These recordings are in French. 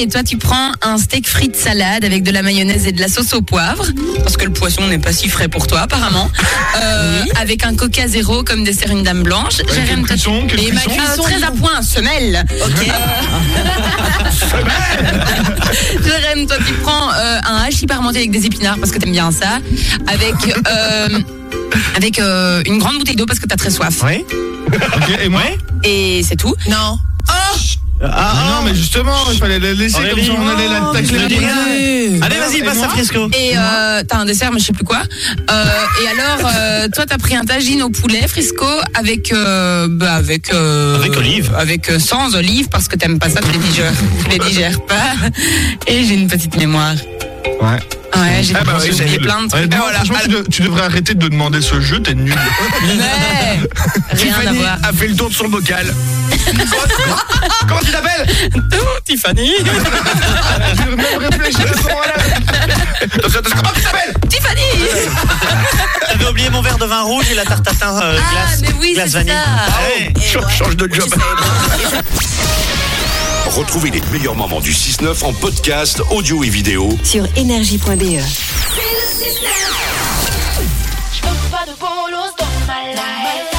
et toi tu prends un steak frites salade avec de la mayonnaise et de la sauce au poivre, parce que le poisson n'est pas si frais pour toi apparemment. Euh, Avec un coca zéro comme dessert une dame blanche. Jérém, toi, tu- cuisson, et ma cuisson très à point, semelle. Ok. Jérém, toi tu prends euh, un hachis parmentier avec des épinards parce que t'aimes bien ça, avec euh, avec euh, une grande bouteille d'eau parce que t'as très soif. Oui. Et moi Et c'est tout. Non. Ah non, mais justement, il fallait la laisser comme Aurélie, ça, on allait la non, tacler. je le dis après. Allez, vas-y, Et passe moi à Frisco. Et euh, t'as un dessert, mais je sais plus quoi. Euh, et alors, euh, toi, t'as pris un tagine au poulet frisco avec, euh, bah, avec, euh, Avec olive. avec euh, sans olive parce que t'aimes pas ça, tu les digères, tu les digères pas. Et j'ai une petite mémoire. Ouais. Ouais, j'ai Ah bah oublié nul. plein de trucs. Honnêtement, Et voilà. franchement, tu, de- tu devrais arrêter de demander ce jeu, t'es nul. Mais, rien à Tiffany voir. a fait le tour de son bocal. Comment tu t'appelles Tiffany. J'ai même réfléchi à ce moment-là. Comment tu t'appelles Tiffany. J'avais oublié mon verre de vin rouge et la tarte tatin euh, Ah, glace, mais oui, glace c'est vanille. ça. Ah ouais, change, change de job. Retrouvez les meilleurs moments du 6-9 en podcast audio et vidéo sur énergie.be. Je veux pas de bolos dans ma life.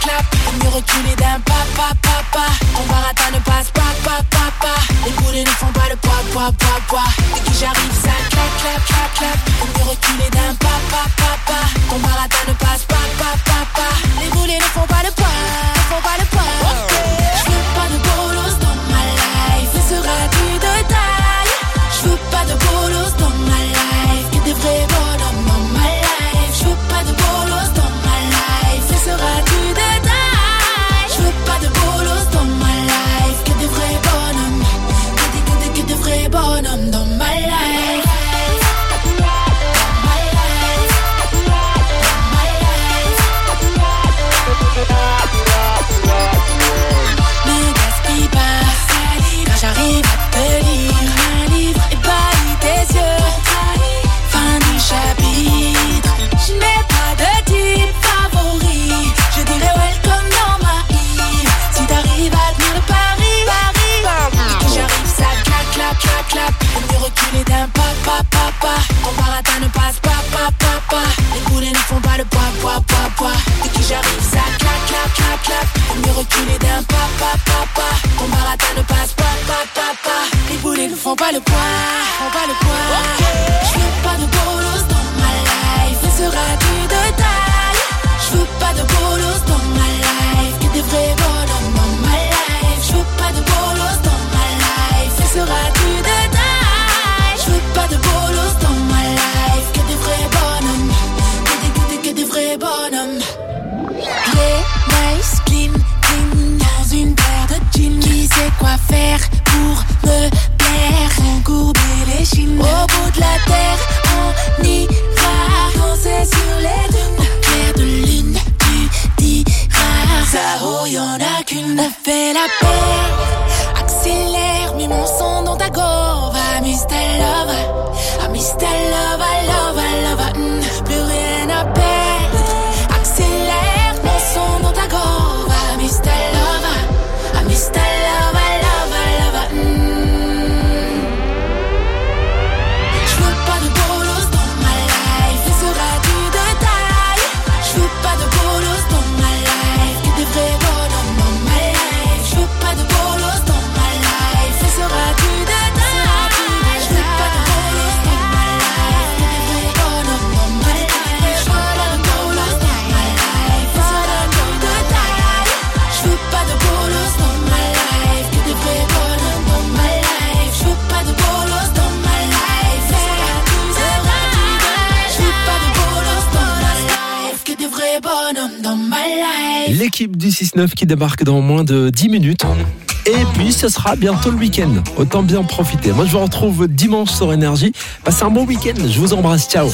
Clap. Pour mieux reculer d'un pas, pas, pas, pas. Ton baratin ne passe pas, pas, pas, pas. Les boulets ne font pas le poids, poids, poids, poids. Dès que j'arrive, ça clap, clap, clap, clap. Pour mieux reculer d'un pas, pas, pas, pas. Ton baratin ne passe pas, pas, pas, pas. Les boulets ne font pas le poids, ne font pas le poids. Pas, pas. Ton baratin ne passe pas, pas, pas, pas. Les boulets ne font pas le poids, poids, poids, poids. Dès que j'arrive, ça clap, clap, clap, clap. Pour mieux reculer d'un pas, pas, pas. Ton baratin ne passe pas, pas, pas, pas. Les boulets ne font pas le poids, font pas le poids. Je veux pas de bolos dans ma life. Mais seras-tu de faire pour me plaire. Encourber les chines Au bout de la terre. On ira Danser sur les dunes. Au de lune Tu diras. Ça oh y'en a qu'une. On fait la paix. Accélère Mets mon son dans ta gorge. Amuse ta love. Amuse ta love Love, l'équipe du 6-9 qui débarque dans moins de 10 minutes. Et puis ce sera bientôt le week-end. Autant bien profiter. Moi je vous retrouve dimanche sur Énergie. Passez un bon week-end. Je vous embrasse. Ciao.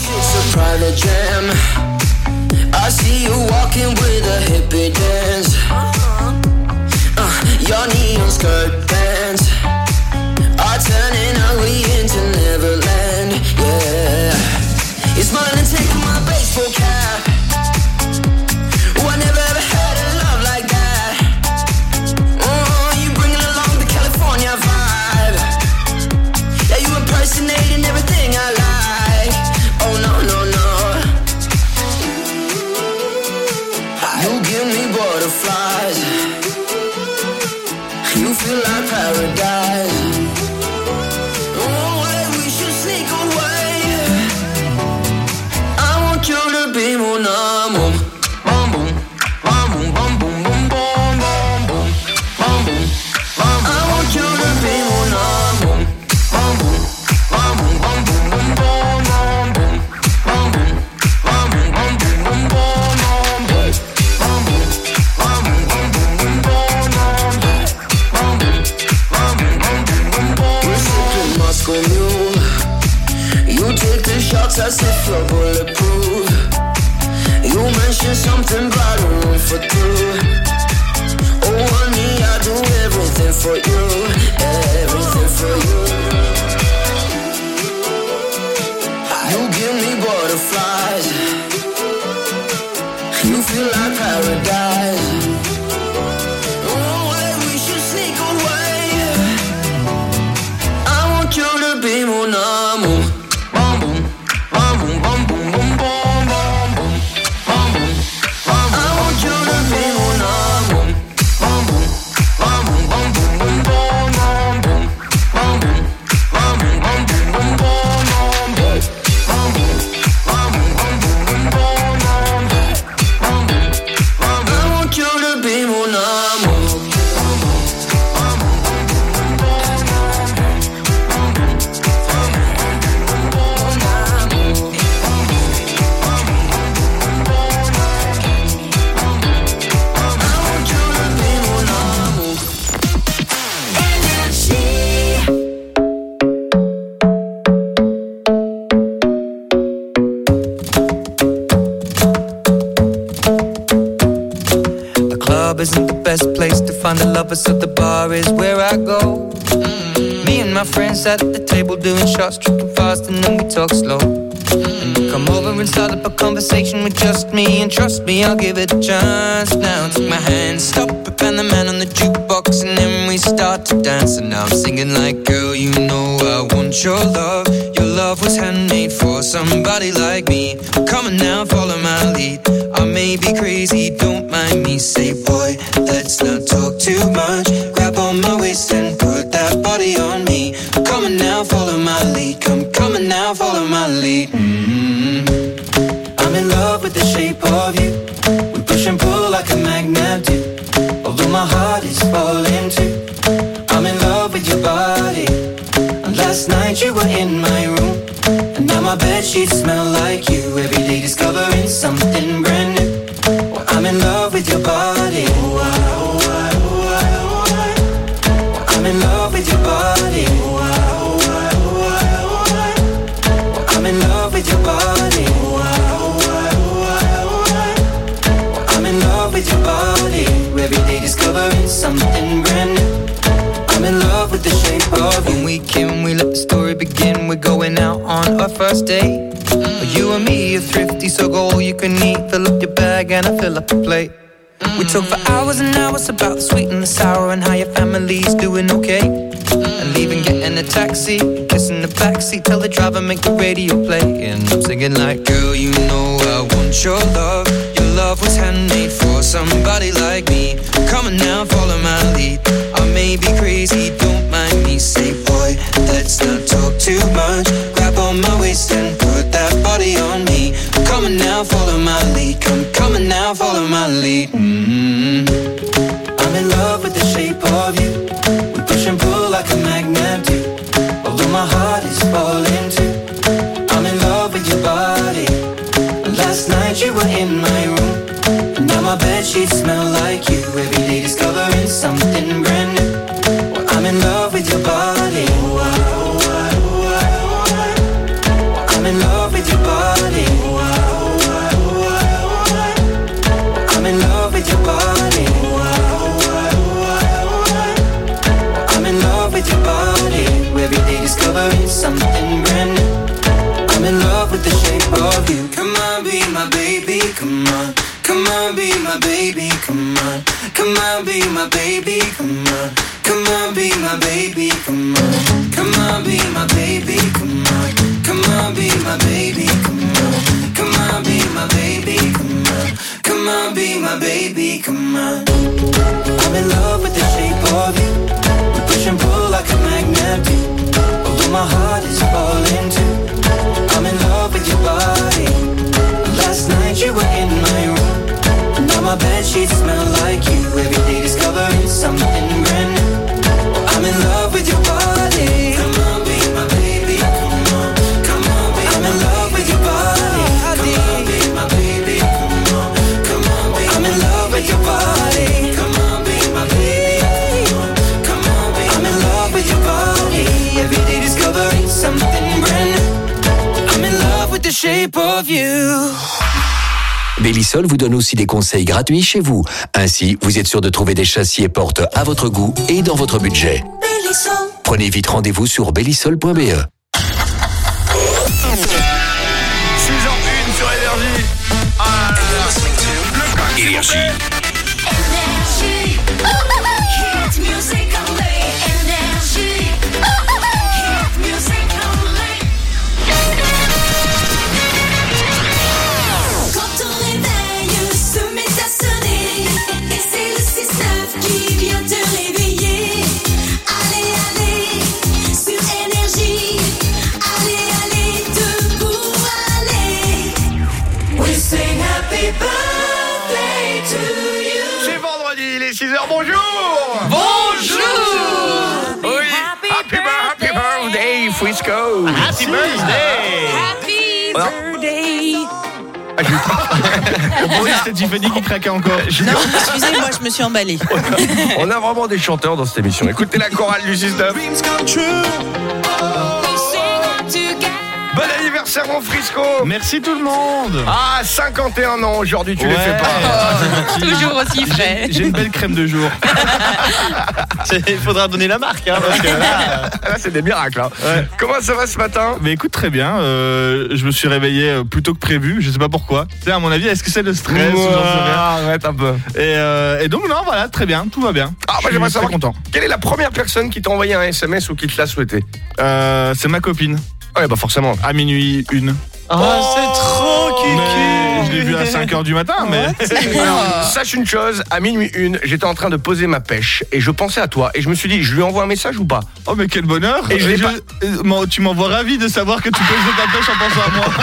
Aussi des conseils gratuits chez vous. Ainsi, vous êtes sûr de trouver des châssis et portes à votre goût et dans votre budget. Prenez vite rendez-vous sur bellisol.be. 6h01 sur Énergie. Ah là là. Énergie. Bon, c'était Tiffany qui craquait encore. Non, excusez-moi, je me suis emballée. On a vraiment des chanteurs dans cette émission. Écoutez la chorale du 6 Bon anniversaire mon Frisco Merci tout le monde. Ah, 51 ans aujourd'hui, tu les fais pas Oh, Toujours aussi frais. J'ai une belle crème de jour. Il faudra donner la marque. Hein, parce que là, Là, c'est des miracles. hein. Comment ça va ce matin Mais écoute très bien, euh, je me suis réveillé euh, plus tôt que prévu, je sais pas pourquoi. Tu sais, à mon avis, est-ce que c'est le stress ou rien. Ah, Arrête un peu. et, euh, et donc non, voilà, très bien, tout va bien. Ah, suis j'aimerais savoir- content. Quelle est la première personne qui t'a envoyé un SMS ou qui te l'a souhaité Euh, c'est ma copine, Ouais, bah forcément. à minuit une. oh, c'est trop Mais cucu. Je l'ai vue à 5h du matin, mais Alors, sache une chose, à minuit une, j'étais en train de poser ma pêche et je pensais à toi et je me suis dit, je lui envoie un message ou pas? Oh mais quel bonheur. Et je l'ai je- pas- euh, tu m'envoies ravi de savoir que tu posais ta pêche en pensant à moi.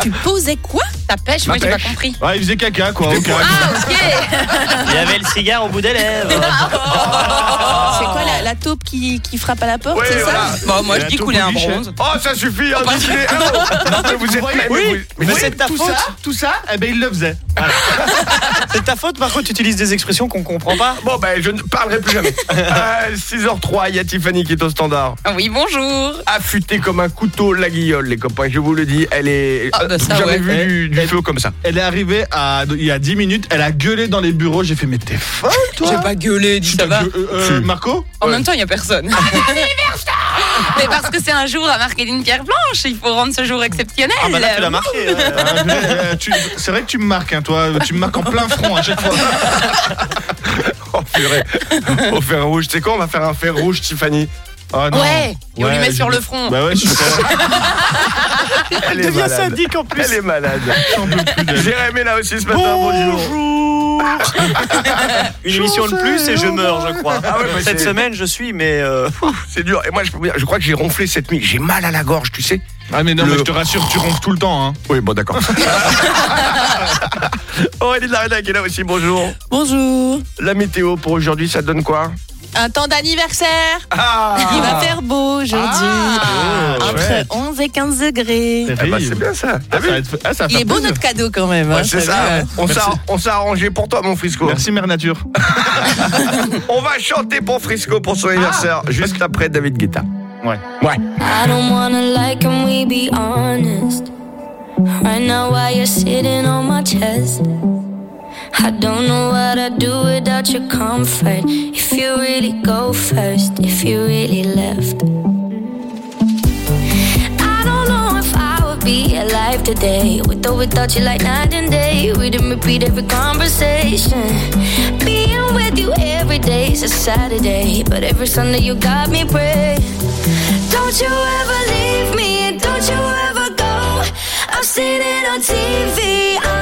Tu posais quoi Ta pêche, Ma moi j'ai pas pêche. compris. Ouais, il faisait caca quoi. Ok. Ah, ok Il y avait le cigare au bout des lèvres. C'est quoi la, la taupe qui, qui frappe à la porte, Ouais, c'est voilà. ça Bon, moi je dis couler au un bronze. Oh, ça suffit, hein. Oh, non, mais vous êtes mais Oui, vous- mais c'est de ta faute. Tout ça, eh ben il le faisait. Voilà. C'est ta faute, par contre, tu utilises des expressions qu'on comprend pas. Bon, ben, je ne parlerai plus jamais. Euh, 6h03, il y a Tiffany qui est au standard. Ah Oui, bonjour Affûtée comme un couteau, la guiole, les copains. Je vous le dis, elle est. Ah, bah, ça, jamais ouais. vu du, du Elle- feu comme ça. Elle est arrivée à, il y a 10 minutes, elle a gueulé dans les bureaux, j'ai fait mais t'es folle toi? J'ai pas gueulé, dis Tu ça va. euh, euh, Marco? En même temps, il y a personne. Mais parce que c'est un jour à marquer d'une pierre blanche, il faut rendre ce jour exceptionnel. Ah bah là, tu l'as marqué. euh. Euh, euh, tu- C'est vrai que tu me marques, hein, toi. Tu me marques en plein front à chaque fois. Oh, purée. Au fer rouge. Tu sais quoi, on va faire un fer rouge, Tiffany. Oh, non. Ouais, et on lui met je- sur le front. Bah ouais, super. Elle est devient malade. sadique en plus. Elle est malade. Jérémy est là aussi ce matin. Bonjour. Bonjour. Une émission de plus et je meurs, je crois. Ah ouais, Cette c'est- semaine, je suis, mais euh, C'est dur. Et moi, je, peux vous dire, je crois que j'ai ronflé cette nuit. J'ai mal à la gorge, tu sais. Ah mais non, Le- mais je te rassure, tu ronfles tout le temps. Hein. Oui, bon, d'accord. Aurélie de la Rédac est là aussi. Bonjour. Bonjour. La météo pour aujourd'hui, ça donne quoi? Un temps d'anniversaire. Ah Il va faire beau aujourd'hui. Ah, Entre chouette. 11 et 15 degrés. Ah bah, c'est bien ça. Ah, T'as ça vu va être- ah, ça va Il est beau notre cadeau quand même. Ouais, hein, c'est ça. hein. On s'est arrangé pour toi, mon Frisco. Merci Mère Nature. On va chanter pour Frisco pour son anniversaire juste après David Guetta. Ouais. Ouais. I don't wanna lie, can we be honest? Right now, while you're sitting on my chest, I don't know what I'd do without your comfort. If you really go first, if you really left. I don't know if I would be alive today. With or without you, like night and day. We didn't repeat every conversation. Being with you every day is a Saturday. But every Sunday, you got me praying. Don't you ever leave me, don't you ever go. I've seen it on TV, I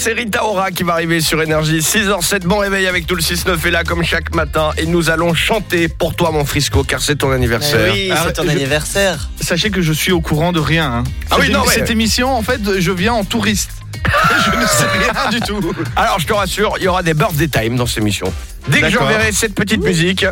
c'est Rita Ora qui va arriver sur Énergie. 6h07, bon réveil avec tout le 6-9 est là comme chaque matin. Et nous allons chanter pour toi, mon Frisco, car c'est ton anniversaire. Oui, Ah, c'est ton je- anniversaire. Sachez que je suis au courant de rien. hein. Ah oui, non, mais- Cette émission, en fait, je viens en touriste. je ne sais rien du tout. Alors, je te rassure, il y aura des birthday time dans cette émission. Dès que j'enverrai cette petite musique,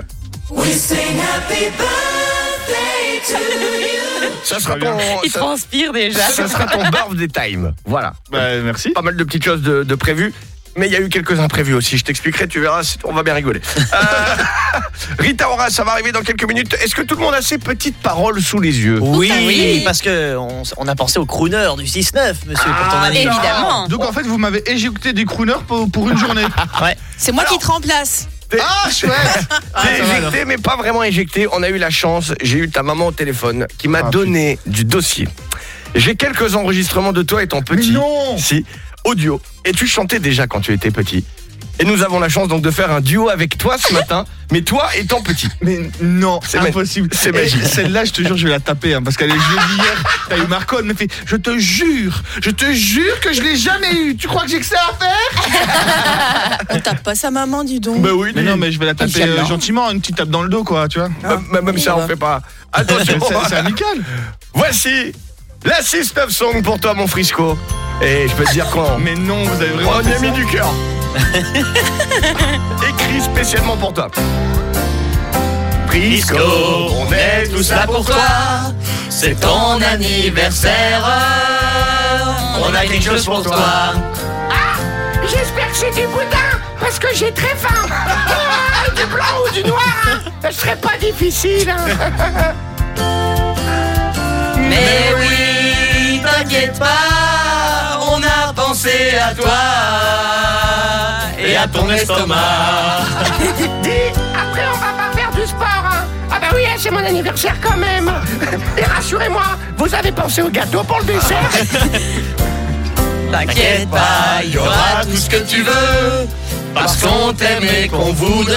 ça sera ton, Il ça, transpire déjà. ça sera ton birthday time. Voilà. Bah, merci. Pas mal de petites choses de, de prévues. Mais il y a eu quelques imprévus aussi, je t'expliquerai, tu verras, on va bien rigoler. Euh, Rita Ora, ça va arriver dans quelques minutes. Est-ce que tout le monde a ses petites paroles sous les yeux? Oui, oui. parce que on, on a pensé au crooner du 6-9, monsieur, pour ton Ah, anniversaire. Évidemment. Donc en fait, vous m'avez éjecté du crooner pour, pour une journée. Ouais. C'est moi qui te remplace. Ah, chouette T'es éjecté, mais pas vraiment éjecté. On a eu la chance. J'ai eu ta maman au téléphone qui m'a Ah, donné du dossier. J'ai quelques enregistrements de toi étant petit. non Si, audio. Et tu chantais déjà quand tu étais petit. Et nous avons la chance donc de faire un duo avec toi ce matin, mais toi étant petit. Mais non, C'est impossible. c'est Et magique. Celle-là, je te jure, je vais la taper, hein, parce qu'elle est jeudi hier. T'as eu Marco, elle me fait Je te jure, je te jure que je l'ai jamais eu. Tu crois que j'ai que ça à faire? On tape pas sa maman, dis donc. Bah oui, Mais non, mais je vais la taper euh, gentiment, une petite tape dans le dos, quoi, tu vois. Même- même ça, on fait pas. Attention, C'est amical. voici la 6-9 song pour toi, mon Frisco. Et je peux te dire qu'on Mais non, vous avez vraiment. on y a mis du cœur. Écrit spécialement pour toi. Frisco, on est tous là pour toi. C'est ton anniversaire. On a quelque chose pour toi. J'espère que c'est du boudin, parce que j'ai très faim. Ah, du blanc ou du noir, hein. ce serait pas difficile. hein. Mais oui, t'inquiète pas, on a pensé à toi à ton estomac. Dis, après on va pas faire du sport. hein. Ah bah oui, hein, c'est mon anniversaire quand même. Et rassurez-moi, vous avez pensé au gâteau pour le dessert T'inquiète pas, il y aura tout ce que tu veux, parce qu'on t'aime et qu'on voudrait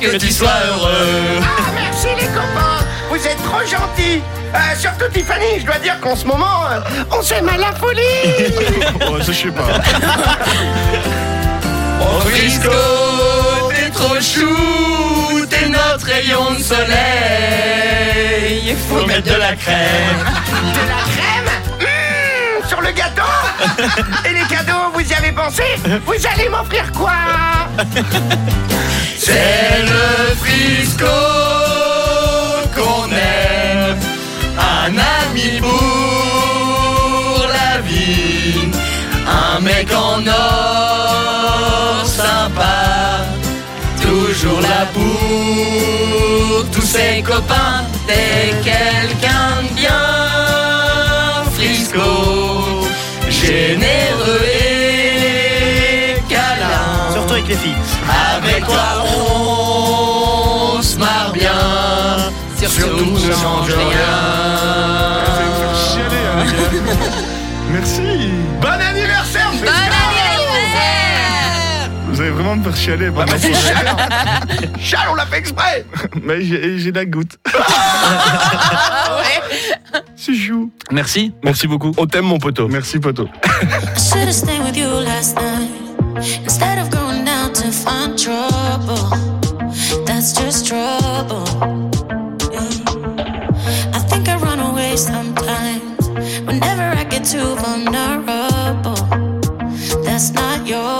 que tu sois heureux. Ah merci les copains, vous êtes trop gentils. Euh, surtout Tiffany, je dois dire qu'en ce moment, euh, on s'aime à la folie. Oh, ça, je sais pas. Oh Frisco, t'es trop chou, t'es notre rayon de soleil. Faut mettre de la crème. De la crème Mmh, Sur le gâteau Et les cadeaux, vous y avez pensé Vous allez m'offrir quoi C'est le Frisco copains, t'es quelqu'un de bien, Frisco, généreux et câlin. Surtout avec les filles. Avec toi on se marre bien Surtout ne change rien Chialer, vraiment me faire chialer. Bah, Charles, on l'a fait exprès Mais j'ai j'ai la goutte. C'est chou. Merci. Merci beaucoup. On t'aime mon poteau. Merci poteau. Should've stayed with you last night instead of going down to find trouble. That's just trouble. Yeah. I think I run away sometimes whenever I get too vulnerable. That's not your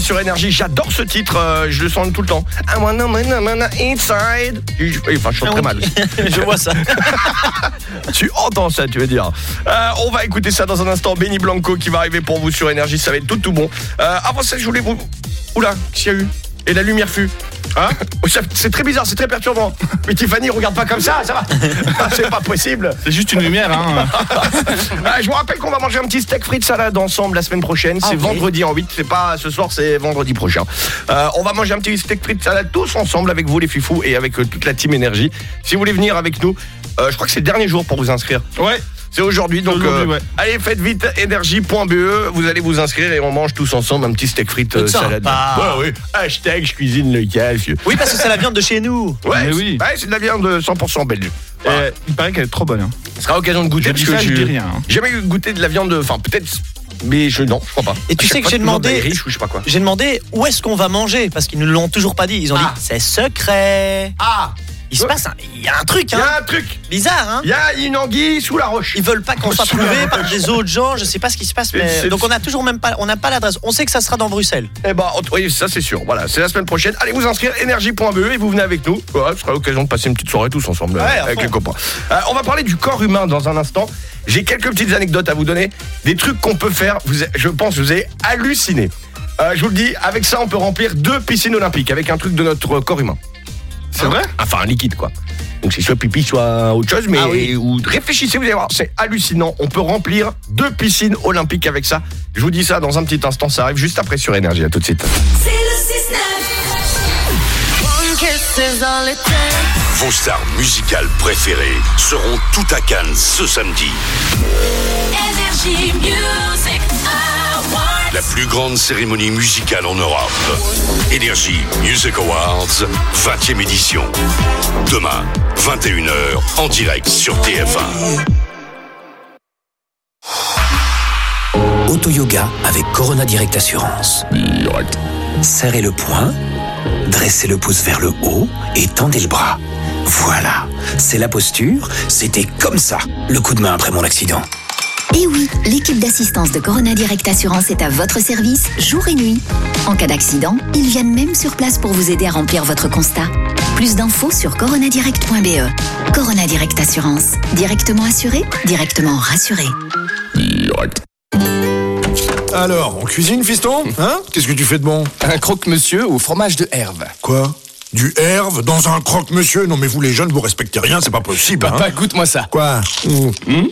Sur Énergie. J'adore ce titre, euh, je le sens tout le temps. I wanna, wanna, wanna inside. Enfin, je chante très mal. Je vois ça. tu entends ça, tu veux dire. Euh, on va écouter ça dans un instant. Benny Blanco qui va arriver pour vous sur Énergie. Ça va être tout, tout bon. Euh, avant ça, je voulais vous. Oula, qu'est-ce qu'il y a eu? Et la lumière fut. Hein C'est très bizarre, c'est très perturbant. Mais Tiffany, regarde pas comme ça, ça va. c'est pas possible. C'est juste une lumière, hein. Ah, je vous rappelle qu'on va manger un petit steak frites salade ensemble la semaine prochaine. C'est Ah, ok. vendredi en 8. C'est pas ce soir, c'est vendredi prochain. Euh, on va manger un petit steak frites salade tous ensemble avec vous les fifous et avec euh, toute la team énergie. Si vous voulez venir avec nous, euh, je crois que c'est le dernier jour pour vous inscrire. Ouais. C'est aujourd'hui, donc euh, ouais. allez faites vite énergie.be, vous allez vous inscrire et on mange tous ensemble un petit steak frites euh, salade. Ouais, ouais. Hashtag je cuisine le calcio. Oui, parce que c'est la viande de chez nous. Ouais, oui. ouais, c'est de la viande 100% belge. Et il paraît qu'elle est trop bonne. Hein. Ce sera l'occasion de goûter Je parce ça, que je dis rien, hein. jamais goûté de la viande, enfin peut-être, mais je non, je crois pas. Et tu sais que j'ai demandé- est riche ou je sais pas quoi. J'ai demandé où est-ce qu'on va manger parce qu'ils ne l'ont toujours pas dit. Ils ont Ah. dit c'est secret. Ah, Il se passe un, il y a un truc, Il y hein. a un truc. Bizarre, hein. Il y a une anguille sous la roche. Ils veulent pas qu'on soit prouvé par des autres gens. Je sais pas ce qui se passe, mais C'est- donc on a toujours même pas, on n'a pas l'adresse. On sait que ça sera dans Bruxelles. Eh ben, on- oui, ça c'est sûr. Voilà, c'est la semaine prochaine. Allez vous inscrire énergie.be et vous venez avec nous. Voilà, ce sera l'occasion de passer une petite soirée tous ensemble Ouais, à avec fond. les copains. Euh, on va parler du corps humain dans un instant. J'ai quelques petites anecdotes à vous donner, des trucs qu'on peut faire. Vous, je pense que vous allez halluciner. Euh, je vous le dis, avec ça, on peut remplir deux piscines olympiques avec un truc de notre corps humain. C'est vrai? Enfin, un liquide quoi. Donc c'est soit pipi, soit autre chose, mais Ah oui. ou, réfléchissez, vous allez voir, c'est hallucinant. On peut remplir deux piscines olympiques avec ça. Je vous dis ça dans un petit instant, ça arrive juste après sur Énergie. À tout de suite. C'est le 6-9. One kiss is all it takes. Vos stars musicales préférées seront toutes à Cannes ce samedi. Energy Music Awards. La plus grande cérémonie musicale en Europe. Energy Music Awards, 20e édition. Demain, 21h, en direct sur TF1. Auto-yoga avec Corona Direct Assurance. Serrez le poing, dressez le pouce vers le haut et tendez le bras. Voilà, c'est la posture, c'était comme ça, le coup de main après mon accident. Et oui, l'équipe d'assistance de Corona Direct Assurance est à votre service jour et nuit. En cas d'accident, ils viennent même sur place pour vous aider à remplir votre constat. Plus d'infos sur coronadirect.be. Corona Direct Assurance. Directement assuré, directement rassuré. Alors, on cuisine, fiston Hein Qu'est-ce que tu fais de bon Un croque-monsieur au fromage de herbe. Quoi Du herve dans un croque-monsieur Non mais vous les jeunes, vous respectez rien, c'est pas possible. Papa, hein goûte-moi ça. Quoi Mmh.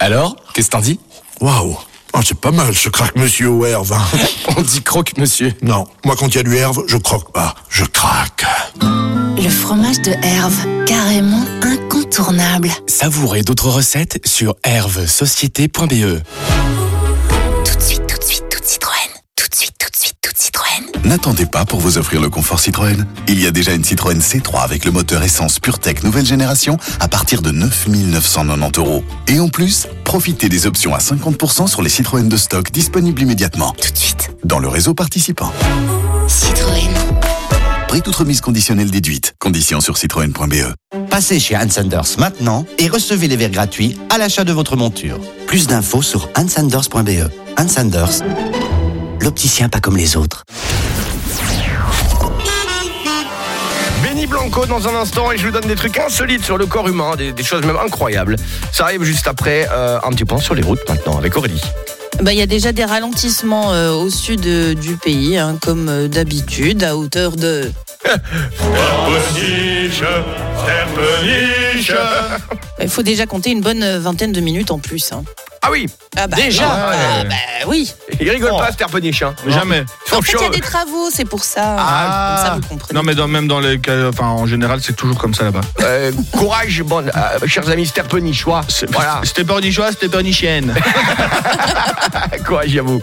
Alors, qu'est-ce que t'en dis Waouh Ah, C'est pas mal ce craque-monsieur au herve. hein. On dit croque-monsieur. non, moi quand il y a du herve, je croque pas, je craque. Le fromage de Herve, carrément incontournable. Savourez d'autres recettes sur hervesociété.be. Tout de suite, N'attendez pas pour vous offrir le confort Citroën. Il y a déjà une Citroën C3 avec le moteur essence PureTech nouvelle génération à partir de 9 990 euros. Et en plus, profitez des options à 50% sur les Citroën de stock disponibles immédiatement. Tout de suite. Dans le réseau participant. Citroën. Prix toute remise conditionnelle déduite. Conditions sur citroën.be. Passez chez Hans Sanders maintenant et recevez les verres gratuits à l'achat de votre monture. Plus d'infos sur hansanders.be. Hans Sanders, l'opticien pas comme les autres. Blanco dans un instant et je vous donne des trucs insolites sur le corps humain, des, choses même incroyables. Ça arrive juste après euh, un petit point sur les routes maintenant avec Aurélie. Bah, Il y a déjà des ralentissements euh, au sud euh, du pays, hein, comme d'habitude, à hauteur de... Il faut déjà compter une bonne vingtaine de minutes en plus. hein. Ah oui Ah bah, Déjà ah, Ouais. bah oui. Il rigole pas, Sterpeniche. Hein. Jamais. En fait, il y a des travaux, c'est pour ça. Ah. Comme ça, vous comprenez. Non mais dans- même dans les cas, enfin en général c'est toujours comme ça là-bas. Euh, courage, bon, euh, chers amis Sterpenichois. Voilà. C'était Pernichois, c'était Pernichienne. courage à vous.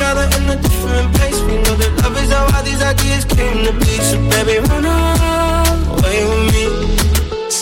together in a different place. We know that love is how all these ideas came to be. So baby, run away with me.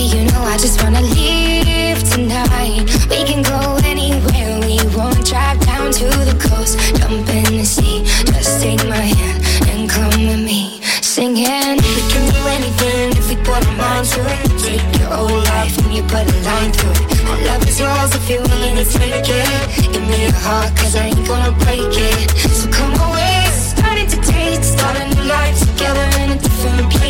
Baby, you know I just wanna leave tonight. We can go anywhere we want. Drive down to the coast, jump in the sea. Just take my hand and come with me. Singing, we can do anything if we put our mind to it. Take your whole life and you put a line through it. My love is yours if you're willing to take it. Give me your heart, cause I ain't gonna break it. So come away, starting to taste, start a new life together in a different place.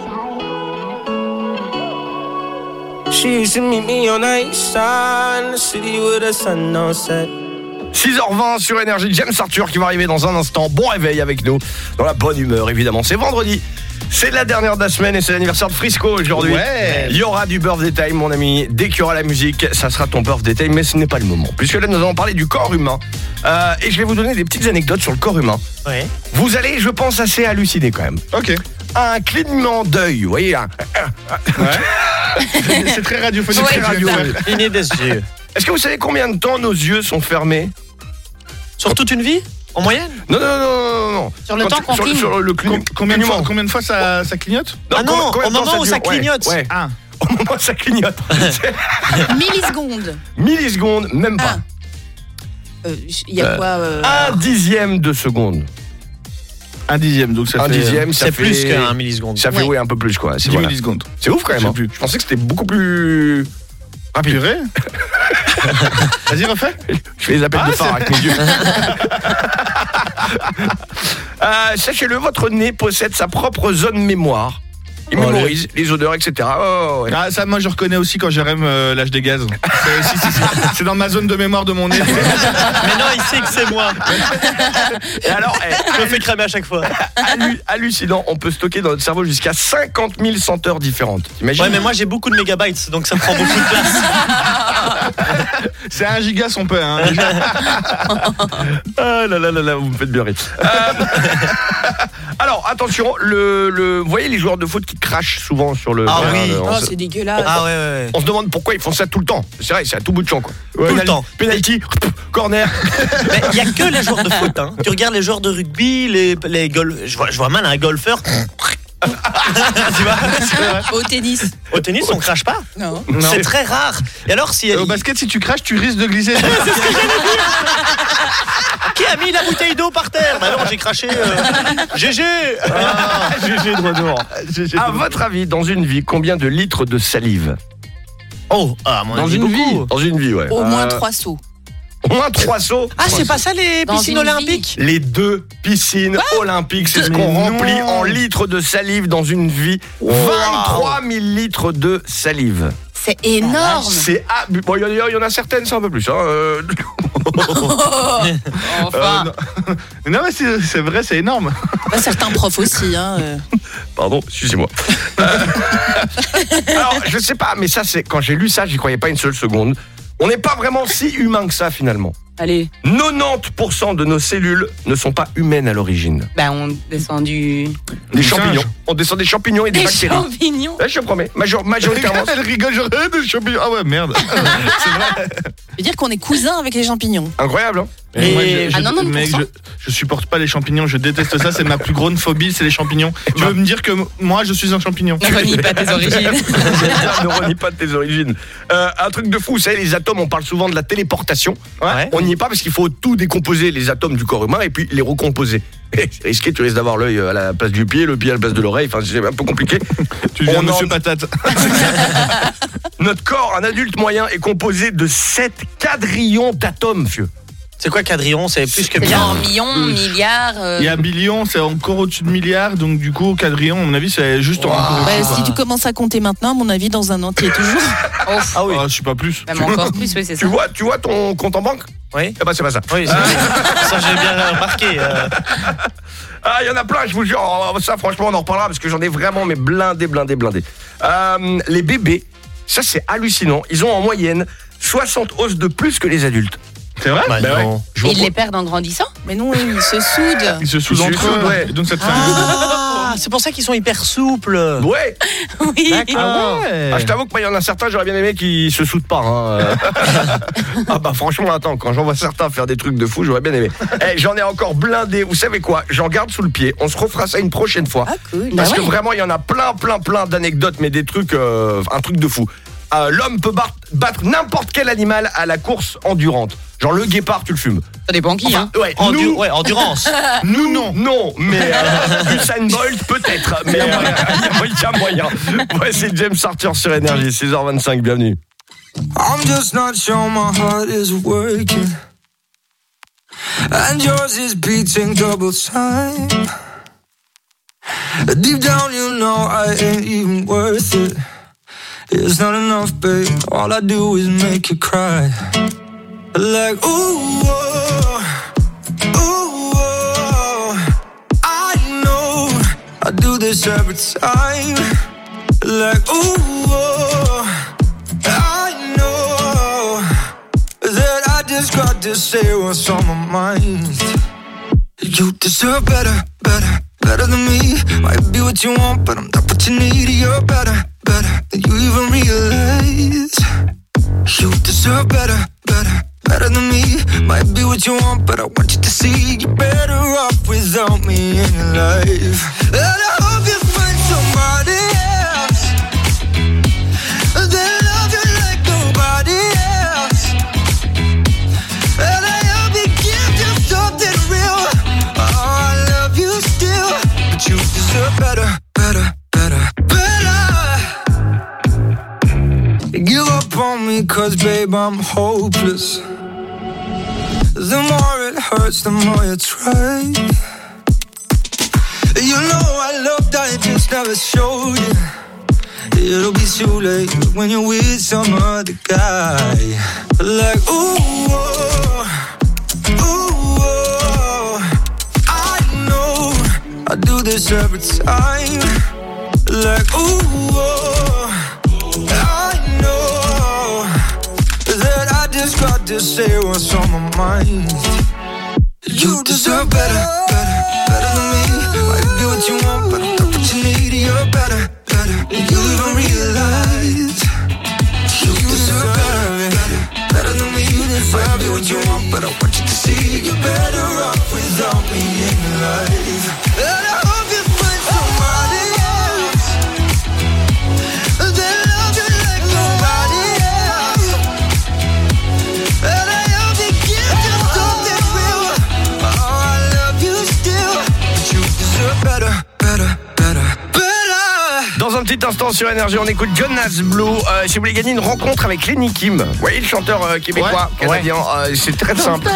She used to meet me on the east side. in The city where the sun don't set. 6h20 sur Énergie, James Arthur qui va arriver dans un instant. Bon réveil avec nous, dans la bonne humeur évidemment. C'est vendredi, c'est la dernière de la semaine et c'est l'anniversaire de Frisco aujourd'hui. Ouais. Il y aura du birthday time mon ami. Dès qu'il y aura la musique, ça sera ton birthday time, mais ce n'est pas le moment. Puisque là nous allons parler du corps humain. Euh, et je vais vous donner des petites anecdotes sur le corps humain. Ouais. Vous allez, je pense, assez halluciner quand même. Ok. Un clignement d'œil, vous voyez un- C'est très radiophonique. Ouais, de radio. Est-ce que vous savez combien de temps nos yeux sont fermés Sur toute une vie En moyenne Non, non, non, non, non. Sur le Quand temps qu'on sur, cligne. sur le Combien de fois, clignement. combien de fois ça, ça clignote Ah non, combien- combien au de temps moment où ça dure Ouais, clignote. Ouais, Ah, Au moment où ça clignote. Millisecondes. Millisecondes, même pas. Euh, Il y a quoi euh, Un dixième de seconde. Un dixième, donc ça un fait... dixième, ça C'est fait... plus qu'un milliseconde. Ça fait, Ouais. oui, un peu plus, quoi. C'est 10 voilà. millisecondes. C'est ouf, quand Je même. sais hein. plus. Je pensais que c'était beaucoup plus... rapide. Purée Vas-y, refais. Je fais les appels Ah, de phare avec mes yeux. Euh, Sachez-le, votre nez possède sa propre zone mémoire. Il Oh, mémorise les odeurs, etc. Oh, ouais. Ah, ça, moi, je reconnais aussi quand Jérém euh, lâche des gaz. C'est si, si, dans ma zone de mémoire de mon nez. Mais non, il sait que c'est moi. Et alors, eh, Je me fais cramer à chaque fois. hallu- hallucinant, on peut stocker dans notre cerveau jusqu'à 50 000 senteurs différentes. Ouais, mais moi j'ai beaucoup de mégabytes, donc ça me prend beaucoup de place. C'est un giga son père. Hein. Ah là là là là, vous me faites bien rire. Euh, alors, attention, le, le, vous voyez les joueurs de foot qui crachent souvent sur le... Ah terrain, oui. Oh, c'est dégueulasse. Ah ouais, ouais, ouais. on se demande pourquoi ils font ça tout le temps. C'est vrai, c'est à tout bout de champ, quoi. Tout le temps. Penalty, corner. Mais il y a que les joueurs de foot. Hein. Tu regardes les joueurs de rugby, les, les golf. Je vois, je vois mal un golfeur. Tu vois Au tennis. Au tennis, on crache pas. Non. C'est très rare. Et alors, si. Au basket, si tu craches, tu risques de glisser. Qui a mis la bouteille d'eau par terre Bah non, j'ai craché. euh, GG GG droit dehors. À votre avis, dans une vie, combien de litres de salive? Oh, ah, mon Dans avis, une beaucoup. vie Dans une vie, ouais. Au moins Euh, trois sauts. Au moins trois sauts. Ah, c'est pas ça les Dans piscines une olympiques Les deux piscines olympiques, c'est ce qu'on non. remplit en litres de salive dans une vie. 23 000 litres de salive. C'est énorme. C'est ah, bon, il y, en a- il y en a certaines, c'est un peu plus. Hein. euh. enfin, Euh, non, mais c'est c'est vrai, c'est énorme. bah, certains profs aussi. Hein, euh. Pardon, excusez-moi. Euh, Alors, je sais pas, mais ça, c'est quand j'ai lu ça, j'y croyais pas une seule seconde. On n'est pas vraiment si humain que ça finalement. Allez, 90% de nos cellules ne sont pas humaines à l'origine. bah on descend du... Des champignons. On descend des champignons et des, Des bactéries. champignons je te promets. Major- majoritairement. Elle rigole, genre, eh, des champignons. Ah ouais, merde. c'est vrai. Ça veut dire qu'on est cousins avec les champignons. Incroyable, hein Et moi, je, Ah, non, non, mec, pour je, je supporte pas les champignons, je déteste ça, c'est ma plus grande phobie, c'est les champignons. Tu veux me dire que m- moi je suis un champignon? Ne renie pas tes origines. ne renie pas de tes origines. Euh, un truc de fou, vous savez, les atomes, on parle souvent de la téléportation. Ouais. On n'y est pas parce qu'il faut tout décomposer, les atomes du corps humain, et puis les recomposer. C'est risqué, tu risques d'avoir l'œil à la place du pied, le pied à la place de l'oreille, enfin c'est un peu compliqué. Tu deviens On monsieur en- patate. Notre corps, un adulte moyen, est composé de 7 quadrillions d'atomes, vieux. C'est quoi quadrillion C'est plus que C'est bien. genre million, milliard. euh, Il y a billion, c'est encore au-dessus de milliard, donc du coup, quadrillion, à mon avis, c'est juste en encore Bah, si tu commences à compter maintenant, à mon avis, dans un an, tu es toujours. Ah oui. Ah, je sais pas plus. Même encore plus, oui, c'est ça. Tu vois, tu vois ton compte en banque? Oui. Eh ben c'est pas ça. Oui, ça, ça, j'ai bien remarqué. euh. Ah, il y en a plein, je vous jure. Oh, Ça, franchement, on en reparlera parce que j'en ai vraiment mais blindé, blindé, blindé. Euh, les bébés, ça c'est hallucinant. Ils ont en moyenne 60 os de plus que les adultes. C'est vrai Bah Ben ouais. non. Je vous Ils les perdent en grandissant Mais non, ils se soudent. Ils se soudent entre eux, ouais. Donc ça te fait un- Ah, c'est pour ça qu'ils sont hyper souples. Ouais. Oui. D'accord. Ah, je t'avoue que moi, il y en a certains, j'aurais bien aimé qui se soudent pas. hein. ah bah franchement, attends, quand j'en vois certains faire des trucs de fou, j'aurais bien aimé. Eh, j'en ai encore blindé. Vous savez quoi? J'en garde sous le pied. On se refera ça une prochaine fois. Ah, cool. Parce Bah que ouais. vraiment, il y en a plein, plein, plein d'anecdotes, mais des trucs, euh, un truc de fou. Euh, L'homme peut battre n'importe quel animal à la course endurante. Genre le guépard, tu le fumes. Ça dépend qui, Enfin, hein. ouais, Endu- nous, ouais, endurance. nous non, non, mais euh, Usain Bolt peut-être, mais euh, il y a moyen. Ouais, c'est James Arthur sur énergie, 6h25, bienvenue. I'm just not sure my heart is working. And yours is beating double time. Deep down, you know I ain't even worth it. It's not enough, babe. All I do is make you cry. Like, ooh, oh, ooh, oh. I know I do this every time. Like, ooh, oh. I know that I just got to say what's on my mind. You deserve better, better, better than me. Might be what you want, but I'm not what you need. You're better, better than you even realize. You deserve better, better, better than me. Might be what you want, but I want you to see you're better off without me in your life. Up on me, cause babe, I'm hopeless. The more it hurts, the more you try. You know I loved, I just never showed you. It'll be too late when you're with some other guy. Like, ooh, oh, ooh, oh. I know I do this every time. Like, ooh, just say what's on my mind. You deserve better sur Énergie, on écoute Jonas Blue. Euh, si vous voulez gagner une rencontre avec Lenny Kim, vous voyez le chanteur euh, québécois, Ouais, canadien, euh, c'est très simple.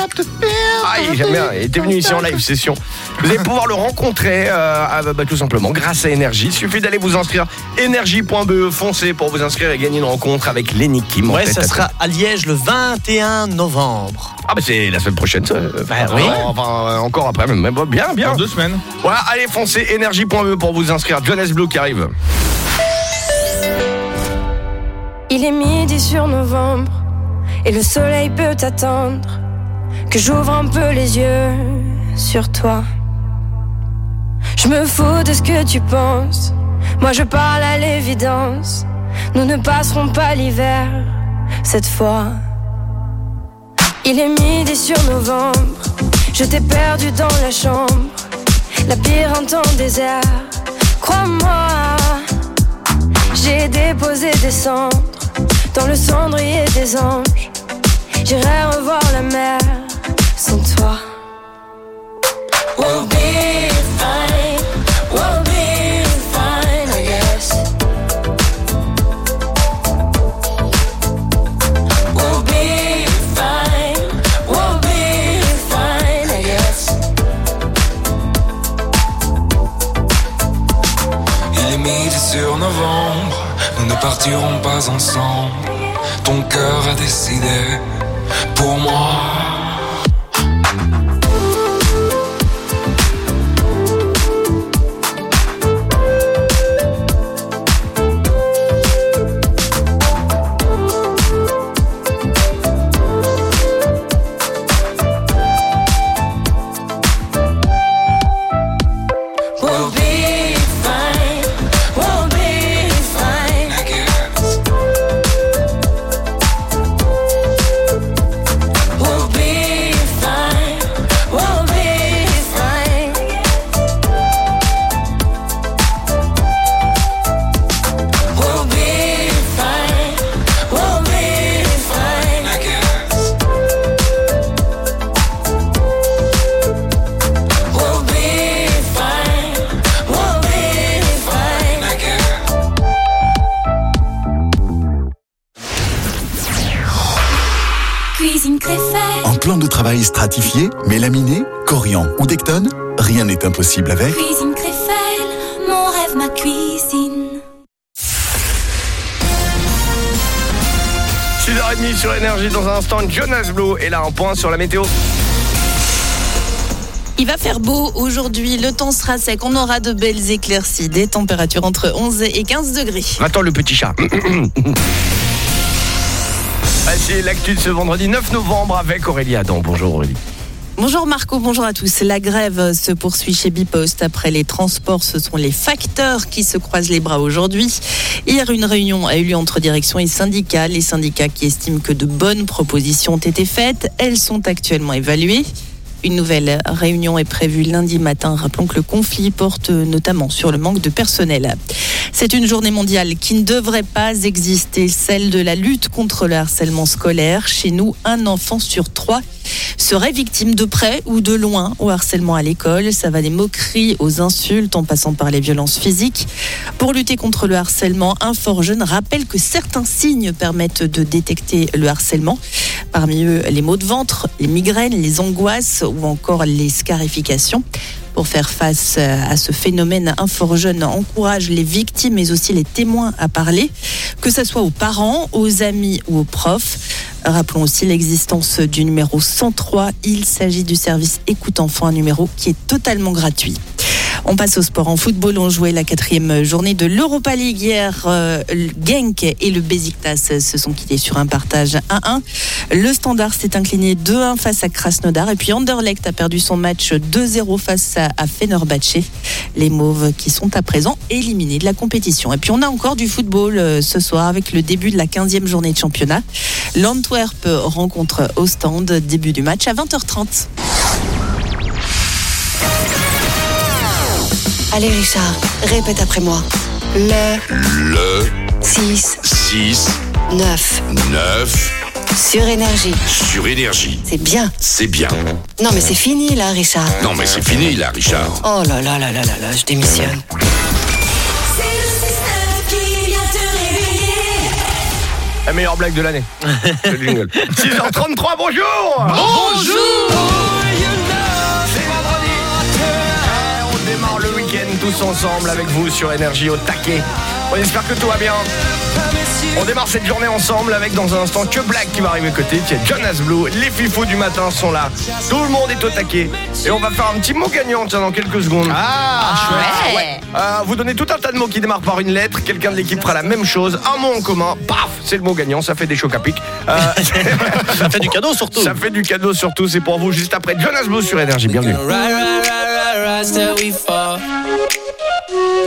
Ah, il, bien, il était venu ici en live session. Vous allez pouvoir le rencontrer euh, ah, bah, tout simplement grâce à Énergie. Il suffit d'aller vous inscrire énergie.be, foncez pour vous inscrire et gagner une rencontre avec Lenny Kim. en Ouais, ça sera à Liège le 21 novembre. Ah bah c'est la semaine prochaine ça. Bah oui. Enfin euh, encore après même. Bien, bien. Dans deux semaines. Voilà, allez foncez énergie.be pour vous inscrire. Jonas Blue qui arrive. Il est midi sur novembre et le soleil peut attendre que j'ouvre un peu les yeux sur toi. Je me fous de ce que tu penses, moi je parle à l'évidence. Nous ne passerons pas l'hiver cette fois. Il est midi sur novembre, je t'ai perdu dans la chambre, labyrinthe en désert. Crois-moi, j'ai déposé des cendres dans le cendrier des anges. J'irai revoir la mer sans toi. We'll partirons pas ensemble. Ton cœur a décidé pour moi. Travail stratifié, mélaminé, corian ou dectone, rien n'est impossible avec. Cuisine Créfelle, mon rêve, ma cuisine. 6h30 sur Énergie dans un instant, Jonas Blue est là en point sur la météo. Il va faire beau aujourd'hui, le temps sera sec, on aura de belles éclaircies, des températures entre 11 et 15 degrés. Attends le petit chat. C'est l'actu de ce vendredi 9 novembre avec Aurélie Adam. Bonjour Aurélie. Bonjour Marco, bonjour à tous. La grève se poursuit chez Bipost. Après les transports, ce sont les facteurs qui se croisent les bras aujourd'hui. Hier, une réunion a eu lieu entre direction et syndicats. Les syndicats qui estiment que de bonnes propositions ont été faites. Elles sont actuellement évaluées. Une nouvelle réunion est prévue lundi matin. Rappelons que le conflit porte notamment sur le manque de personnel. C'est une journée mondiale qui ne devrait pas exister, celle de la lutte contre le harcèlement scolaire. Chez nous, un enfant sur trois serait victime de près ou de loin au harcèlement à l'école. Ça va des moqueries aux insultes en passant par les violences physiques. Pour lutter contre le harcèlement, un fort jeune rappelle que certains signes permettent de détecter le harcèlement. Parmi eux, les maux de ventre, les migraines, les angoisses ou encore les scarifications. Pour faire face à ce phénomène, un fort jeune encourage les victimes mais aussi les témoins à parler, que ce soit aux parents, aux amis ou aux profs. Rappelons aussi l'existence du numéro 103. Il s'agit du service Écoute Enfant, un numéro qui est totalement gratuit. On passe au sport. En football, on jouait la quatrième journée de l'Europa League hier. Euh, Genk et le Besiktas se sont quittés sur un partage 1-1. Le Standard s'est incliné 2-1 face à Krasnodar. Et puis Anderlecht a perdu son match 2-0 face à, à. Les Mauves qui sont à présent éliminés de la compétition. Et puis on a encore du football euh, ce soir avec le début de la 15e journée de championnat. L'Antwerp rencontre Ostende. Début du match à 20h30. Allez Richard, répète après moi. Le Le 6 6 9 9 sur énergie. sur Énergie. C'est bien. C'est bien. Non mais c'est fini là Richard. Non mais c'est fini là, Richard. Oh là là là là là là, je démissionne. La meilleure blague de l'année. C'est le jingle. 6h33, bonjour Bonjour tous ensemble avec vous sur Énergie au taquet. On espère que tout va bien. On démarre cette journée ensemble avec dans un instant que Black qui va arriver à côté. Tiens, Jonas Blue, les fifous du matin sont là. Tout le monde est au taquet. Et on va faire un petit mot gagnant tiens, dans quelques secondes. Ah, chouette ouais. Euh, Vous donnez tout un tas de mots qui démarrent par une lettre. Quelqu'un de l'équipe fera la même chose. Un mot en commun. Paf C'est le mot gagnant. Ça fait des chocs à pic. Euh, ça fait du cadeau surtout. Ça fait du cadeau surtout. C'est pour vous juste après Jonas Blue sur Énergie. Bienvenue.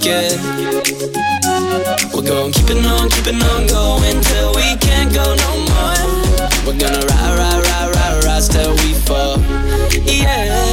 care. We're gonna keep it on, keep it on going till we can't go no more. We're gonna ride, ride, ride, ride, rise till we fall. Yeah.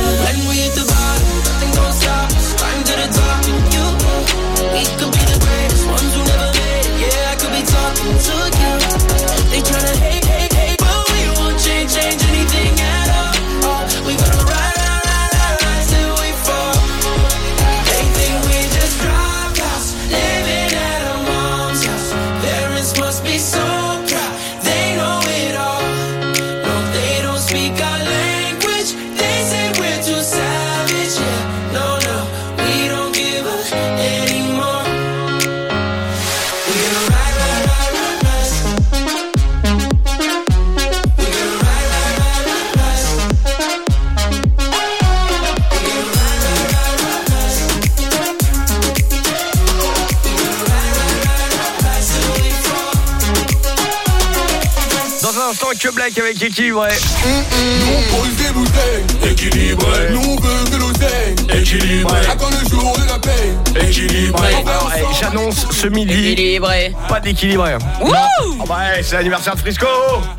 Avec équilibré. On pose des bouteilles, équilibré. Nous on veut de l'oseille, équilibré. Attends le jour de la paix, équilibré. Alors, eh, j'annonce ce midi. Équilibré. Pas d'équilibré. Wouh Ah bah, eh, c'est l'anniversaire de Frisco.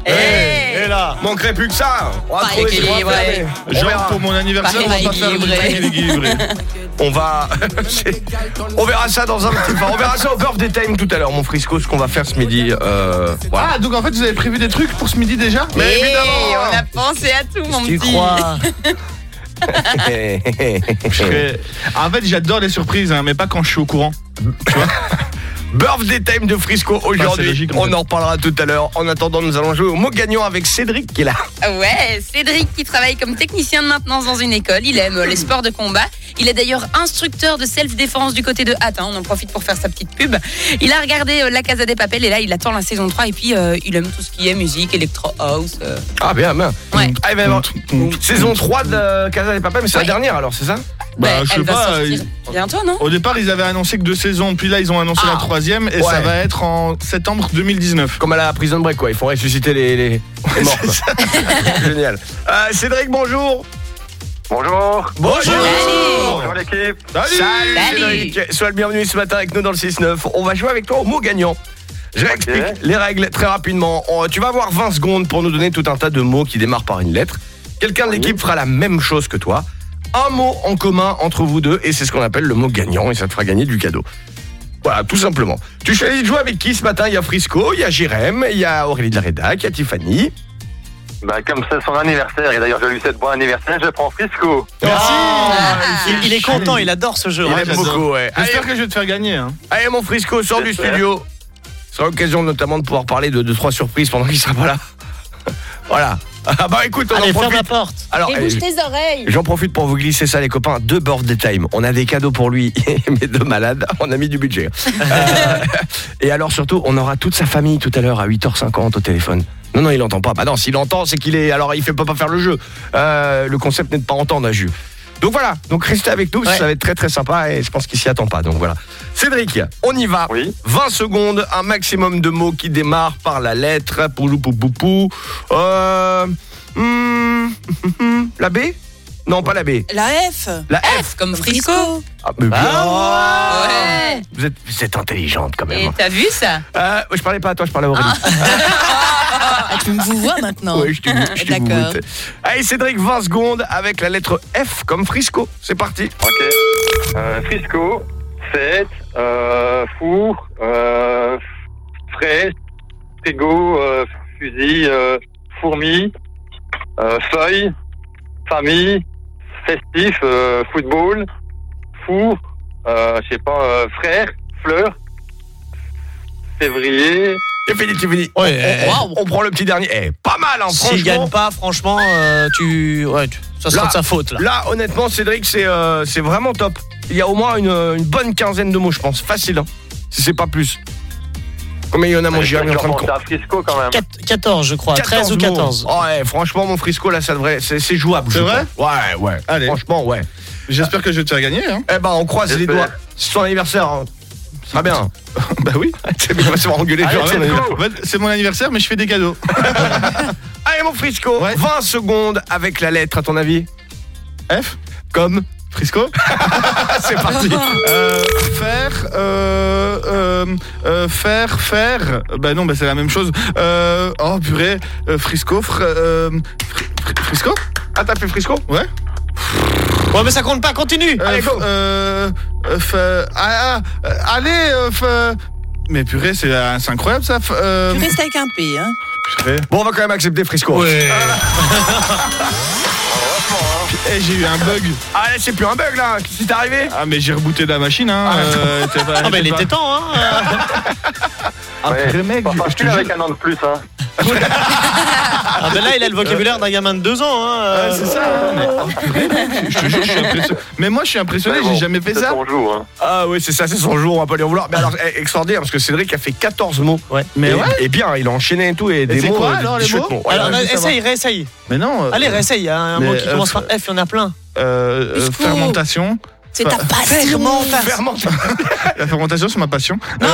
Eh. Et là, manquerait plus que ça. On va Pas équilibré. Genre pour mon anniversaire, on va pas faire équilibré. du équilibré. On va, on verra ça dans un petit. Enfin, on verra ça au birthday time tout à l'heure, mon Frisco, ce qu'on va faire ce midi. Euh, voilà. Ah, donc en fait, vous avez prévu des trucs pour ce midi déjà Mais évidemment. on a pensé à tout, mon Tu petit. crois serais- Ah, En fait, j'adore les surprises, hein, mais pas quand je suis au courant. Birthday time de Frisco aujourd'hui. en on en reparlera tout à l'heure. En attendant, nous allons jouer au mot gagnant avec Cédric qui est là. Ouais, Cédric qui travaille comme technicien de maintenance dans une école. Il aime euh, les sports de combat. Il est d'ailleurs instructeur de self-défense du côté de Hatt. hein. On en profite pour faire sa petite pub. Il a regardé euh, La Casa des Papel et là, il attend la saison 3. Et puis, euh, il aime tout ce qui est musique, electro house. euh. Ah bien, bien. Ouais. Ah, il va y avoir saison 3 de Casa des Papel, mais c'est Ouais. la dernière alors, c'est ça? Bah, Ouais, je sais pas. ils- bientôt, non? Au départ, ils avaient annoncé que deux saisons, puis là, ils ont annoncé Ah. la troisième, et Ouais. ça va être en septembre 2019. Comme à la Prison Break, quoi. Il faut ressusciter les, les, les morts. quoi. Génial. Euh, Cédric, bonjour. Bonjour. Bonjour. Bonjour l'équipe. Salut, Salut. Cédric. Sois le bienvenu ce matin avec nous dans le 6-9. On va jouer avec toi au mot gagnant. Je réexplique les règles très rapidement. On- Tu vas avoir 20 secondes pour nous donner tout un tas de mots qui démarrent par une lettre. Quelqu'un de l'équipe fera la même chose que toi. Un mot en commun entre vous deux et c'est ce qu'on appelle le mot gagnant et ça te fera gagner du cadeau. Voilà, tout simplement. Tu choisis de jouer avec qui ce matin? Il y a Frisco, il y a Jérém, il y a Aurélie de la Rédac, il y a Tiffany. Bah, comme c'est son anniversaire, et d'ailleurs je lui souhaite bon anniversaire, je prends Frisco. Merci il, il est content, il adore ce jeu. Il hein. aime beaucoup, ouais. J'espère que je vais te faire gagner. Hein. allez, mon Frisco, sors du studio. Ce sera l'occasion notamment de pouvoir parler de 2-3 surprises pendant qu'il sera pas là. voilà. Ah bah écoute, on Allez, en ferme la porte. Alors, Et bouge tes oreilles. J'en profite pour vous glisser ça, les copains. Deux birthday time. On a des cadeaux pour lui, mais deux malades. On a mis du budget. Euh, et alors, surtout, on aura toute sa famille tout à l'heure à 8h50 au téléphone. Non, non, il entend pas. Bah non, s'il entend, c'est qu'il est. Alors, il fait pas, pas faire le jeu. Euh, le concept n'est de pas entendre, Jus. Donc voilà, donc restez avec nous, ça va être très très sympa et je pense qu'il s'y attend pas. Donc voilà. Cédric, on y va. 20 secondes, un maximum de mots qui démarrent par la lettre. Poulou pou pou pou. Euh, hmm, la B Non, pas la B. La F. La F. Comme Frisco. Ah, mais bien. Ouais. Vous êtes, vous êtes intelligente quand même. Et t'as vu ça Euh, je parlais pas à toi, je parlais à Aurélie. Ah, tu me vous vois maintenant. Oui, je te D'accord. goûte. Allez, Cédric, 20 secondes avec la lettre F comme Frisco. C'est parti. Ok. Euh, Frisco, fête, euh, four, euh, fraise, frigo, euh, fusil, euh, fourmi, euh, feuille, famille, festif, euh, football, four, euh, je sais pas, euh, frère, fleur, février. C'est fini, c'est fini. Ouais, on, eh, on- on prend le petit dernier. Eh, pas mal, hein, S'il franchement. gagne pas, franchement, euh, tu, ouais, tu- ça sera Là- de sa faute là. Là, honnêtement, Cédric, c'est euh, c'est vraiment top. Il y a au moins une, une bonne quinzaine de mots, je pense. Facile, hein, si c'est pas plus. Combien il y en a, mon Jérémy, en train de à Frisco quand même. 14, je crois. 13 ou mots. 14. Oh, ouais, franchement, mon Frisco, là, ça devrait. C'est c'est jouable. C'est vrai crois. Ouais, ouais. Allez. Franchement, ouais. J'espère que je vais te faire gagner. Hein. Eh ben, on croise les doigts. C'est son anniversaire. hein. Sera bien. bah oui. c'est bien, on va se faire engueuler. Allez, durant c'est son anniversaire. En fait, c'est mon anniversaire, mais je fais des cadeaux. Allez, mon Frisco, 20 secondes avec la lettre, à ton avis F Comme Frisco C'est parti. Euh, faire, euh, euh, euh, faire, faire. Bah non, bah c'est la même chose. Euh, oh purée, euh, Frisco, fr- euh, fr- fr- Frisco Ah, t'as fait Frisco Ouais. Ouais, mais ça compte pas, continue. Euh, euh, euh, f- ah, ah, allez, euh, f- mais purée, c'est incroyable ça. f- euh, Tu restes avec un P, hein. purée. Bon, on va quand même accepter Frisco. Ouais. Eh, j'ai eu un bug. Ah, là, c'est plus un bug là. Qu'est-ce qui t'est arrivé Ah, mais j'ai rebooté la machine, hein. euh, t'es pas- Ah, mais il t'es pas- était temps, hein. Ah, Ouais, purée, mec, je te jure. avec un an de plus, hein. Ah, ben là, il a le vocabulaire d'un gamin de 2 ans, hein. Ouais, c'est ça. hein, mais- je te jure, je suis impressionné. Mais moi, je suis impressionné, Mais bon, j'ai jamais fait c'est ça. son jour, hein. Ah oui, c'est ça, c'est son jour, on va pas lui en vouloir. Mais alors, eh, extraordinaire, parce que Cédric a fait 14 mots. Ouais. Mais et, ouais. et bien, il a enchaîné et tout, et des c'est mots. quoi, euh, alors, des les chouettes mots Ouais, Alors, je veux savoir. essaye, réessaye. Mais non. euh, Allez, réessaye. Il y a un mais, mot qui euh, commence par F, il y en a plein. euh, euh, fermentation. C'est ta passion. Fermentation. La fermentation, c'est ma passion. Non.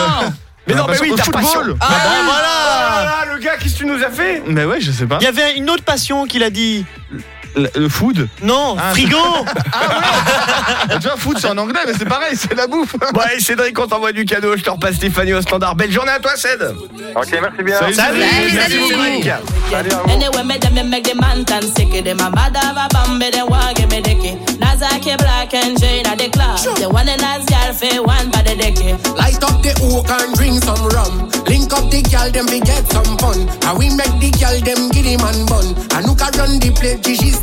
Mais Ma non, mais oui, ta football. passion. Ah, bah, Oh voilà. là là, le gars, qu'est-ce que tu nous as fait? Mais ouais, je sais pas. Il y avait une autre passion qu'il a dit. Le, le food. Non, Ah. frigo. Ah, tu vois, food, c'est en anglais, mais c'est pareil, c'est la bouffe. Allez, Cédric, on t'envoie du cadeau. Je te repasse Stéphanie au standard. Belle journée à toi, Céd. Ok, merci bien. Salut, Salut, Cédric. merci beaucoup. Salut à vous. Anyway, me them me make the man tan sick them a mad of a bambi they want give me dicky. Nazaki black and Jane at the club. The one in as girl for one by the dicky. Light up the oak and drink some rum. Link up the girl, them we get some fun. And we make the girl, them giddy man bun. And who can run the place, Gigi's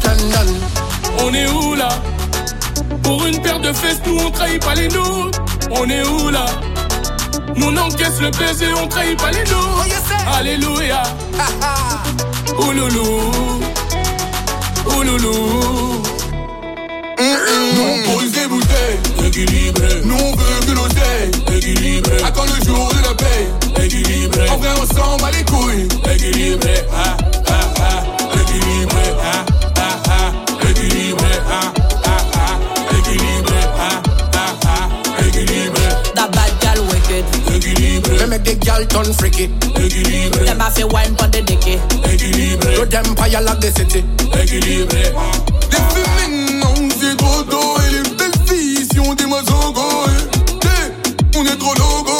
On est où là? Pour une paire de fesses, nous on trahit pas les nôtres. On est où là? Nous on encaisse le baiser, on trahit pas les nôtres. Alléluia. Ouloulou. Ouloulou. Nous on pose des bouteilles, équilibré. Nous on veut que l'oseille, équilibré. À quand le jour de la paix, équilibré. En vrai, on s'en bat les couilles, équilibré. Ah, ah, make the girl turn freaky, équilibré. Them have to wine pon the dicky. Équilibré. To them fire like the city, équilibré. Les féminins, c'est trop tôt. Et les belles filles, si on des mazogos. On est trop logo.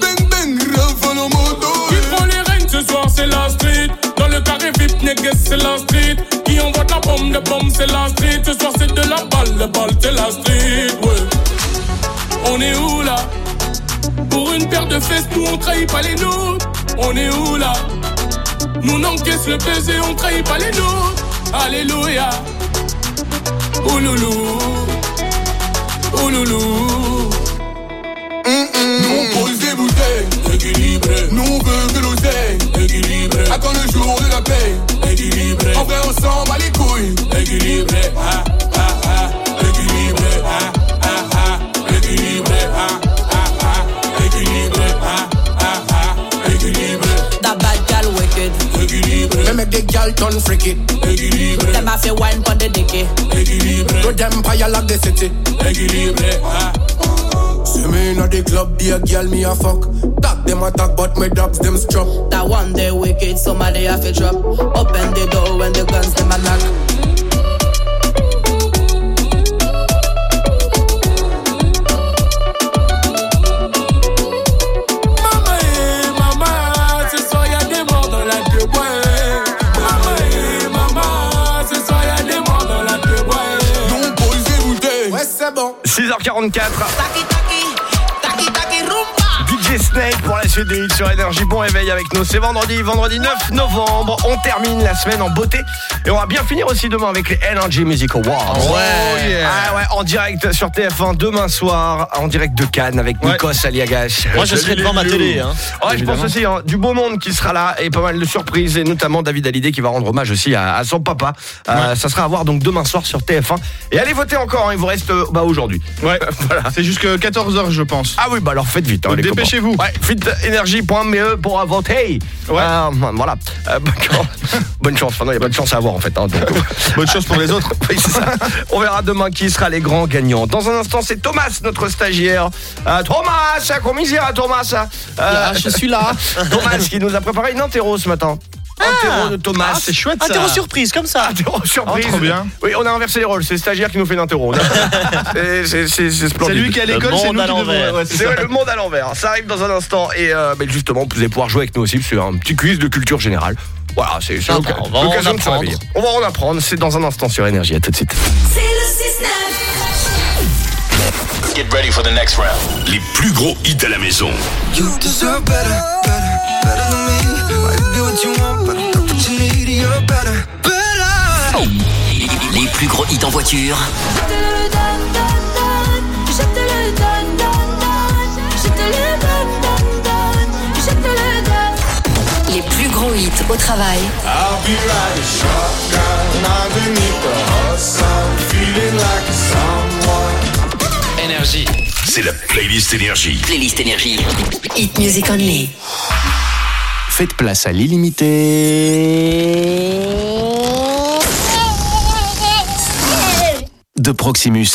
Bang bang, rafale en moto. Qui prend les règnes ce soir, c'est la street. Dans le carré VIP, négué, c'est la street. Qui envoie de la bombe, de bombe, c'est la street. Ce soir, c'est de la balle, le balle, c'est la street. Ouais. On est où là? Pour une paire de fesses, nous on trahit pas les nôtres. On est où là? Nous on encaisse le baiser, on trahit pas les nôtres. Alléluia. Ouloulou. Ouloulou. Nous on pose des bouteilles, équilibré. Nous on veut que l'oseille, équilibré. À quand le jour de la paix, équilibré. On s'en bat les couilles, équilibré. Ah, the girl turn freaky, équilibré. Them have to wine pon the dicky. Équilibré. To them fire like the city, équilibré. Ah. See me inna the club, be a girl me a fuck. Talk them attack, but my dogs them struck. That one day wicked, somebody have to drop. Open the door when the guns them a knock. 6h44. DJ Snake pour la suite des hits sur Énergie. Bon réveil avec nous. C'est vendredi, vendredi 9 novembre. On termine la semaine en beauté. Et on va bien finir aussi demain avec les Energy Music Awards. Ouais. yeah. Ah ouais, en direct sur TF1 demain soir, en direct de Cannes avec Nikos Aliagas. Moi, je serai devant ma télé. Hein. Ouais, je pense aussi hein, du beau monde qui sera là et pas mal de surprises et notamment David Hallyday qui va rendre hommage aussi à, à son papa. Euh, ça sera à voir donc demain soir sur TF1 et allez voter encore. hein, il vous reste euh, bah aujourd'hui. Ouais, voilà. C'est jusque 14h, je pense. Ah oui, bah alors faites vite. hein, copains. Dépêchez-vous. Ouais, fitenergie.me pour voter. Ouais. Euh, voilà. Euh, bonne chance. bonne chance. Enfin, non, il n'y a pas de chance à avoir en fait. hein, donc, euh, Bonne chose pour les autres. oui, c'est ça. On verra demain qui sera les grands gagnants. Dans un instant, c'est Thomas, notre stagiaire. Euh, Thomas, comment il ira Thomas Là, je suis là. Thomas qui nous a préparé une interro ce matin. Interro de Thomas. Ah, c'est chouette, ça. Interro surprise, comme ça. Interro surprise. Oh, trop bien. Oui, on a inversé les rôles. C'est le stagiaire qui nous fait l'interro. On a- C'est- C'est c'est- c'est splendide. C'est lui qui est à l'école, c'est nous qui devons. ouais, c'est ouais, le monde à l'envers. Ça arrive dans un instant. Et euh, ben, justement, vous allez pouvoir jouer avec nous aussi. C'est un petit quiz de culture générale. Voilà, c'est en l'occasion de se réveiller. On va en apprendre. C'est dans un instant sur Énergie. À tout de suite. C'est le 6-9. Get ready for the next round. Les plus gros hits à la maison. You deserve better, better, better what you want, but I'm not what you need. You're better, better. Les plus gros hits en voiture. Je te le donne, donne, donne. Je te le donne, donne, donne. Je te le donne, donne, donne. Je te le donne. Les plus gros hits au travail. I'll be riding shotgun underneath the hot sun, feeling like someone. Énergie. C'est la playlist Énergie. Playlist Énergie. Hit Music Only. Faites place à l'illimité de Proximus.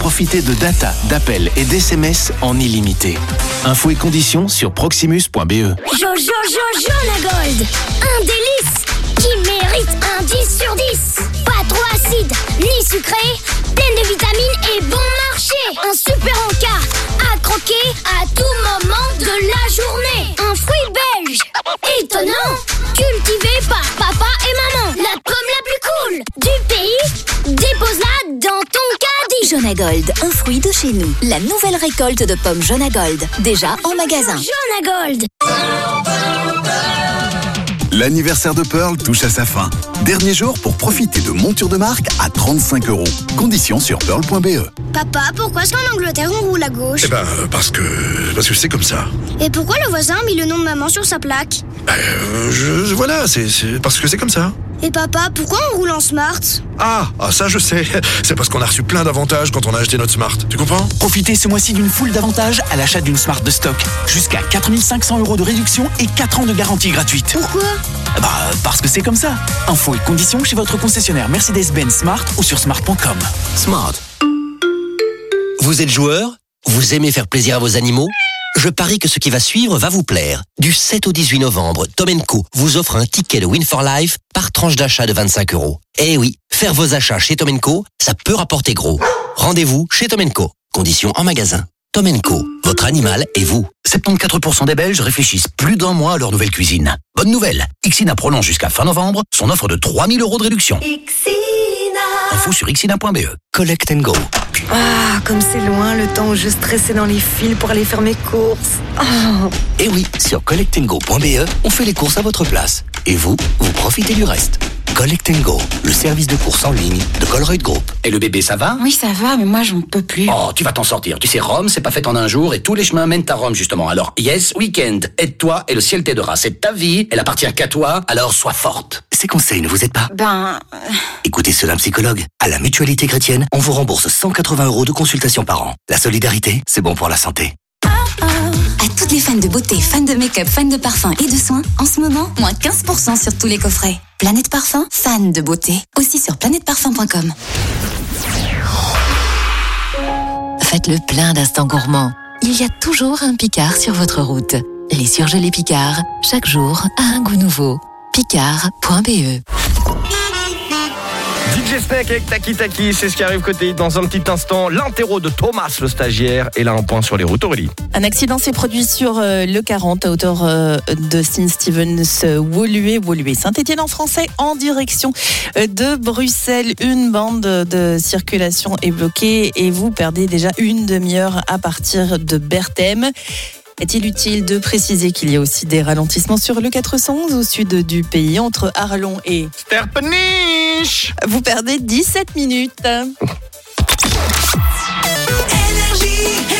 Profitez de data, d'appels et d'SMS en illimité. Infos et conditions sur proximus.be. Jojo Jojo la Gold, un délice qui mérite un 10 sur 10. Pas trop acide ni sucré, pleine de vitamines et bon Un super encas à croquer à tout moment de la journée. Un fruit belge étonnant, cultivé par papa et maman. La pomme la plus cool du pays, dépose-la dans ton caddie. À Gold, un fruit de chez nous. La nouvelle récolte de pommes à Gold. Déjà en magasin. À Gold. L'anniversaire de Pearl touche à sa fin. Dernier jour pour profiter de montures de marque à 35 euros. Conditions sur pearl.be. Papa, pourquoi est-ce qu'en Angleterre on roule à gauche Eh ben, euh, parce que. Parce que c'est comme ça. Et pourquoi le voisin a mis le nom de maman sur sa plaque? Euh, je, je- voilà, c'est parce que c'est comme ça. Et papa, pourquoi on roule en smart Ah, ah, ça je sais. C'est parce qu'on a reçu plein d'avantages quand on a acheté notre Smart. Tu comprends Profitez ce mois-ci d'une foule d'avantages à l'achat d'une Smart de stock. Jusqu'à 4500 euros de réduction et 4 ans de garantie gratuite. Pourquoi Bah, parce que c'est comme ça. Infos et conditions chez votre concessionnaire Mercedes-Benz Smart ou sur smart.com. Smart. Vous êtes joueur? Vous aimez faire plaisir à vos animaux? Je parie que ce qui va suivre va vous plaire. Du 7 au 18 novembre, Tom Co vous offre un ticket de Win for Life par tranche d'achat de 25 euros. Eh oui, faire vos achats chez Tom Co, ça peut rapporter gros. Rendez-vous chez Tom Co. Conditions en magasin. Tom Co, votre animal et vous. 74% des Belges réfléchissent plus d'un mois à leur nouvelle cuisine. Bonne nouvelle, Ixina prolonge jusqu'à fin novembre son offre de 3000 euros de réduction. Info sur xina.be. Collect and go. Ah, comme c'est loin le temps où je stressais dans les fils pour aller faire mes courses. Oh. Et oui, sur collectandgo.be, on fait les courses à votre place. Et vous, vous profitez du reste. Collect and Go, le service de courses en ligne de Colruyt Group. Et le bébé, ça va? Oui, ça va, mais moi, j'en peux plus. Oh, tu vas t'en sortir. Tu sais, Rome, c'est pas fait en un jour et tous les chemins mènent à Rome, justement. Alors, yes, week-end, aide-toi et le ciel t'aidera. C'est ta vie, elle appartient qu'à toi, alors sois forte. Ces conseils ne vous aident pas? Ben, Écoutez cela, psychologue. À la Mutualité Chrétienne, on vous rembourse 180 euros de consultation par an. La solidarité, c'est bon pour la santé. À les fans de beauté, fans de make-up, fans de parfum et de soins, en ce moment, moins 15% sur tous les coffrets. Planète Parfum, fan de beauté. Aussi sur planèteparfum.com. Faites le plein d'instants gourmands. Il y a toujours un Picard sur votre route. Les surgelés Picard, chaque jour a un goût nouveau. Picard.be C'est ce qui arrive côté dans un petit instant. L'interro de Thomas, le stagiaire, et là un point sur les routes. Aurélie. Un accident s'est produit sur euh, le 40 à hauteur euh, de St. Stevens, euh, Woluwe, Woluwe, Saint-Étienne en français, en direction de Bruxelles. Une bande de circulation est bloquée et vous perdez déjà une demi-heure à partir de Berthème. Est-il utile de préciser qu'il y a aussi des ralentissements sur le 411 au sud du pays entre Arlon et Sterpenich Vous perdez 17 minutes. Énergie,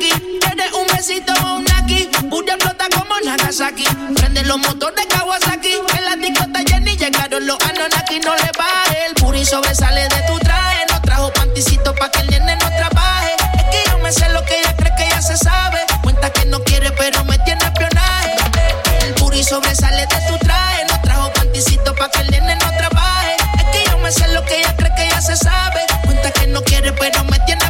aquí. Eres un besito un aquí. Puya flota como Nagasaki. Prende los motores Kawasaki. En la discota Jenny llegaron los Anonaki. No le baje. El puri sobresale de tu traje. No trajo panticito pa' que el nene no trabaje. Es que yo me sé lo que ella cree que ya se sabe. Cuenta que no quiere, pero me tiene espionaje. El puri sobresale de tu traje. No trajo panticito pa' que el nene no trabaje. Es que yo me sé lo que ella cree que ya se sabe. Cuenta que no quiere, pero me tiene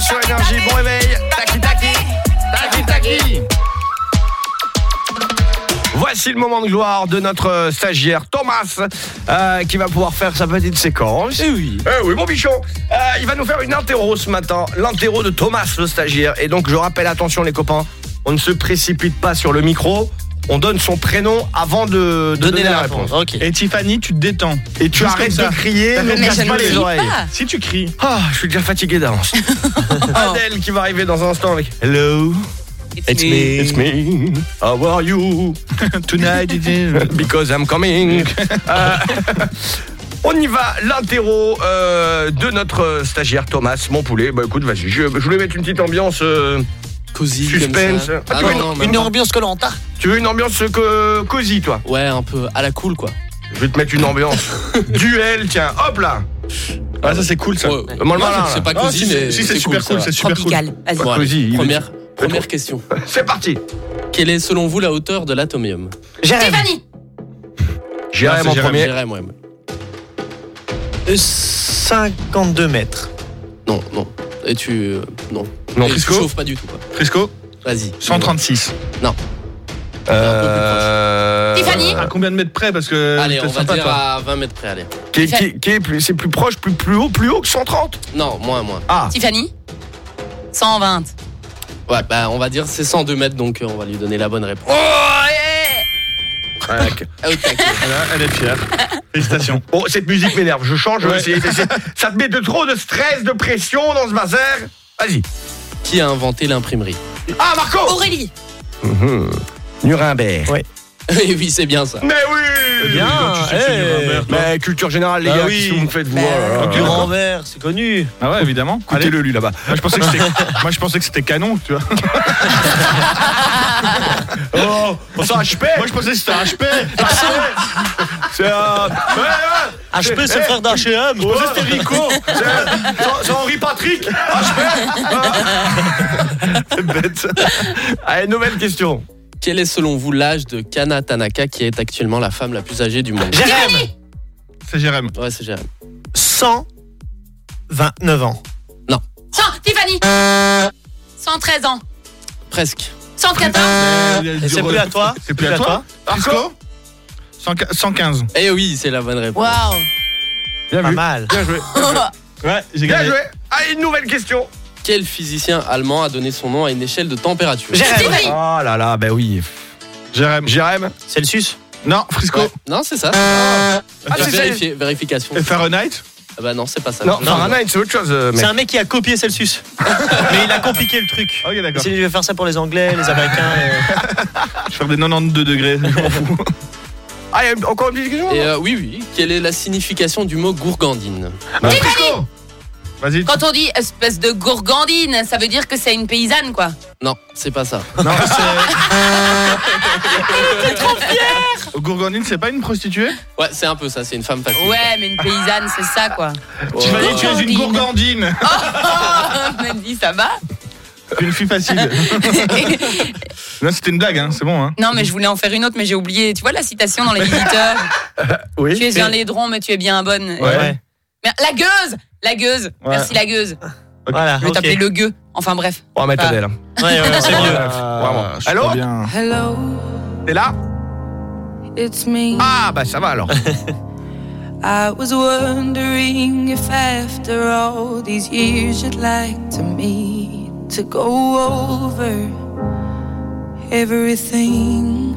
sur Énergie. Bon réveil. Taki taki. Taki. Voici le moment de gloire de notre euh, stagiaire Thomas euh, qui va pouvoir faire sa petite séquence. Eh oui. Eh oui, mon bichon. Euh, il va nous faire une interro ce matin. L'interro de Thomas, le stagiaire. Et donc, je rappelle, attention les copains, on ne se précipite pas sur le micro. On donne son prénom avant de, de donner, la réponse. Et Tiffany, tu te détends. Et tu Juste arrêtes comme ça. de crier, ne Mais casse je ne pas les crie oreilles. pas. Si tu cries. Ah, je suis déjà fatigué d'avance. Adèle qui va arriver dans un instant avec Hello. It's me. It's me. How are you? Tonight it is. Because I'm coming. Euh, on y va, l'interro euh, de notre stagiaire Thomas, mon poulet. Bah écoute, vas-y, je, je voulais mettre une petite ambiance. Euh, Cosy, Suspense. comme ça. Ah, tu veux non, une, ambiance Colanta Tu veux une ambiance co- cosy, toi? Ouais, un peu à la cool, quoi. Je vais te mettre une ambiance duel, tiens, hop là Ah, ça c'est cool ça. Ouais. Moi, c'est là. pas Ah, cosy, si, mais si, c'est super cool, c'est super Tropical. cool. Vas-y. Bon, allez, Cosy, il est- première, première question. C'est parti Quelle est selon vous la hauteur de l'atomium? Tiffany. Jérém en premier. Jérém, ouais. Euh, 52 mètres. Non, non. Et tu. euh, non. Non, Frisco chauffes pas du tout, quoi. Frisco, Vas-y. 136. Non. Euh... Tiffany À combien de mètres près Parce que Allez, on va sympa, dire toi. à 20 mètres près, allez. Qui est, qui est- qui est plus, c'est plus proche, plus, plus haut, plus haut que 130 Non, moins, moins. Ah Tiffany 120. Ouais, bah on va dire c'est 102 mètres, donc euh, on va lui donner la bonne réponse. Oh ouais. Ah, au taquet. Elle, est fière. Félicitations. Bon, cette musique m'énerve, je change. Ouais. c'est- c'est- c'est- ça te met de trop de stress, de pression dans ce bazar. Vas-y. Qui a inventé l'imprimerie? Ah, Marco Aurélie. Mhm. Nuremberg. Ouais. Oui, oui, c'est bien ça. Mais oui Bien, tu sais, c'est eh, Nuremberg, toi. Mais culture générale, les Bah gars, oui. qu'est-ce que vous me faites, vous Bah, oh là là. Du renvers, c'est connu. Ah ouais, évidemment. Allez. Écoutez-le, lui, là-bas. Moi je pensais que c'était, moi, je pensais que c'était canon, tu vois. Oh, on s'en HP Moi je pensais que c'était un HP. C'est un... HP, c'est le frère d'H&M. Je pensais que c'était Rico. C'est- c'est- C'est Henri Patrick. HP. Bête. Allez, nouvelle question. Quel est selon vous l'âge de Kana Tanaka, qui est actuellement la femme la plus âgée du monde? Jérém, C'est Jérém. Ouais, c'est Jérém. 129 ans. 100. Tiffany. 113 ans. Presque. 114. Et c'est plus à toi? C'est plus à toi? Frisco 115. Eh oui, c'est la bonne réponse. Waouh. Bien Pas vu. mal. Bien joué. Ouais, j'ai Bien gagné. joué. Allez, une nouvelle question. Quel physicien allemand a donné son nom à une échelle de température Jérém. Oh là là, bah oui. Jérém. Jérém Celsius. Non, Frisco. Ouais. Non, c'est ça. Ah, c'est ça. vérifié- vérification. Et Fahrenheit Ah bah non, c'est pas ça. Non, Fahrenheit, c'est autre chose, euh, mec. C'est un mec qui a copié Celsius. Mais il a compliqué le truc. Ok, Il d'accord. dit, je vais faire ça pour les Anglais, les Américains. euh. Je vais faire des 92 degrés. Je m'en fous. Ah, il y a encore une petite question Et euh, oui, oui. Quelle est la signification du mot gourgandine? Bah, Frisco. Vas-y. Quand on dit espèce de gourgandine, ça veut dire que c'est une paysanne, quoi. Non, c'est pas ça. Non, c'est. Gourgandine, c'est pas une prostituée Ouais, c'est un peu ça, c'est une femme facile. Ouais, mais une paysanne, c'est ça, quoi. Tu m'as dit tu es une gourgandine. Oh, on m'a dit, ça va Une fille facile. Là, c'était une blague, hein, c'est bon. Hein. Non, mais je voulais en faire une autre, mais j'ai oublié. Tu vois la citation dans les visiteurs Oui. Tu es un laidron, mais tu es bien bonne. Ouais. La gueuse La gueuse Ouais. Merci la gueuse. Voilà, Je vais ok. t'appeler le gueux. Enfin bref. On va mettre Adèle. Ouais, ouais, c'est mieux. Suis Allô. Hello, T'es là it's me. Ah, bah ça va alors. I was wondering if after all these years you'd like to meet to go over everything.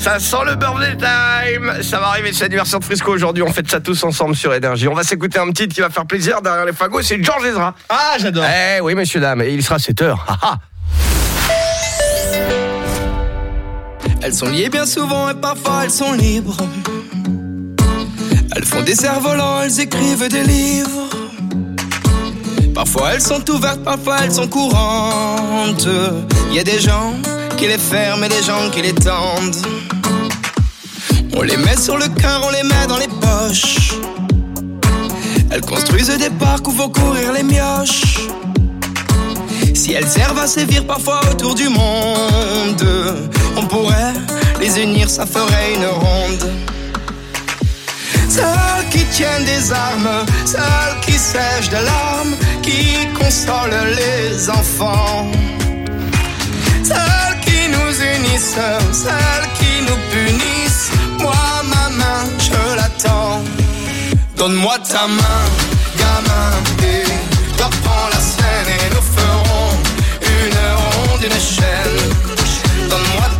Ça sent le birthday time Ça va arriver, c'est l'anniversaire de Frisco aujourd'hui, on fête ça tous ensemble sur Énergie. On va s'écouter un petit qui va faire plaisir derrière les fagots, c'est Georges Ezra. Ah, j'adore. Eh oui, messieurs, dames, et il sera 7h. Elles sont liées bien souvent et parfois elles sont libres. Elles font des cerfs-volants, elles écrivent des livres. Parfois elles sont ouvertes, parfois elles sont courantes. Il y a des gens qui les ferment et des gens qui les tendent. On les met sur le cœur, on les met dans les poches. Elles construisent des parcs où vont courir les mioches. Si elles servent à sévir parfois autour du monde, on pourrait les unir, ça ferait une ronde. Celles qui tiennent des armes, celles qui sèchent de larmes, qui consolent les enfants. Celles qui nous punissent. Moi, ma main, je l'attends. Donne-moi ta main, gamin, et toi prends la scène et nous ferons une ronde, une chaîne. Donne-moi ta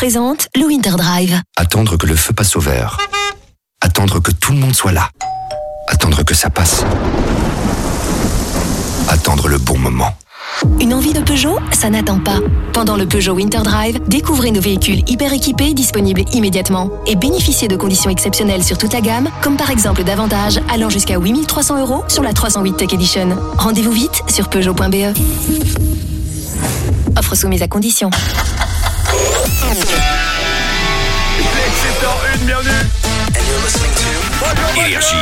présente le Winter Drive. Attendre que le feu passe au vert. Attendre que tout le monde soit là. Attendre que ça passe. Attendre le bon moment. Une envie de Peugeot? Ça n'attend pas. Pendant le Peugeot Winter Drive, découvrez nos véhicules hyper équipés disponibles immédiatement et bénéficiez de conditions exceptionnelles sur toute la gamme, comme par exemple d'avantages allant jusqu'à 8300 euros sur la 308 Tech Edition. Rendez-vous vite sur Peugeot.be. Offre soumise à condition. Énergie.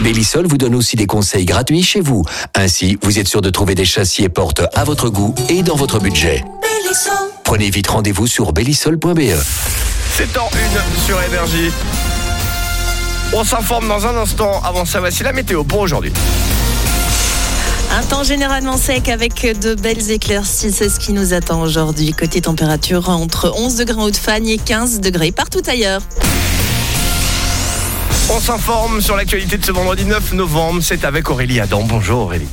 Bellisol vous donne aussi des conseils gratuits chez vous. Ainsi, vous êtes sûr de trouver des châssis et portes à votre goût et dans votre budget. Prenez vite rendez-vous sur bellisol.be. C'est en une sur Énergie. On s'informe dans un instant. Avant ça, voici la météo pour aujourd'hui. Un temps généralement sec avec de belles éclaircies, c'est ce qui nous attend aujourd'hui. Côté température, entre 11 degrés en Haute-Fagne et 15 degrés partout ailleurs. On s'informe sur l'actualité de ce vendredi 9 novembre. C'est avec Aurélie Adam. Bonjour Aurélie.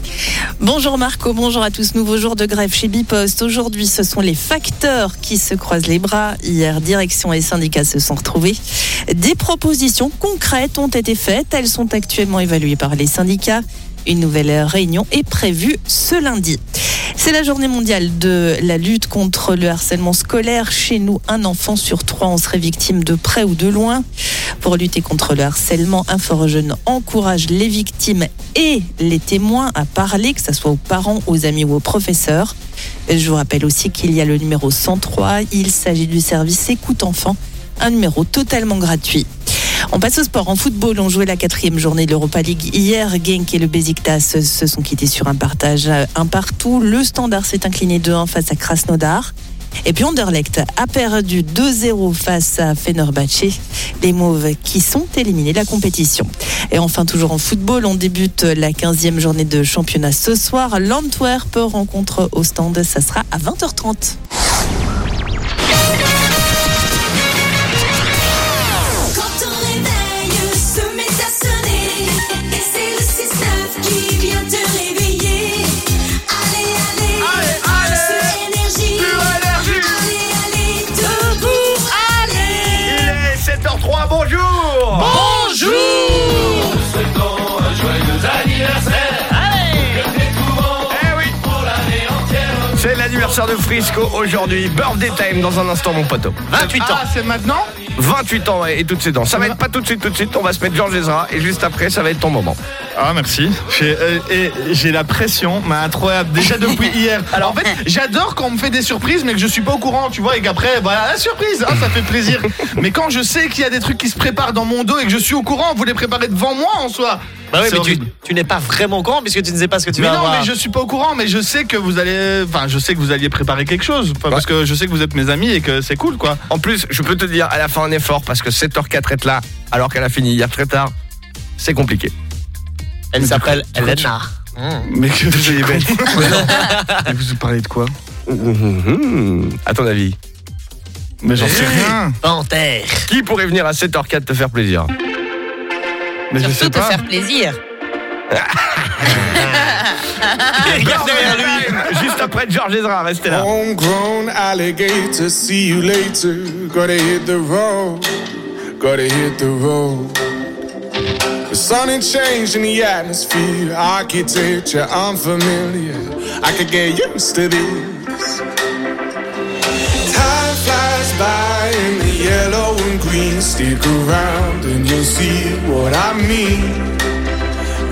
Bonjour Marco, bonjour à tous. Nouveau jour de grève chez Bipost. Aujourd'hui, ce sont les facteurs qui se croisent les bras. Hier, direction et syndicats se sont retrouvés. Des propositions concrètes ont été faites. Elles sont actuellement évaluées par les syndicats. Une nouvelle réunion est prévue ce lundi. C'est la journée mondiale de la lutte contre le harcèlement scolaire. Chez nous, un enfant sur trois en serait victime de près ou de loin. Pour lutter contre le harcèlement, InfoRejeune encourage les victimes et les témoins à parler, que ce soit aux parents, aux amis ou aux professeurs. Je vous rappelle aussi qu'il y a le numéro 103. Il s'agit du service Écoute Enfant, un numéro totalement gratuit. On passe au sport. En football, on jouait la quatrième journée de l'Europa League. Hier, Genk et le Besiktas se sont quittés sur un partage un partout. Le Standard s'est incliné 2-1 face à Krasnodar. Et puis Anderlecht a perdu 2-0 face à Fenerbahçe, les Mauves qui sont éliminés de la compétition. Et enfin, toujours en football, on débute la 15e journée de championnat ce soir. L'Antwerp rencontre au stand, ça sera à 20h30. Bonjour Bonjour. De Frisco aujourd'hui. Birthday time dans un instant, mon poteau. 28 ans. Ah, c'est maintenant 28 ans ouais, et toutes ces dents. Ça va être pas tout de suite, tout de suite. On va se mettre Georges Ezra et juste après, ça va être ton moment. Ah merci. J'ai euh, et j'ai la pression, mais incroyable déjà depuis hier. Alors en fait, j'adore quand on me fait des surprises, mais que je suis pas au courant, tu vois, et qu'après, voilà la surprise, ah, ça fait plaisir. mais quand je sais qu'il y a des trucs qui se préparent dans mon dos et que je suis au courant, vous les préparez devant moi en soi. Bah oui, mais tu, tu n'es pas vraiment au courant puisque tu ne sais pas ce que tu mais vas non, avoir. mais je suis pas au courant, mais je sais que vous allez, enfin, je sais que vous alliez préparer quelque chose, Enfin, parce que je sais que vous êtes mes amis et que c'est cool, quoi. En plus, je peux te dire, elle a fait un effort parce que 7h04 être là alors qu'elle a fini hier très tard. C'est compliqué. Elle s'appelle Elena. Mais que vous ayez bête. Mais vous parlez de quoi À ton avis Mais j'en sais rien. Panthère. Qui pourrait venir à 7h04 te faire plaisir? Mais je Surtout sais te pas. faire plaisir. Juste après Georges Ezra, restez là. Homegrown alligator, see you later. Gotta hit the road, gotta hit the road. The sun ain't changing the atmosphere, architecture unfamiliar. I could get used to this. Time flies by in the yellow and green. Stick around and you'll see what I mean.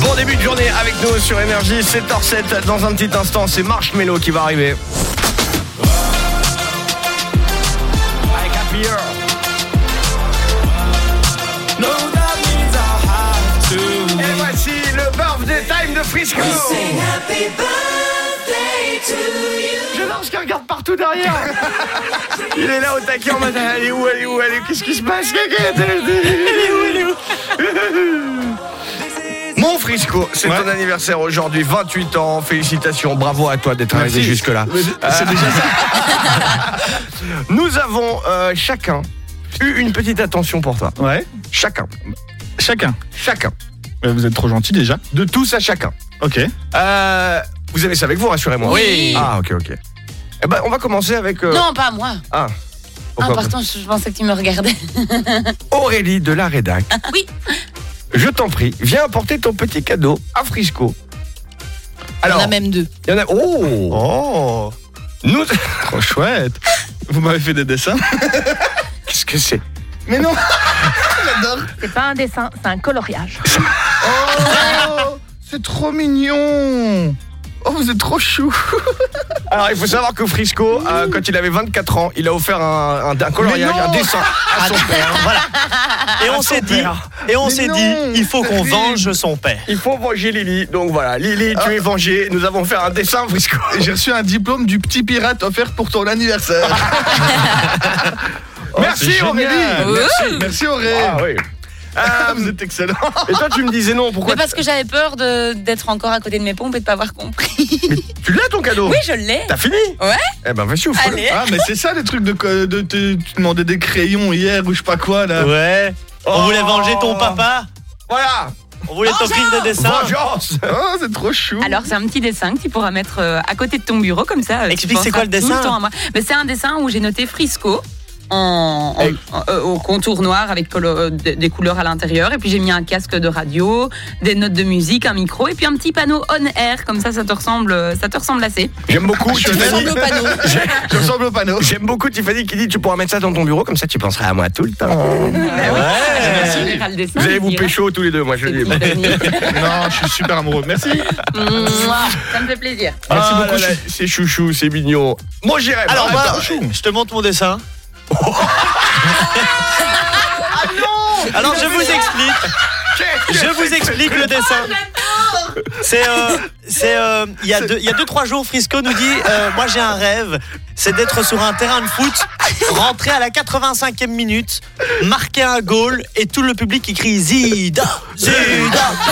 Bon début de journée avec nous sur Énergie, 7h07. Dans un petit instant, c'est Marshmello qui va arriver. Frisco. J'adore ce qu'il regarde partout derrière. Il est là au taquet en mode Elle est où, elle est où, elle est où Qu'est-ce qui se passe Elle est où, elle est où Mon Frisco, c'est ton anniversaire aujourd'hui, 28 ans, félicitations, bravo à toi d'être arrivé jusque-là. C'est déjà Nous avons euh, chacun eu une petite attention pour toi. Ouais. Chacun. Chacun. Chacun. Vous êtes trop gentil déjà. De tous à chacun. Ok. Euh, vous avez ça avec vous, rassurez-moi. Oui. Ah, ok, ok. Eh ben, on va commencer avec. euh, Non, pas moi. Ah. Ah, Pourquoi pas? Pardon, je je pensais que tu me regardais. Aurélie de la Rédac. Oui. Je t'en prie, viens apporter ton petit cadeau à Frisco. Il y en a même deux. Il y en a. Oh Oh Nous. Trop chouette. Vous m'avez fait des dessins? Qu'est-ce que c'est? Mais non C'est pas un dessin, c'est un coloriage. Oh C'est trop mignon Oh, vous êtes trop chou Alors, il faut savoir que Frisco, euh, quand il avait 24 ans, il a offert un, un, un coloriage, un dessin à son père. Voilà. Et on s'est dit, et on s'est dit, il faut qu'on venge son père. Il faut venger Lily. Donc voilà, Lily, tu Ah. es vengée. Nous avons fait un dessin, Frisco. J'ai reçu un diplôme du petit pirate offert pour ton anniversaire. Oh, Merci, Aurélie. Merci, merci Aurélie. Ah oui. Ah, Euh, vous êtes excellent. et toi, tu me disais non. Pourquoi Mais parce que j'avais peur de- d'être encore à côté de mes pompes et de pas avoir compris. Tu l'as ton cadeau Oui, je l'ai. T'as fini Ouais. Eh ben, vas-y. Allez. Ah, mais c'est ça les trucs de, de, te- tu demandais des crayons hier ou je sais pas quoi là. Ouais. On Oh. voulait venger ton papa. Voilà. On voulait t'offrir des dessins. Vengeance. Oh, c'est trop chou. Alors c'est un petit dessin que tu pourras mettre euh, à côté de ton bureau comme ça. euh, Explique, c'est quoi le dessin c'est un dessin où j'ai noté Frisco. En, en- en- euh, au contour noir avec colo- euh, des des couleurs à l'intérieur et puis j'ai mis un casque de radio, des notes de musique, un micro et puis un petit panneau on air comme ça ça te ressemble euh, ça te ressemble assez. J'aime beaucoup Je Tiffany. ressemble au panneau. Je ressemble au panneau. J'aime beaucoup Tiffany qui dit tu pourras mettre ça dans ton bureau comme ça tu penseras à moi tout le temps. Verras le dessin, Vous allez vous pécho tous les deux, moi je le dis. Non, je suis super amoureux. Merci. Mouah, ça me fait plaisir. Merci Ah beaucoup. C'est chouchou, c'est mignon. Moi j'irai. Alors, Bah, je te montre mon dessin. Alors, je vous explique. Je vous explique le dessin. C'est euh, c'est euh, il y a deux il y a deux trois jours Frisco nous dit euh, moi j'ai un rêve c'est d'être sur un terrain de foot rentrer à la 85e minute marquer un goal et tout le public qui crie Zida Zida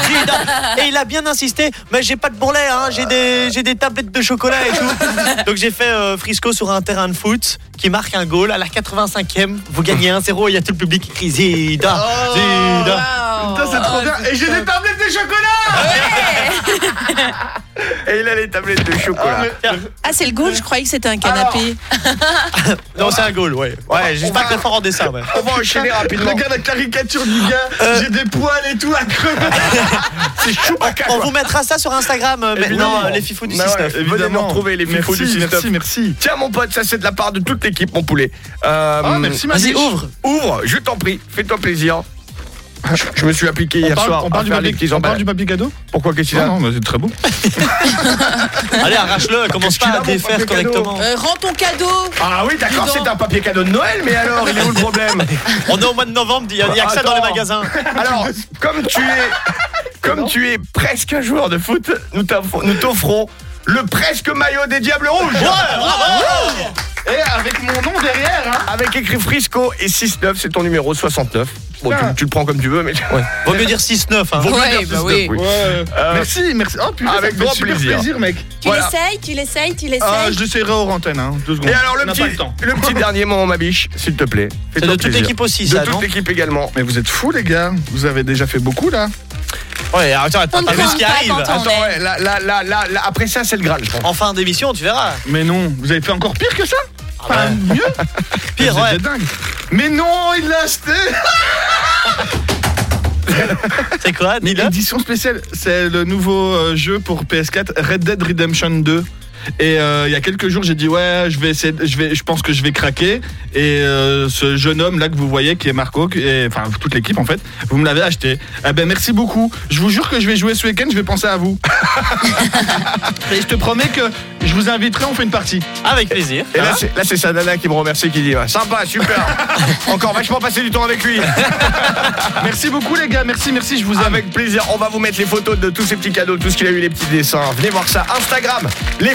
Zida et il a bien insisté mais j'ai pas de bourrelet hein, j'ai des j'ai des tablettes de chocolat et tout. Donc j'ai fait euh, Frisco sur un terrain de foot qui marque un goal à la 85e vous gagnez 1-0 il y a tout le public qui crie Zida Zida Putain, c'est trop bien. Et j'ai des tablettes de chocolat Et il a les tablettes de chocolat. Ah, c'est le goal, je croyais que c'était un canapé. Non, c'est un goal, ouais. Ouais, juste pas très fort en dessin, ouais. On va enchaîner rapidement. Regarde la caricature du gars. Euh. J'ai des poils et tout à crever. C'est Chewbacca. On quoi. vous mettra ça sur Instagram euh, maintenant, les fifous du Bah ouais, 6-9. Venez nous retrouver les fifous Merci, du 6 merci, merci. Tiens mon pote, ça c'est de la part de toute l'équipe mon poulet. Euh, Ah, merci, Vas-y, ouvre. Ouvre, je t'en prie, fais-toi plaisir. Je, je me suis appliqué On hier parle, soir on parle à du faire papier, on parle du papier cadeau Pourquoi qu'est-ce qu'il Non, a non, mais c'est très beau. Allez, arrache-le, commence pas à défaire correctement. Euh, rends ton cadeau Ah oui d'accord, c'est un papier cadeau de Noël, mais alors il est où le problème On est au mois de novembre, il y a, y a que ça dans les magasins. Alors, comme tu es, comme tu es presque un joueur de foot, nous t'offrons le presque maillot des Diables Rouges. Et avec mon nom derrière, hein. Avec écrit Frisco et 6-9, c'est ton numéro 69. Bon, tu, le prends comme tu veux, mais. Vaut mieux dire 6-9. Hein. Vaut mieux Ouais, dire bah 6-9, oui. oui. Ouais. Euh, merci, merci. Oh putain, avec ça me fait grand plaisir. plaisir, mec. Tu Voilà. l'essayes, tu l'essayes, tu l'essayes. Ah, je l'essayerai hors antenne, hein. Deux secondes. Et alors, le petit, le petit dernier moment, ma biche, s'il te plaît. C'est de toute l'équipe aussi, De ça, toute non l'équipe également. Mais vous êtes fous, les gars. Vous avez déjà fait beaucoup, là. Ouais, attends, attends, vu compte ce qui pas arrive Attends, ouais, là, là, là, là, là, après ça, c'est le Graal, je pense. En fin d'émission, tu verras. Mais non, vous avez fait encore pire que ça Enfin, ouais. mieux Pire, Vous êtes ouais. des dingues. Mais non, il l'a acheté C'est quoi, dis-le édition spéciale, c'est le nouveau euh, jeu pour PS4 Red Dead Redemption 2. Et euh, il y a quelques jours, j'ai dit ouais, je vais essayer, de- je vais, je pense que je vais craquer. Et euh, ce jeune homme là que vous voyez, qui est Marco, qui est- enfin toute l'équipe en fait, vous me l'avez acheté. Eh ben merci beaucoup. Je vous jure que je vais jouer ce week-end, je vais penser à vous. Et je te promets que je vous inviterai, on fait une partie. Avec plaisir. Et là, c'est, là, c'est sa nana qui me remercie, qui dit ouais, sympa, super. Encore vachement passé du temps avec lui. Merci beaucoup les gars, merci, merci, je vous aime. Avec plaisir, on va vous mettre les photos de tous ces petits cadeaux, tout ce qu'il a eu, les petits dessins. Venez voir ça. Instagram, les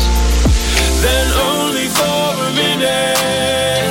Then only for a minute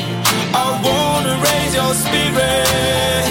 your spirits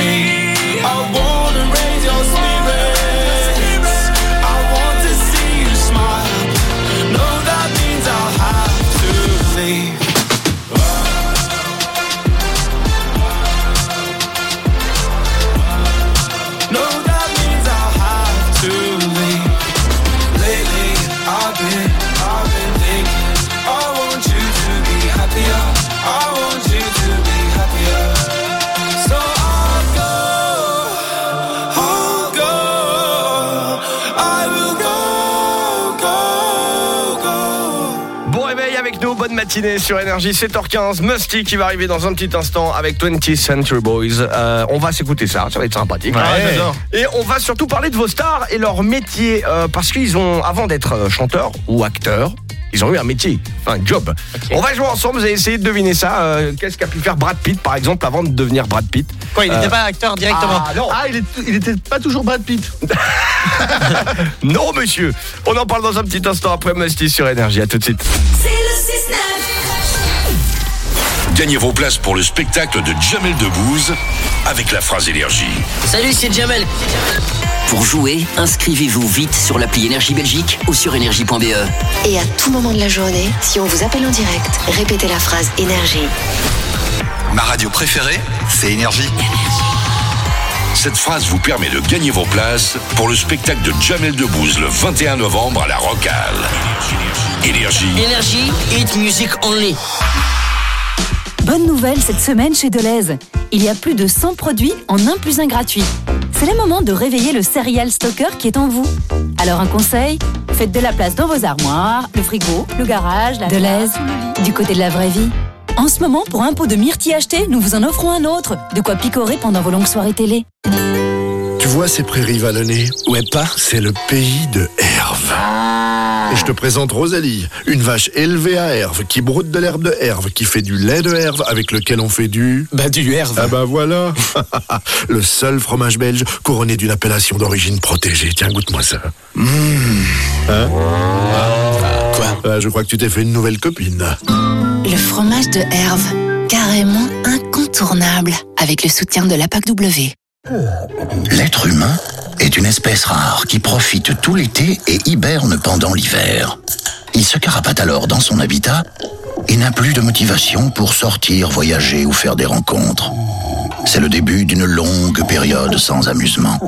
matinée sur Énergie 7h15. Musty qui va arriver dans un petit instant avec 20th Century Boys. Euh, on va s'écouter ça, ça va être sympathique. Ouais. Et on va surtout parler de vos stars et leur métier euh, parce qu'ils ont, avant d'être euh, chanteurs ou acteurs, ils ont eu un métier, enfin un job. On va jouer ensemble, vous allez essayer de deviner ça. Euh, Qu'est-ce qu'a pu faire Brad Pitt par exemple avant de devenir Brad Pitt? Quoi, il Euh, n'était pas acteur directement Ah non, Ah, il, est, il était pas toujours Brad Pitt. non monsieur. On en parle dans un petit instant après Musty sur Énergie. À tout de suite. Gagnez vos places pour le spectacle de Jamel Debbouze avec la phrase énergie. Salut, c'est Jamel. Pour jouer, inscrivez-vous vite sur l'appli Énergie Belgique ou sur énergie.be. Et à tout moment de la journée, si on vous appelle en direct, répétez la phrase énergie. Ma radio préférée, c'est Énergie. Cette phrase vous permet de gagner vos places pour le spectacle de Jamel Debbouze le 21 novembre à la Rocale. Énergie. Énergie, hit music only. Bonne nouvelle cette semaine chez Deleuze. Il y a plus de 100 produits en un plus un gratuit. C'est le moment de réveiller le serial stocker qui est en vous. Alors un conseil, faites de la place dans vos armoires, le frigo, le garage, la Deleuze, du côté de la vraie vie. En ce moment, pour un pot de myrtille acheté, nous vous en offrons un autre. De quoi picorer pendant vos longues soirées télé. Tu vois ces prairies vallonnées Ouais, pas C'est le pays de Herve. Et je te présente Rosalie, une vache élevée à Herve, qui broute de l'herbe de Herve, qui fait du lait de Herve, avec lequel on fait du... Bah du Herve. Ah bah voilà Le seul fromage belge couronné d'une appellation d'origine protégée. Tiens, goûte-moi ça. Mmh. Hein Quoi Je crois que tu t'es fait une nouvelle copine. Le fromage de Herve, carrément incontournable, avec le soutien de la PAC W. L'être humain est une espèce rare qui profite tout l'été et hiberne pendant l'hiver. Il se carapate alors dans son habitat et n'a plus de motivation pour sortir, voyager ou faire des rencontres. C'est le début d'une longue période sans amusement.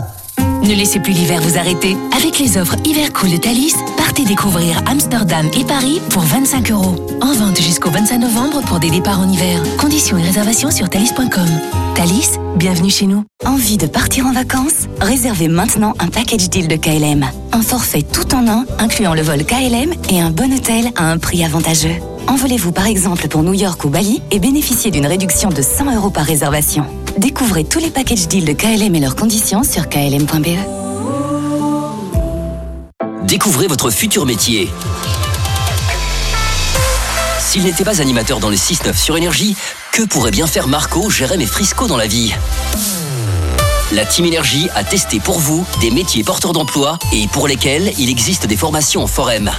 Ne laissez plus l'hiver vous arrêter. Avec les offres Hiver Cool de Thalys, partez découvrir Amsterdam et Paris pour 25 euros. En vente jusqu'au 25 novembre pour des départs en hiver. Conditions et réservations sur thalys.com. Thalys, bienvenue chez nous. Envie de partir en vacances? Réservez maintenant un package deal de KLM. Un forfait tout en un, incluant le vol KLM et un bon hôtel à un prix avantageux. Envolez-vous par exemple pour New York ou Bali et bénéficiez d'une réduction de 100 euros par réservation. Découvrez tous les packages deals de KLM et leurs conditions sur klm.be. Découvrez votre futur métier. S'il n'était pas animateur dans le 6-9 sur Énergie, que pourrait bien faire Marco, Jérém et Frisco dans la vie? La Team Énergie a testé pour vous des métiers porteurs d'emploi et pour lesquels il existe des formations en Forem.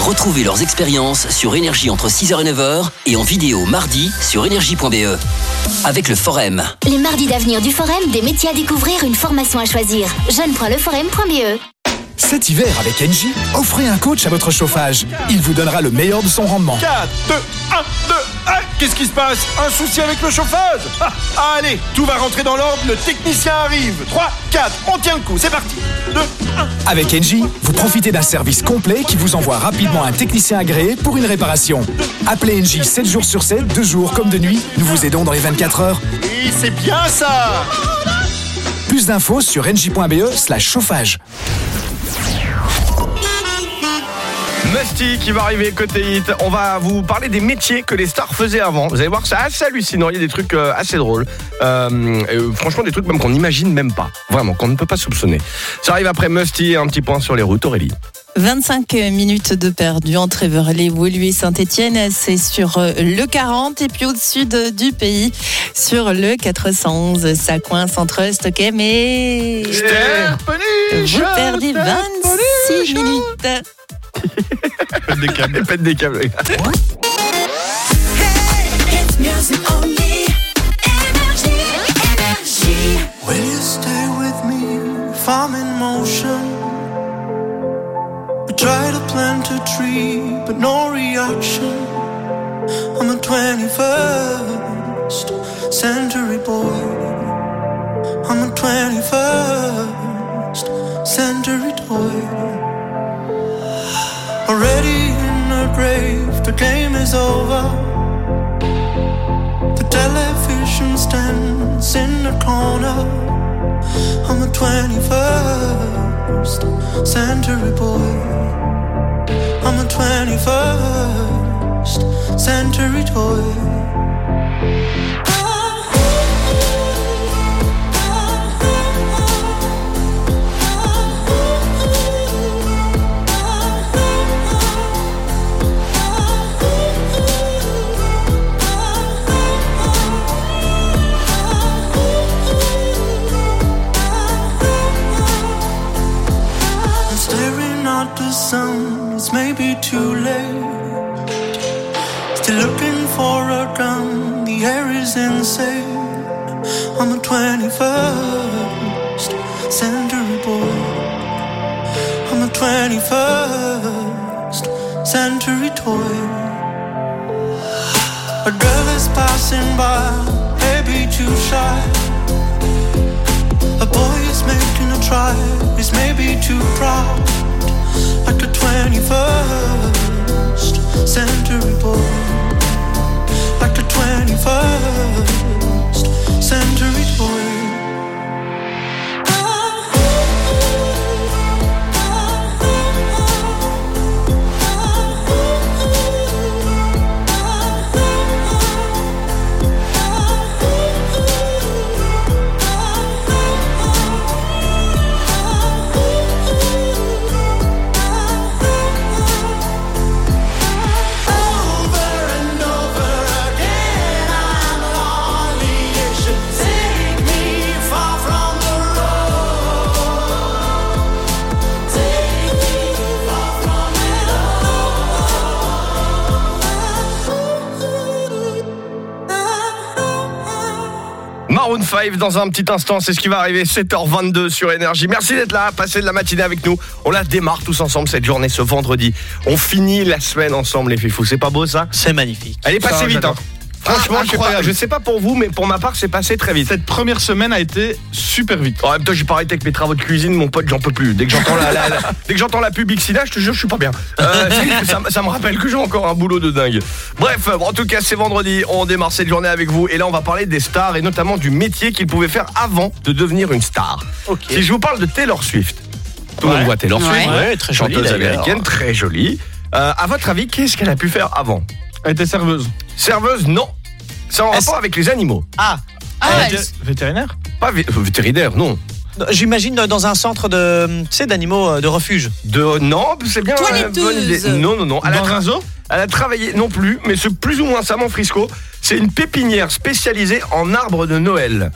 Retrouvez leurs expériences sur Énergie entre 6h et 9h et en vidéo mardi sur énergie.be. Avec le Forem. Les mardis d'avenir du Forum, des métiers à découvrir, une formation à choisir. jeune.leforum.be Cet hiver avec Engie, offrez un coach à votre chauffage. Il vous donnera le meilleur de son rendement. 4, 2, 1, 2, 1. Qu'est-ce qui se passe? Un souci avec le chauffage? Ah, Allez, tout va rentrer dans l'ordre, le technicien arrive. 3, 4, on tient le coup, c'est parti. 2, 1. Avec Engie, vous profitez d'un service complet qui vous envoie rapidement un technicien agréé pour une réparation. Appelez Engie 7 jours sur 7, 2 jours comme de nuit. Nous vous aidons dans les 24 heures. Oui, c'est bien ça Plus d'infos sur engie.be slash chauffage. Musty qui va arriver côté hit. On va vous parler des métiers que les stars faisaient avant. Vous allez voir, c'est assez hallucinant. Il y a des trucs euh, assez drôles. Euh, euh, franchement, des trucs même qu'on n'imagine même pas. Vraiment, qu'on ne peut pas soupçonner. Ça arrive après Musty un petit point sur les routes, Aurélie. 25 minutes de perdu entre Everley, Woluwe et Saint-Etienne. C'est sur euh, le 40 et puis au-dessus de- du pays, sur le 411. Ça coince entre Stockholm et... Vous perdez 26 minutes. Pète des câbles. Pète des câbles. It's music only. Try to plant a tree, but no reaction. I'm a 21st century boy. I'm a 21st century toy. Already in a grave, the game is over. The television stands in the corner. I'm a 21st century boy. I'm a 21st century toy. Sun, it's maybe too late. Still looking for a gun, the air is insane. I'm a 21st century boy. I'm a 21st century toy. A girl is passing by, maybe too shy. A boy is making a try, is maybe too proud. Like a 21st century boy. Like a 21st century boy. Maroon 5 dans un petit instant, c'est ce qui va arriver 7h22 sur énergie. Merci d'être là, passez de la matinée avec nous. On la démarre tous ensemble cette journée ce vendredi. On finit la semaine ensemble les fifous, c'est pas beau ça? C'est magnifique. Elle est passée Ça, vite hein. J'adore. Franchement, Ah, je, sais pas, incroyable. je sais pas pour vous, mais pour ma part, c'est passé très vite. Cette première semaine a été super vite. En même temps, j'ai pas arrêté avec mes travaux de cuisine, mon pote, j'en peux plus. Dès que j'entends la, la- la- dès que j'entends la pub Xina, je te jure, je suis pas bien. Euh, ça, ça me rappelle que j'ai encore un boulot de dingue. Bref, en tout cas, c'est vendredi, on démarre cette journée avec vous, et là, on va parler des stars et notamment du métier qu'ils pouvaient faire avant de devenir une star. Si je vous parle de Taylor Swift, tout le monde voit Taylor Swift, Ouais. Ouais, très jolie, chanteuse américaine, très jolie. Euh, à votre avis, qu'est-ce qu'elle a pu faire avant? Elle était serveuse. Serveuse, non. C'est en Est-ce- rapport avec les animaux. Ah, Ah, Elle elle- était Vétérinaire Pas vé- euh, vétérinaire, non. j'imagine dans un centre de, tu sais, d'animaux euh, de refuge. De non, c'est bien. euh, Toiletteuse. bonne idée. Non, non, non. Elle a, Dans tra- un zoo elle a travaillé non plus, mais c'est plus ou moins ça, mon Frisco. C'est une pépinière spécialisée en arbres de Noël.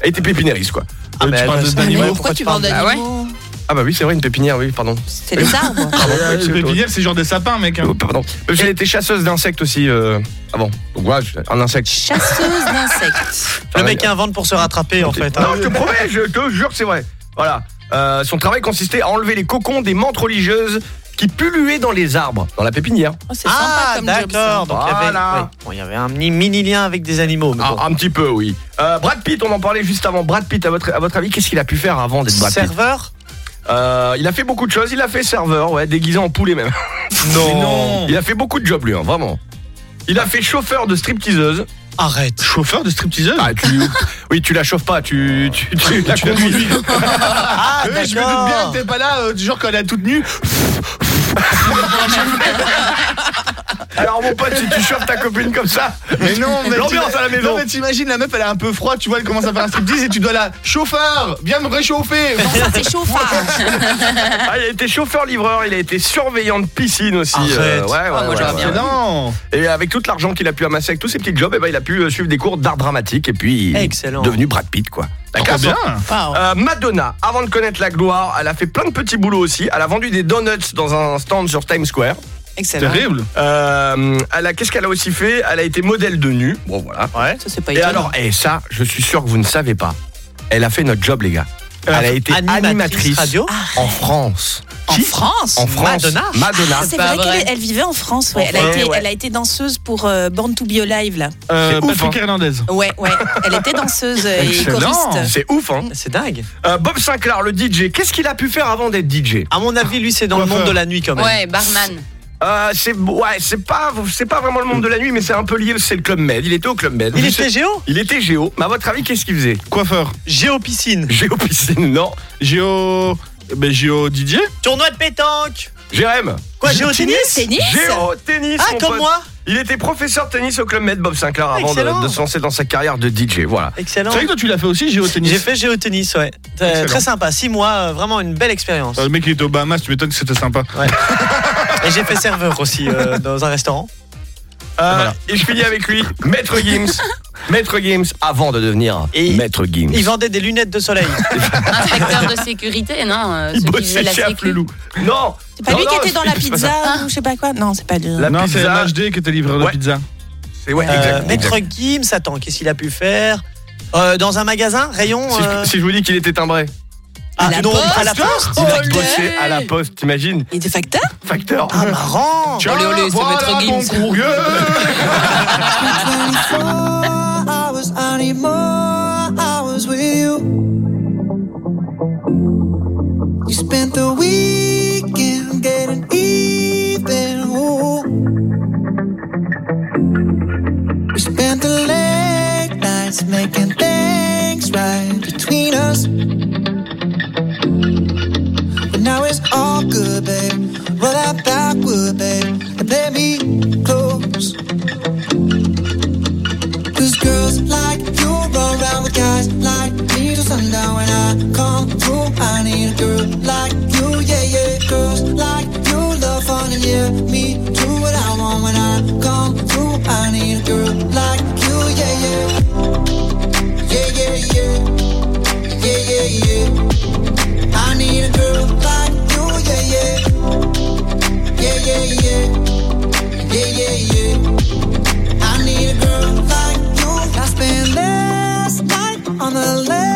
Elle était pépiniériste, quoi. Ah, mais tu elle parles d'animaux Pourquoi tu parles Ah d'animaux Ah bah oui, c'est vrai, une pépinière, oui, pardon. C'est les arbres. Pardon, Euh, oui, c'est- Pépinière, c'est genre des sapins, mec. hein. Oh, Pardon. Parce qu'elle était chasseuse d'insectes aussi euh, avant. Donc voilà, un insecte. Chasseuse d'insectes. Le mec invente pour se rattraper, en fait. hein. Non, je te promets, je te jure que c'est vrai. Voilà. Euh, son travail consistait à enlever les cocons des menthes religieuses qui pullulaient dans les arbres, dans la pépinière. Oh, c'est sympa Ah, comme job. d'accord. Donc, il y avait- Voilà. ouais. Bon, il y avait un mini, mini lien avec des animaux. mais Ah, bon. un petit peu, oui. Euh, Brad Pitt, on en parlait juste avant. Brad Pitt, à votre, à votre avis, qu'est-ce qu'il a pu faire avant d'être Brad Pitt? Serveur? Euh, Il a fait beaucoup de choses. Il a fait serveur, ouais, déguisé en poulet même. Non. non. Il a fait beaucoup de jobs, lui, hein, vraiment. Il a fait chauffeur de stripteaseuse. Arrête. Chauffeur de stripteaseuse? Ah, tu, oui, tu la chauffes pas, tu, tu, tu la conduis. Ah, Oui, je me doute bien que t'es pas là, euh, genre quand elle est toute nue. Alors, mon pote, si tu chauffes ta copine comme ça, Mais non, mais l'ambiance à la maison. Non, mais t'imagines, la meuf, elle est un peu froide, tu vois, elle commence à faire un striptease et tu dois la chauffeur, viens me réchauffer. Non, ça c'est chauffage. Ah, il a été chauffeur-livreur, il a été surveillant de piscine aussi. Arrête. ouais, ouais, Ah, moi, ouais, j'aurais ouais, bien ouais. Non. Et avec tout l'argent qu'il a pu amasser avec tous ses petits jobs, eh ben, il a pu euh, suivre des cours d'art dramatique et puis Excellent. devenu Brad Pitt quoi. D'accord. bien. Waouh. Euh, Madonna, avant de connaître la gloire, elle a fait plein de petits boulots aussi. Elle a vendu des donuts dans un stand sur Times Square. Excellent. Terrible. Euh, elle a, qu'est-ce qu'elle a aussi fait? Elle a été modèle de nu. Bon voilà. Ouais. Ça c'est pas Et étonnant. alors, et ça, je suis sûr que vous ne savez pas. Elle a fait notre job, les gars. Elle, a été Animatrice animatrice, radio en France. En Qui France? En France. Madonna Madonna. Ah, c'est pas vrai, vrai. qu'elle elle vivait en France. Ouais. Elle, a été, ouais. elle a été danseuse pour euh, Born to Be Alive là. Euh, C'est ouf, Patrick hein. Hernandez. Ouais, ouais. Elle était danseuse et Excellent. choriste. C'est ouf, hein C'est dingue. Euh, Bob Sinclair, le DJ, qu'est-ce qu'il a pu faire avant d'être DJ À mon avis, lui, c'est dans le monde de la nuit quand même. Ouais, barman. Euh, c'est ouais, c'est pas c'est pas vraiment le monde de la nuit, mais c'est un peu lié. C'est le club Med. Il était au club Med. Il était géo Il était géo. Mais à votre avis, qu'est-ce qu'il faisait? Coiffeur. Géopiscine. Géopiscine, non. Géo. Ben, Géo DJ Tournoi de pétanque. Jérém. Quoi, géotennis Tennis? Géo tennis. Ah, comme pote. moi Il était professeur de tennis au Club Med, Bob Sinclair, avant de, se lancer dans sa carrière de DJ. Voilà. Excellent. C'est vrai que toi, tu l'as fait aussi, géotennis J'ai fait géotennis, ouais. Très, Excellent. très sympa. Six mois, euh, vraiment une belle expérience. Ah, Le mec, il était au Bahamas, tu m'étonnes que c'était sympa. Et j'ai fait serveur aussi euh, dans un restaurant. Euh, Et je finis avec lui, Maître Gims. Maître Gims, avant de devenir Maître Gims. Il vendait des lunettes de soleil. Inspecteur de sécurité, non euh, Il qui bossait la chez sécu. Afflelou. Non C'est pas Non, lui qui était dans la c'est pas ça. pizza ou je sais pas quoi? Non, c'est pas lui. La non, pizza. c'est MHD qui était livreur de Ouais. pizza. C'est ouais, Euh, exact, Maître exact. Gims, attends, qu'est-ce qu'il a pu faire? Euh, Dans un magasin, rayon. Si, euh, je, si je vous dis qu'il était timbré. Ah, la non, poste à la poste Il a bossé à la poste, t'imagines Il était facteur Facteur. Ah, marrant Tiens, Olé, olé, c'est voilà Maître courrier. hours, I need more hours with you. You spent the weekend getting even. Ooh. We spent the late nights making things right between us. It's all good, babe. Roll that backward, babe, and play me close. Cause girls like you run around with guys like me till sundown when I come through. I need a girl like you, yeah, yeah. Girls like you love fun and yeah, me do what I want when I come through. I need a girl like you, yeah, yeah. Yeah, yeah, yeah. Yeah, yeah, yeah. I need a girl on the last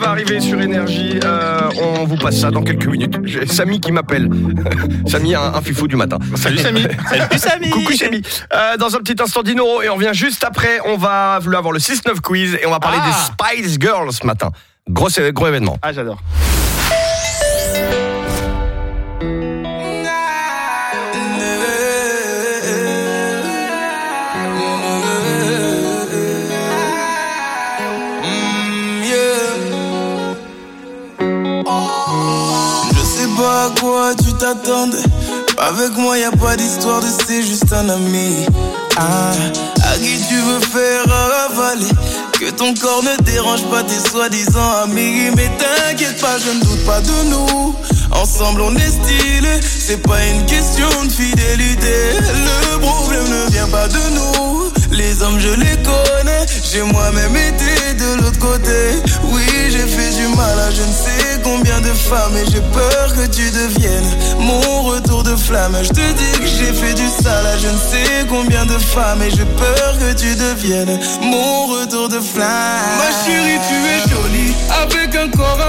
va arriver sur Énergie. Euh, on vous passe ça dans quelques minutes. J'ai Samy qui m'appelle. Samy, un, un fifou du matin. Salut Samy. Salut Samy Coucou Samy. Euh, dans un petit instant, Dinoro. Et on revient juste après. On va vouloir avoir le 6-9 quiz. Et on va parler Ah. des Spice Girls ce matin. Gros, gros événement. Ah, j'adore. À quoi tu t'attendais? Avec moi, y a pas d'histoire de c'est juste un ami. Ah, à qui tu veux faire avaler? Que ton corps ne dérange pas tes soi-disant amis. Mais t'inquiète pas, je ne doute pas de nous. Ensemble, on est stylé. C'est pas une question de fidélité. Le problème ne vient pas de nous. Les hommes, je les connais. J'ai moi-même été de l'autre côté. Oui, j'ai fait du mal à je ne sais combien de femmes. Et j'ai peur que tu deviennes mon retour de flamme. Je te dis que j'ai fait du sale à je ne sais combien de femmes. Et j'ai peur que tu deviennes mon retour de flamme. Ma chérie, tu es jolie.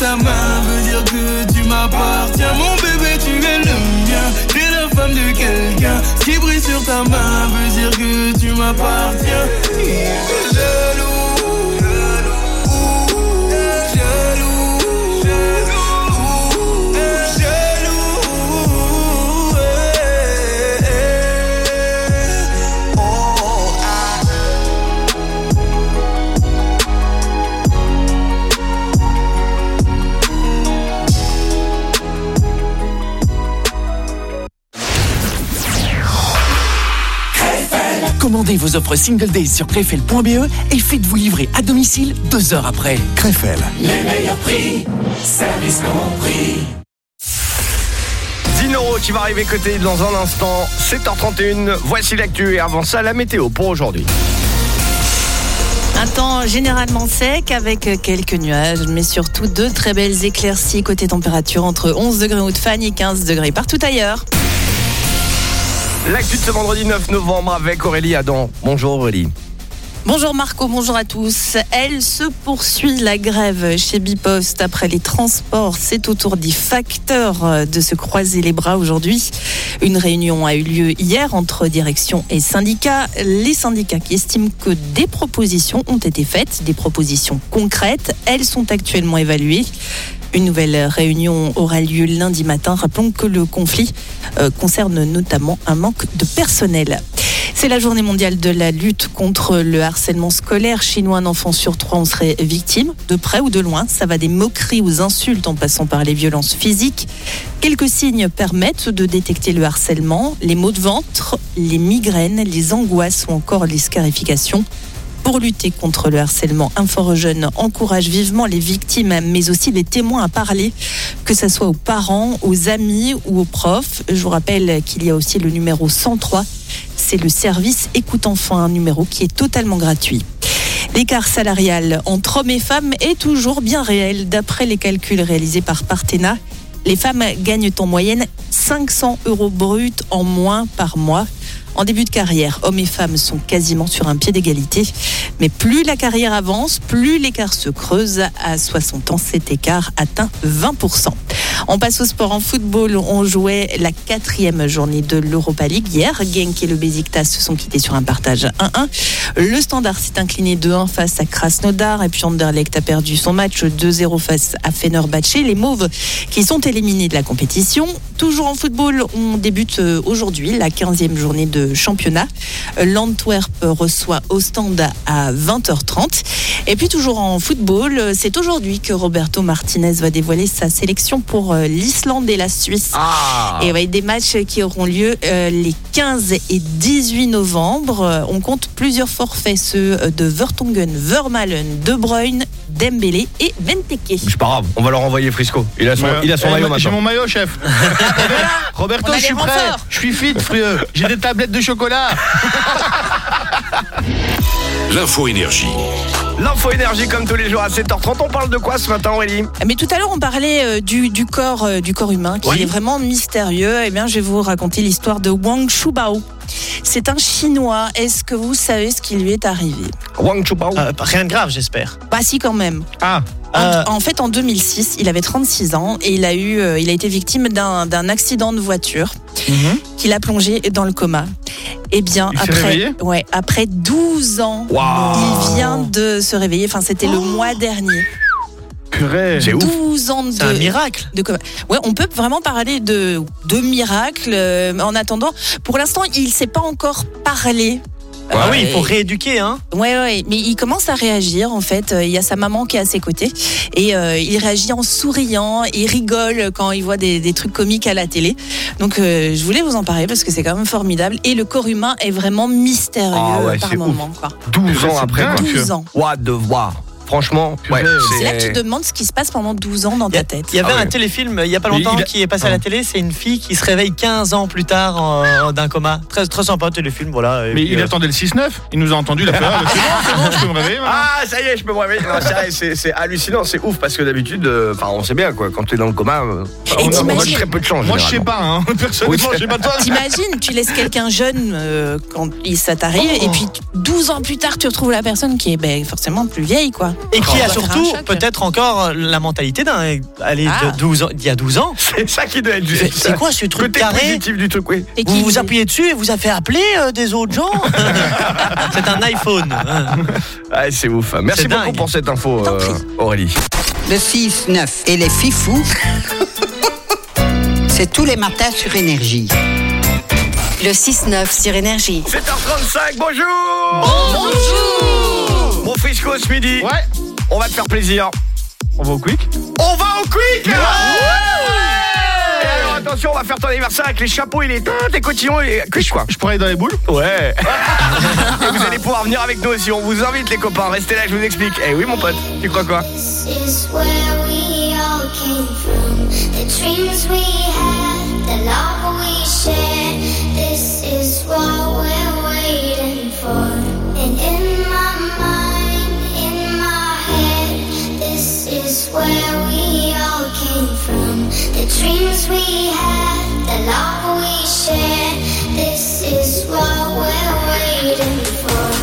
Ta main veut dire que tu m'appartiens. Mon bébé, tu es le mien. T'es la femme de quelqu'un. Ce qui brille sur ta main veut dire que tu m'appartiens. Commandez vos offres Single Days sur crefel.be et faites-vous livrer à domicile deux heures après. Crefel. Les meilleurs prix, service compris. Dinoro qui va arriver côté dans un instant, 7h31. Voici l'actu et avant ça, la météo pour aujourd'hui. Un temps généralement sec avec quelques nuages, mais surtout de très belles éclaircies côté température entre 11 degrés Haute-Fagne et 15 degrés partout ailleurs. L'actu de ce vendredi 9 novembre avec Aurélie Adam. Bonjour Aurélie. Bonjour Marco, bonjour à tous. Elle se poursuit la grève chez Bipost après les transports. C'est au tour des facteurs de se croiser les bras aujourd'hui. Une réunion a eu lieu hier entre direction et syndicats. Les syndicats qui estiment que des propositions ont été faites, des propositions concrètes. Elles sont actuellement évaluées. Une nouvelle réunion aura lieu lundi matin. Rappelons que le conflit euh, concerne notamment un manque de personnel. C'est la journée mondiale de la lutte contre le harcèlement scolaire. Chez nous, un enfant sur trois en serait victime, de près ou de loin. Ça va des moqueries aux insultes en passant par les violences physiques. Quelques signes permettent de détecter le harcèlement, les maux de ventre, les migraines, les angoisses ou encore les scarifications. Pour lutter contre le harcèlement, Info Jeunes encourage vivement les victimes, mais aussi les témoins à parler, que ce soit aux parents, aux amis ou aux profs. Je vous rappelle qu'il y a aussi le numéro 103. C'est le service Écoute Enfant, un numéro qui est totalement gratuit. L'écart salarial entre hommes et femmes est toujours bien réel. D'après les calculs réalisés par Partena, les femmes gagnent en moyenne 500 euros bruts en moins par mois. En début de carrière, hommes et femmes sont quasiment sur un pied d'égalité. Mais plus la carrière avance, plus l'écart se creuse. À 60 ans, cet écart atteint 20%. On passe au sport en football. On jouait la quatrième journée de l'Europa League hier. Genk et le Besiktas se sont quittés sur un partage 1-1. Le Standard s'est incliné 2-1 face à Krasnodar. Et puis Anderlecht a perdu son match 2-0 face à Fenerbahçe. Les Mauves qui sont éliminés de la compétition. Toujours en football, on débute euh, aujourd'hui la 15e journée de championnat. L'Antwerp reçoit Ostende à 20h30. Et puis toujours en football, c'est aujourd'hui que Roberto Martinez va dévoiler sa sélection pour euh, l'Islande et la Suisse. Ah. Et ouais, des matchs qui auront lieu euh, les 15 et 18 novembre. Euh, On compte plusieurs forfaits, ceux de Vertonghen, Vermalen, De Bruyne, Dembélé et Benteke. C'est pas grave, on va leur envoyer Frisco. Il a son, Ouais. il a son Eh, maillot J'ai mon maillot, chef. Roberto, je suis prêt. Je suis fit, frieux. J'ai des tablettes de chocolat. L'info énergie. L'info énergie comme tous les jours à 7h30. On parle de quoi ce matin Aurélie? Mais tout à l'heure, on parlait euh, du, du corps, euh, du corps humain qui Oui. est vraiment mystérieux. Eh bien, je vais vous raconter l'histoire de Wang Shubao. C'est un Chinois. Est-ce que vous savez ce qui lui est arrivé Wang Chubao Euh, rien de grave, j'espère. Bah si, quand même. Ah. En, Euh. en fait, en 2006, il avait 36 ans et il a eu, euh, il a été victime d'un d'un accident de voiture qui l'a plongé dans le coma. Eh bien, Il après, ouais, après 12 ans, il vient de se réveiller. Enfin, c'était le mois dernier. Purée. C'est ouf. 12 ans de, C'est un miracle. de. Ouais, on peut vraiment parler de, de miracle. euh, en attendant, pour l'instant, il ne sait pas encore parler. Ah oui, il faut rééduquer, hein. Ouais, ouais, mais il commence à réagir en fait. Euh, Il y a sa maman qui est à ses côtés et euh, il réagit en souriant, il rigole quand il voit des, des trucs comiques à la télé. Donc euh, je voulais vous en parler parce que c'est quand même formidable et le corps humain est vraiment mystérieux Ah ouais, par moment. Quoi. 12 ans après. dingue. quoi. 12 ans. What the wow. Franchement, ouais. C'est là que tu te demandes ce qui se passe pendant 12 ans dans ta tête. il y avait Ah un téléfilm il y a pas longtemps il a- qui est passé à la télé. C'est une fille qui se réveille 15 ans plus tard en- d'un coma. Très, très sympa téléfilm, voilà. Et Mais puis, il euh, attendait le 6-9. Il nous a entendu la faire. C'est bon, c'est bon, je peux me réveiller. maintenant. Ah, ça y est, je peux me réveiller. Non, c'est hallucinant, c'est ouf parce que d'habitude, euh, enfin, on sait bien quoi, quand tu es dans le coma, euh, on, a- on a très peu de chance. Moi, je sais pas. Hein. Personnellement, Oui. je sais pas toi. T'imagines, tu laisses quelqu'un jeune euh, quand il- ça t'arrive Oh. et puis 12 ans plus tard tu retrouves la personne qui est ben, forcément plus vieille quoi. Et qui On a surtout peut-être encore la mentalité d'un allez, Ah. de 12 ans, d'il y a 12 ans. C'est ça qui doit être C'est- C'est quoi ce truc Côté carré positif du truc, oui. Vous vous appuyez dessus et vous a fait appeler euh, des autres gens C'est un iPhone. Ah, c'est ouf. Merci beaucoup dingue. pour cette info, euh, Aurélie. Le 6-9 et les fifous, c'est tous les matins sur Énergie. Le 6-9 sur Énergie. 7h35, bonjour Bonjour Frisco ce midi. Ouais. On va te faire plaisir. On va au quick On va au quick Et alors attention, on va faire ton anniversaire avec les chapeaux et les teintes, les cotillons et les quoi. Je pourrais aller dans les boules Ouais. et vous allez pouvoir venir avec nous aussi. On vous invite les copains. Restez là, je vous explique. Eh oui mon pote, tu crois quoi? Is where we dreams we had, the love we shared. This is what we're waiting for.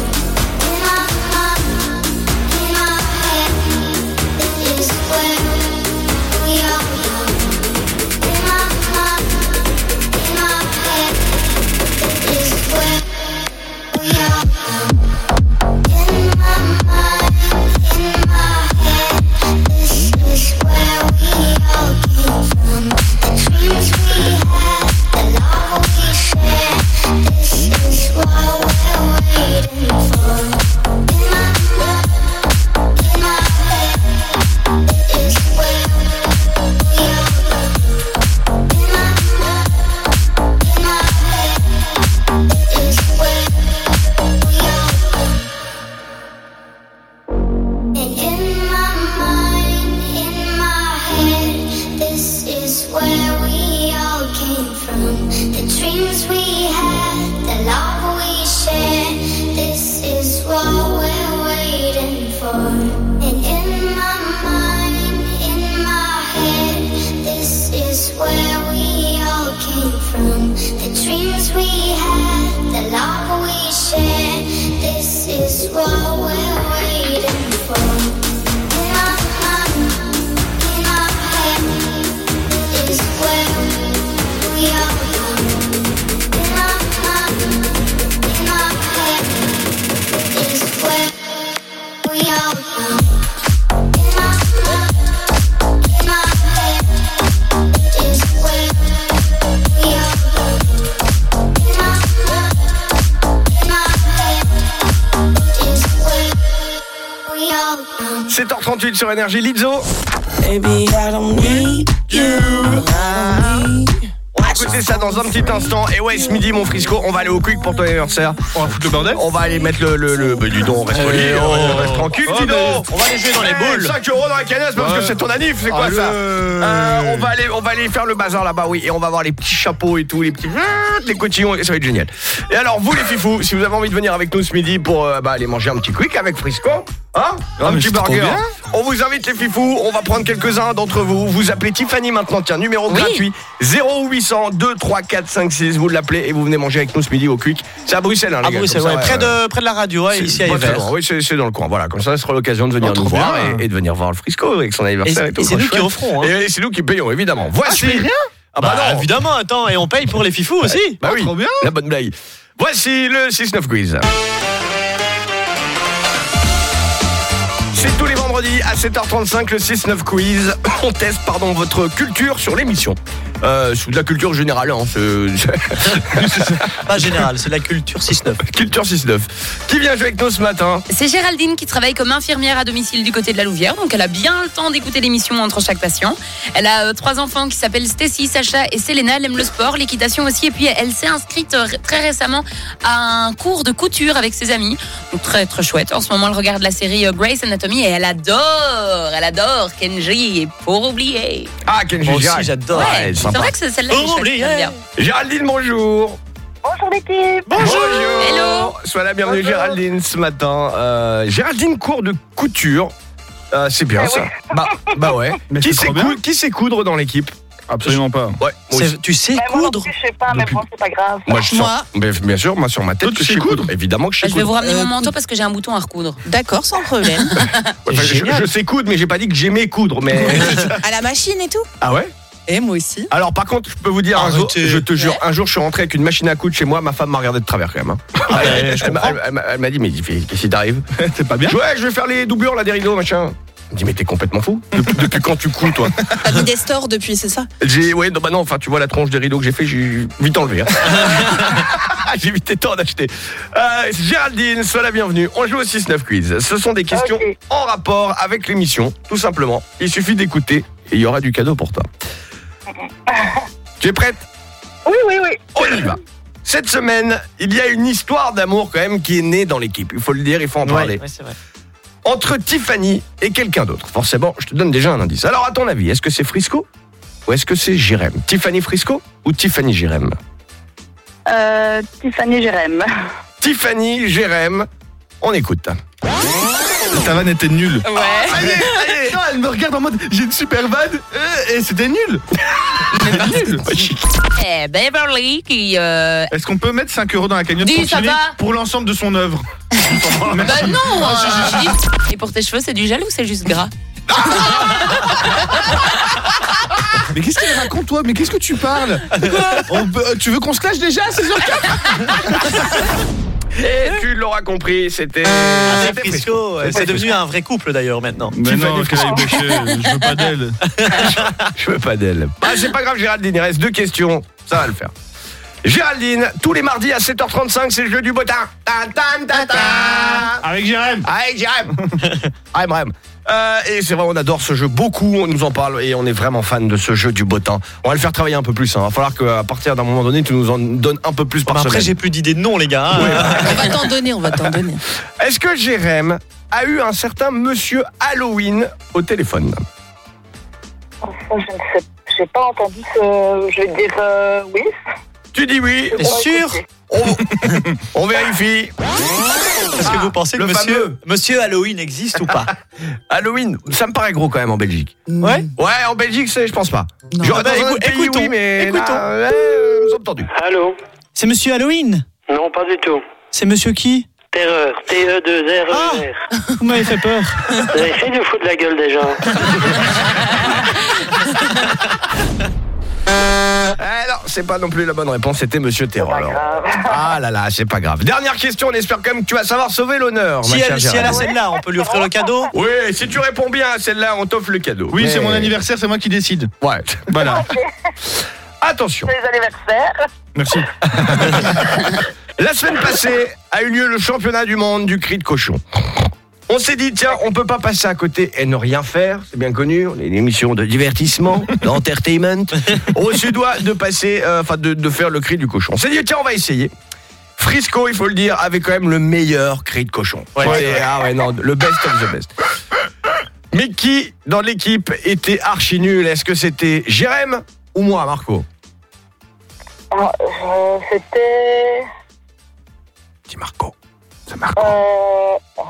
Sur Énergie Lizzo. Baby, I don't need you. On va écouter ça dans un petit instant. Et ouais, ce midi, mon Frisco, on va aller au quick pour ton anniversaire. On va foutre le bordel On va aller mettre le. le, le... Bah, dis donc, reste poli, oh. reste tranquille, Oh, dis mais donc. on va aller jouer dans les Eh, boules. 5 euros dans la canette parce Ouais. que c'est ton anniv, c'est quoi Allez. ça Euh, on, va aller, on va aller faire le bazar là-bas, oui. Et on va voir les petits chapeaux et tout, les petits. Les cotillons, et ça va être génial. Et alors, vous les fifous, si vous avez envie de venir avec nous ce midi pour euh, bah, aller manger un petit quick avec Frisco, hein Un mais petit c'est trop burger. bien. On vous invite les fifous, on va prendre quelques-uns d'entre vous. Vous appelez Tiffany maintenant, tiens, numéro Oui. gratuit 0800 2 3 4 5 6. Vous l'appelez et vous venez manger avec nous ce midi au quick. C'est à Bruxelles, hein, les À gars, Bruxelles, comme ouais, ça, près, euh, de, près de la radio, c'est ici à Evers. Oui, c'est dans le coin. Voilà, comme ça, ce sera l'occasion de venir Oh, nous voir et, et de venir voir le Frisco avec son anniversaire et, Et- tout. et c'est nous Chouette. qui offrons, hein. Et c'est nous qui payons, évidemment. Voici. je paye rien Ah bah, Bah, non. évidemment, attends, et on paye pour les fifous aussi. Bah oui. trop bien. La bonne blague. Voici le 6-9 quiz. À 7h35 le 6-9 quiz. On teste pardon votre culture sur l'émission. Euh, c'est de la culture générale, hein, c'est- Pas général, c'est la culture 6-9. culture 6-9. Qui vient jouer avec nous ce matin C'est Géraldine qui travaille comme infirmière à domicile du côté de la Louvière, donc elle a bien le temps d'écouter l'émission entre chaque patient. Elle a euh, trois enfants qui s'appellent Stacy, Sacha et Selena. Elle aime le sport, l'équitation aussi, et puis elle s'est inscrite euh, très récemment à un cours de couture avec ses amis. Donc très très chouette. En ce moment, elle regarde la série euh, Grey's Anatomy et elle adore, elle adore Kenji et pour oublier. Ah, Kenji j'adore. Ouais, c'est vrai que c'est- celle-là est Pour chouette, bien. Géraldine, bonjour. Bonjour l'équipe. Bonjour. Hello. Sois la bienvenue Bonjour. Géraldine ce matin. Euh, Géraldine cours de couture. Euh, c'est bien Eh ça. Bah, bah ouais. Mais qui sait trop bien. cou- qui sait coudre dans l'équipe? Absolument pas. Ouais, moi aussi. Tu sais moi non coudre plus, je sais pas, mais bon, c'est pas grave. Moi, je sens. Mais bien sûr, moi sur ma tête, Toi, tu que je sais coudre coudre. Évidemment que je sais Je vais vous coudre. ramener Euh, mon manteau parce que j'ai un bouton à recoudre. D'accord, sans problème. Enfin, je, je sais coudre, mais j'ai pas dit que j'aimais coudre. Mais à la machine et tout ah ouais? Et moi aussi. Alors par contre, je peux vous dire un jour, Arrêtez. je te jure, un jour je suis rentré avec une machine à coudre chez moi, ma femme m'a regardé de travers quand même. hein. bah, elle elle m'a- comprends. elle m'a- elle m'a dit mais qu'est-ce qui t'arrive? C'est pas bien Ouais, je vais faire les doublures là des rideaux machin. Il me dit mais t'es complètement fou. Depuis, depuis quand tu couds toi? T'as mis des stores depuis, c'est ça? J'ai ouais non, bah non enfin tu vois la tronche des rideaux que j'ai fait j'ai vite enlevé. hein. j'ai vite été temps d'acheter. Euh, Géraldine, sois la bienvenue. On joue au 6-9 quiz. Ce sont des questions Ok. en rapport avec l'émission, tout simplement. Il suffit d'écouter et il y aura du cadeau pour toi. Tu es prête? Oui, oui, oui. On y va. Cette semaine, il y a une histoire d'amour quand même qui est née dans l'équipe. Il faut le dire, il faut en parler. Ouais, ouais, c'est vrai. Entre Tiffany et quelqu'un d'autre. Forcément, je te donne déjà un indice. Alors, à ton avis, est-ce que c'est Frisco ou est-ce que c'est Jérém? Tiffany Frisco ou Tiffany Jérém? Euh, Tiffany Jérém. Tiffany Jérém, on écoute. Ta vanne était nulle. Ouais. Y est. Non, elle me regarde en mode j'ai une super vanne euh, et c'était nul. nul. Eh, Beverly qui. euh, Est-ce qu'on peut mettre 5 euros dans la cagnotte Dis, pour ça va? pour l'ensemble de son œuvre? Bah non euh, Et pour tes cheveux, c'est du gel ou c'est juste gras? Mais qu'est-ce qu'elle raconte toi? Mais qu'est-ce que tu parles? On peut- Tu veux qu'on se lâche déjà à 16h04 Et tu l'auras compris, c'était. Avec c'était Frisco, c'est devenu un vrai couple d'ailleurs maintenant. Mais non, qu'elle aille boucher, je veux pas d'elle. Je veux pas d'elle. Ah, c'est pas grave, Géraldine, il reste deux questions. Ça va le faire. Géraldine, tous les mardis à 7h35, c'est le jeu du botin. Tan, tan, tan, tan. Avec Jérém Avec Jérém. Rem, Rem. Euh, et c'est vrai, on adore ce jeu beaucoup, on nous en parle et on est vraiment fan de ce jeu du beau temps. On va le faire travailler un peu plus. Il va falloir qu'à partir d'un moment donné, tu nous en donnes un peu plus par Bah, après, j'ai plus d'idées de nom, les gars. hein. On va t'en donner, on va t'en donner. Est-ce que Jérém a eu un certain monsieur Halloween au téléphone? Je ne sais, j'ai pas entendu ce. Je vais dire euh, oui. Tu dis oui T'es sûr on, on vérifie. Est-ce que vous pensez que le monsieur, fameux. monsieur Halloween existe ou pas Halloween, ça me paraît gros quand même en Belgique. Ouais Ouais, en Belgique, c'est, je pense pas. Non. J'aurais Ah bah, dans un écou- autre pays, écoutons, oui, mais écoutons. là, euh, nous sommes tendus. Allô C'est monsieur Halloween Non, pas du tout. C'est monsieur qui Terreur. E T-E-2-R-E-R. Vous m'avez fait peur. Vous avez fait de foutre la gueule des gens. Eh non, c'est pas non plus la bonne réponse, c'était Monsieur Terreur. Ah là là, c'est pas grave. Dernière question, on espère quand même que tu vas savoir sauver l'honneur. Si ma chère elle, si elle a Géraldine. celle-là, on peut lui offrir le cadeau? Oui, si tu réponds bien à celle-là, on t'offre le cadeau. Oui, Mais- c'est mon anniversaire, c'est moi qui décide. Ouais. Voilà. Attention. Les anniversaires. Merci. La semaine passée a eu lieu le championnat du monde du cri de cochon. On s'est dit, tiens, on peut pas passer à côté et ne rien faire, c'est bien connu, on est une émission de divertissement, d'entertainment. On se doit de passer, euh, enfin de, de faire le cri du cochon. On s'est dit, tiens, on va essayer. Frisco, il faut le dire, avait quand même le meilleur cri de cochon. Ouais, C'est- c'est ah ouais, non, le best of the best. Mais qui, dans l'équipe, était archi nul Est-ce que c'était Jérém ou moi, Marco? Ah, euh, C'était. Dis Marco. C'est Marco. Euh...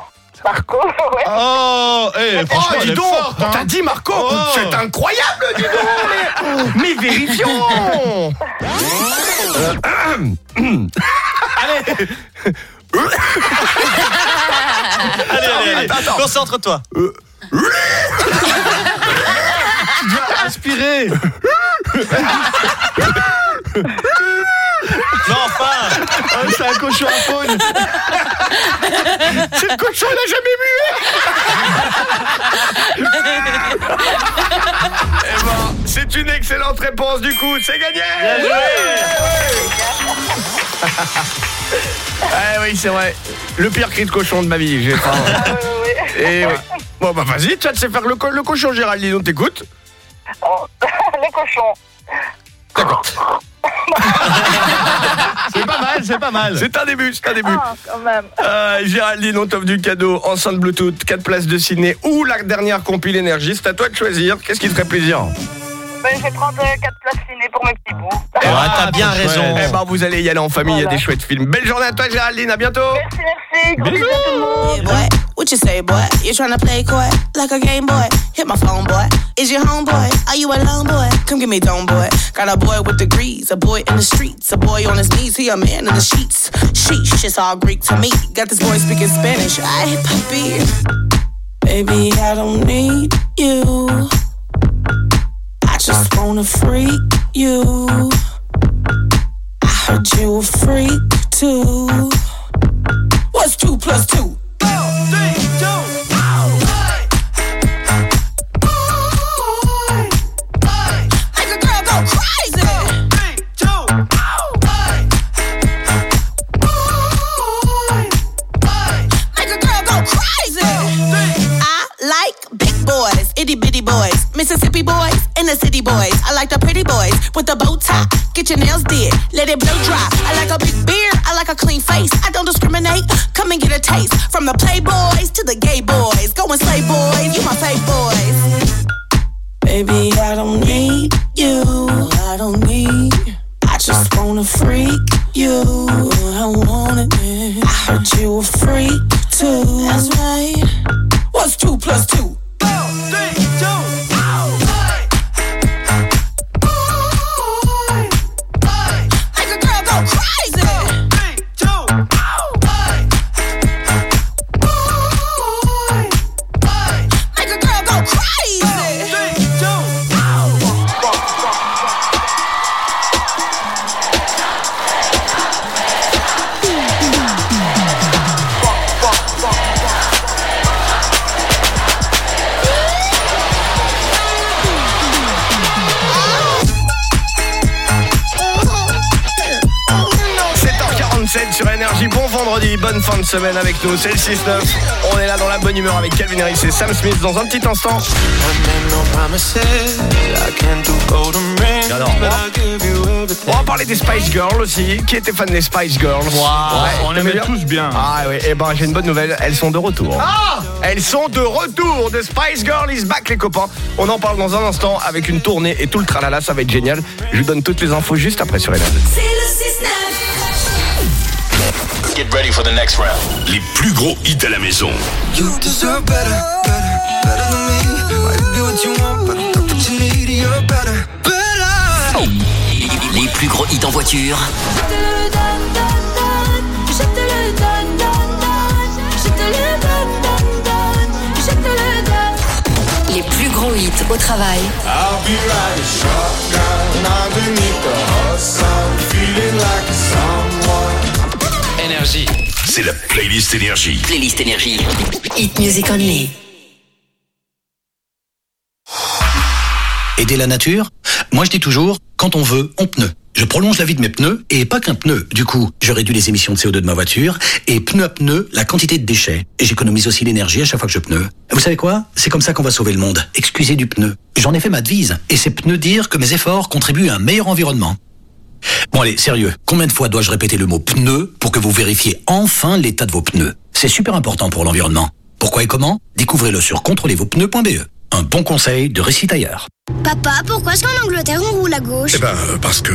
Marco, ouais. Oh, eh, franchement, Oh, dis donc forte, hein. T'as dit Marco Oh. C'est incroyable, dis donc Mais, mais vérifions Allez Allez, allez, allez. Attends, attends. Concentre-toi. Tu dois inspirer enfin Oh, C'est un cochon à faune C'est le cochon, il a jamais mué Eh ben, c'est une excellente réponse du coup, c'est gagné Eh oui, c'est vrai. Le pire cri de cochon de ma vie, j'ai pas. Et oui. Bon bah vas-y, tu sais faire le, co- le cochon Géraldine, on t'écoute. Les cochons. C'est pas mal, c'est pas mal C'est un début, c'est un début. Ah, quand même. Euh, Géraldine, on t'offre du cadeau, enceinte Bluetooth, 4 places de ciné ou la dernière compile énergie. C'est à toi de choisir. Qu'est-ce qui te ferait plaisir? Ben, je vais prendre 4 places ciné pour mes petits bouts. Eh ben, t'as bien raison. Eh ben, vous allez y aller en famille, il y a des chouettes films. Belle journée à toi, Géraldine, à bientôt. Merci, merci. Gros bisous à tout le monde. boy. What you say, boy? You tryna play coy? Like a game boy? Hit my phone, boy. Is your homeboy? Are you alone, boy? Come get me dome, boy. Got a boy with degrees, a boy in the streets, a boy on his knees, he a man in the sheets. Sheesh, it's all Greek to me. Got this boy speaking Spanish. I hit puppy. Baby, I don't need you. Just wanna freak you. I heard you a freak too. What's two plus two? Make boys, itty bitty boys, Mississippi boys, and the city boys. I like the pretty boys with the bow tie. Get your nails did, let it blow dry. I like a big beard, I like a clean face. I don't discriminate. Come and get a taste from the playboys to the gay boys. Go and slay boys, you my fave boys. Baby, I don't need you. I don't need. I just wanna freak you. I want it. I heard you a freak too. That's right. What's two plus two? Make vendredi, bonne fin de semaine avec nous. C'est le 6-9. On est là dans la bonne humeur avec Calvin Harris et Sam Smith dans un petit instant. J'adore. On va parler des Spice Girls aussi. Qui était fan des Spice Girls on t'aimais aimait tous bien. Ah ouais, et ben j'ai une bonne nouvelle, elles sont de retour. Ah Elles sont de retour The Spice Girl is back les copains. On en parle dans un instant avec une tournée et tout le tralala, ça va être génial. Je vous donne toutes les infos juste après sur Énergie. C'est le 6-9. Get ready for the next round. Les plus gros hits à la maison. You deserve better, better, better than me. Might be what you want, but I'm not what you need. You're better, better. Les plus gros hits en voiture. Je te le donne, donne, donne. Je te le donne, donne, donne. Je te le donne, donne, donne. Je te le donne. Les plus gros hits au travail. I'll be riding shotgun underneath the hot sun, feeling like someone. Énergie. C'est la playlist Énergie. Playlist Énergie. Hit Music Only. Aider la nature? Moi je dis toujours, quand on veut, on pneu. Je prolonge la vie de mes pneus et pas qu'un pneu. Du coup, je réduis les émissions de CO2 de ma voiture et pneu à pneu, la quantité de déchets. Et j'économise aussi l'énergie à chaque fois que je pneu. Vous savez quoi? C'est comme ça qu'on va sauver le monde. Excusez du pneu. J'en ai fait ma devise et c'est pneu dire que mes efforts contribuent à un meilleur environnement. Bon allez, sérieux, combien de fois dois-je répéter le mot pneu pour que vous vérifiez enfin l'état de vos pneus? C'est super important pour l'environnement. Pourquoi et comment? Découvrez-le sur contrôlezvospneus.be. Un bon conseil de récit ailleurs. Papa, pourquoi est-ce qu'en Angleterre on roule à gauche Eh ben, parce que.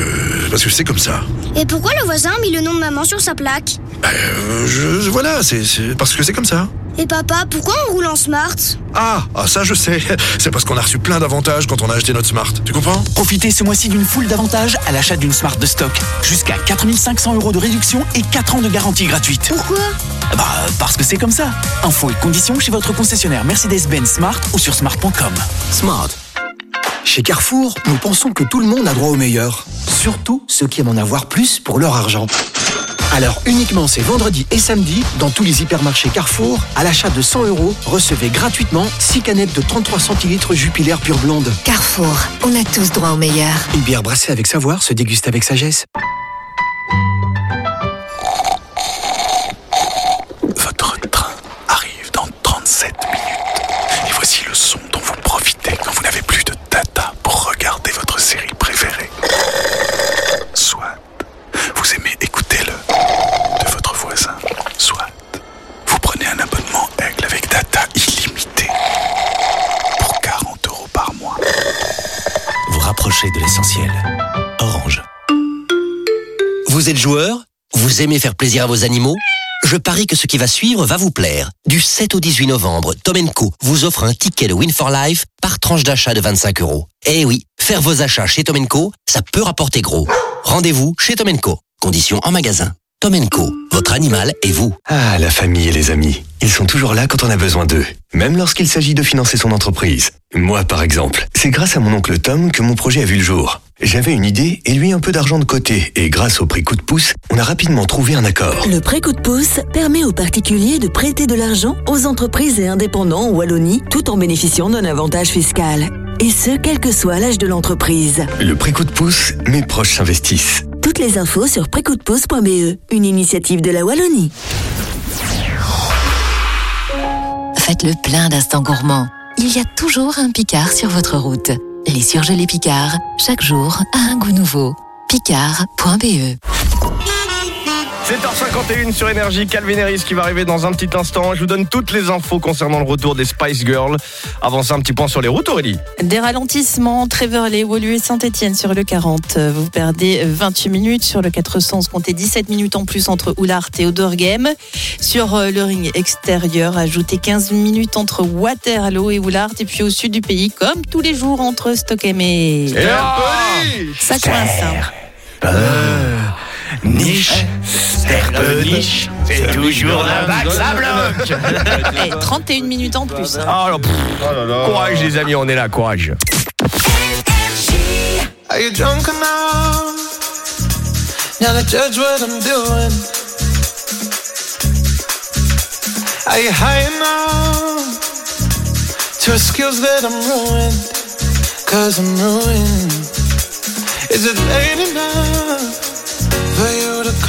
Parce que c'est comme ça. Et pourquoi le voisin a mis le nom de maman sur sa plaque Euh, je, voilà, c'est c'est parce que c'est comme ça. Et papa, pourquoi on roule en smart Ah, ah, ça je sais. C'est parce qu'on a reçu plein d'avantages quand on a acheté notre Smart. Tu comprends? Profitez ce mois-ci d'une foule d'avantages à l'achat d'une Smart de stock. Jusqu'à 4500 euros de réduction et 4 ans de garantie gratuite. Pourquoi? Bah, parce que c'est comme ça. Infos et conditions chez votre concessionnaire Mercedes-Benz Smart ou sur smart.com. Smart. Chez Carrefour, nous pensons que tout le monde a droit au meilleur. Surtout ceux qui aiment en avoir plus pour leur argent. Alors uniquement ces vendredis et samedis, dans tous les hypermarchés Carrefour, à l'achat de 100 euros, recevez gratuitement 6 canettes de 33 centilitres Jupiler pure blonde. Carrefour, on a tous droit au meilleur. Une bière brassée avec savoir se déguste avec sagesse. de l'essentiel. Orange. Vous êtes joueur? Vous aimez faire plaisir à vos animaux? Je parie que ce qui va suivre va vous plaire. Du 7 au 18 novembre, Tom Co vous offre un ticket de Win for Life par tranche d'achat de 25 euros. Eh oui, faire vos achats chez Tom Co, ça peut rapporter gros. Rendez-vous chez Tom Co. Conditions en magasin. Tom Co, votre animal et vous. Ah, la famille et les amis. Ils sont toujours là quand on a besoin d'eux, même lorsqu'il s'agit de financer son entreprise. Moi, par exemple, c'est grâce à mon oncle Tom que mon projet a vu le jour. J'avais une idée et lui un peu d'argent de côté, et grâce au prix coup de pouce, on a rapidement trouvé un accord. Le prêt coup de pouce permet aux particuliers de prêter de l'argent aux entreprises et indépendants en Wallonie tout en bénéficiant d'un avantage fiscal. Et ce, quel que soit l'âge de l'entreprise. Le prix coup de pouce, mes proches s'investissent. Toutes les infos sur précoupdepouce.be, une initiative de la Wallonie. Faites le plein d'instants gourmands. Il y a toujours un Picard sur votre route. Les surgelés Picard, chaque jour a un goût nouveau. Picard.be 7h51 sur Énergie, Calvin Harris qui va arriver dans un petit instant. Je vous donne toutes les infos concernant le retour des Spice Girls. Avant ça, un petit point sur les routes, Aurélie. Des ralentissements, Tréverley, Woluwe, Saint-Etienne sur le 40. Vous perdez 28 minutes sur le 400. Comptez 17 minutes en plus entre Oulart et Odorghem. Sur euh, le ring extérieur, ajoutez 15 minutes entre Waterloo et Oulart. Et puis au sud du pays, comme tous les jours entre Stockholm et... Et un Ça coince. hein. Niche, niche, c'est toujours là-bas que ça bloque. Eh, 31 minutes en plus. hein. Ah, alors, pff, courage les amis, on est là, courage. Are you drunk enough now to judge what I'm doing? Are you high enough to excuse that I'm ruined? Cause I'm ruined. Is it late enough?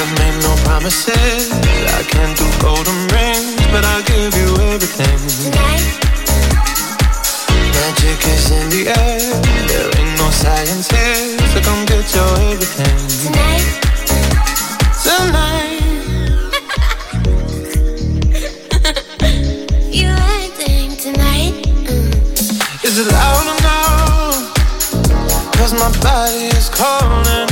I made no promises. I can't do golden rings, but I'll give you everything. Tonight. Magic is in the air. There ain't no science here, so come get your everything. Tonight. Tonight. You acting tonight? Mm. Is it loud enough? Cause my body is calling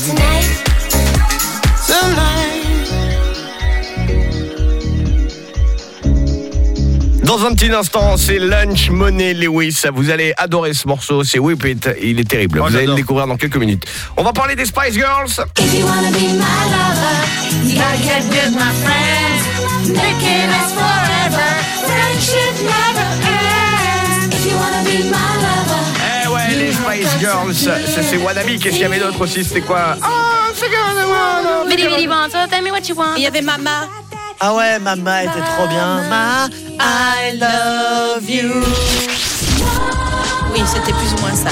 Dans un petit instant, c'est Lunch Money Lewis. Vous allez adorer ce morceau, c'est Whip It. Il est terrible. Vous allez le découvrir dans quelques minutes. On va parler des Spice Girls. If you wanna be my lover, you gotta get with my friends. They can last forever. Friendship never ends. If you wanna be my lover. Eh ouais, les Spice Girls. Ça, c'est Wannabe. Qu'est-ce qu'il y avait d'autre aussi? C'était quoi? Ah, c'est Bidi bidi want, so tell me what you want? Il y avait Mama. Ah ouais, Mama était trop bien. Ma, I love you. Oui, c'était plus ou moins ça.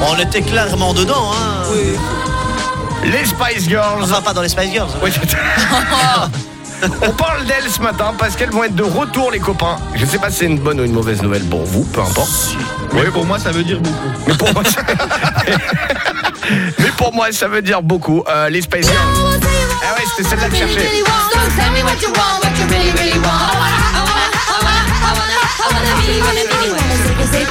On était clairement dedans, hein. Oui. Les Spice Girls. Enfin, pas dans les Spice Girls. Oui, On parle d'elles ce matin parce qu'elles vont être de retour, les copains. Je sais pas si c'est une bonne ou une mauvaise nouvelle pour vous, peu importe. Oui, pour moi, ça veut dire beaucoup. Mais pour moi, ça... Mais pour moi, ça veut dire beaucoup. Euh, les Spice Girls. Ah ouais, c'était celle-là que je cherchais. So tell me what you want, what you really, really want. I wanna, I wanna, I wanna wanna be, wanna be, wanna zig zig.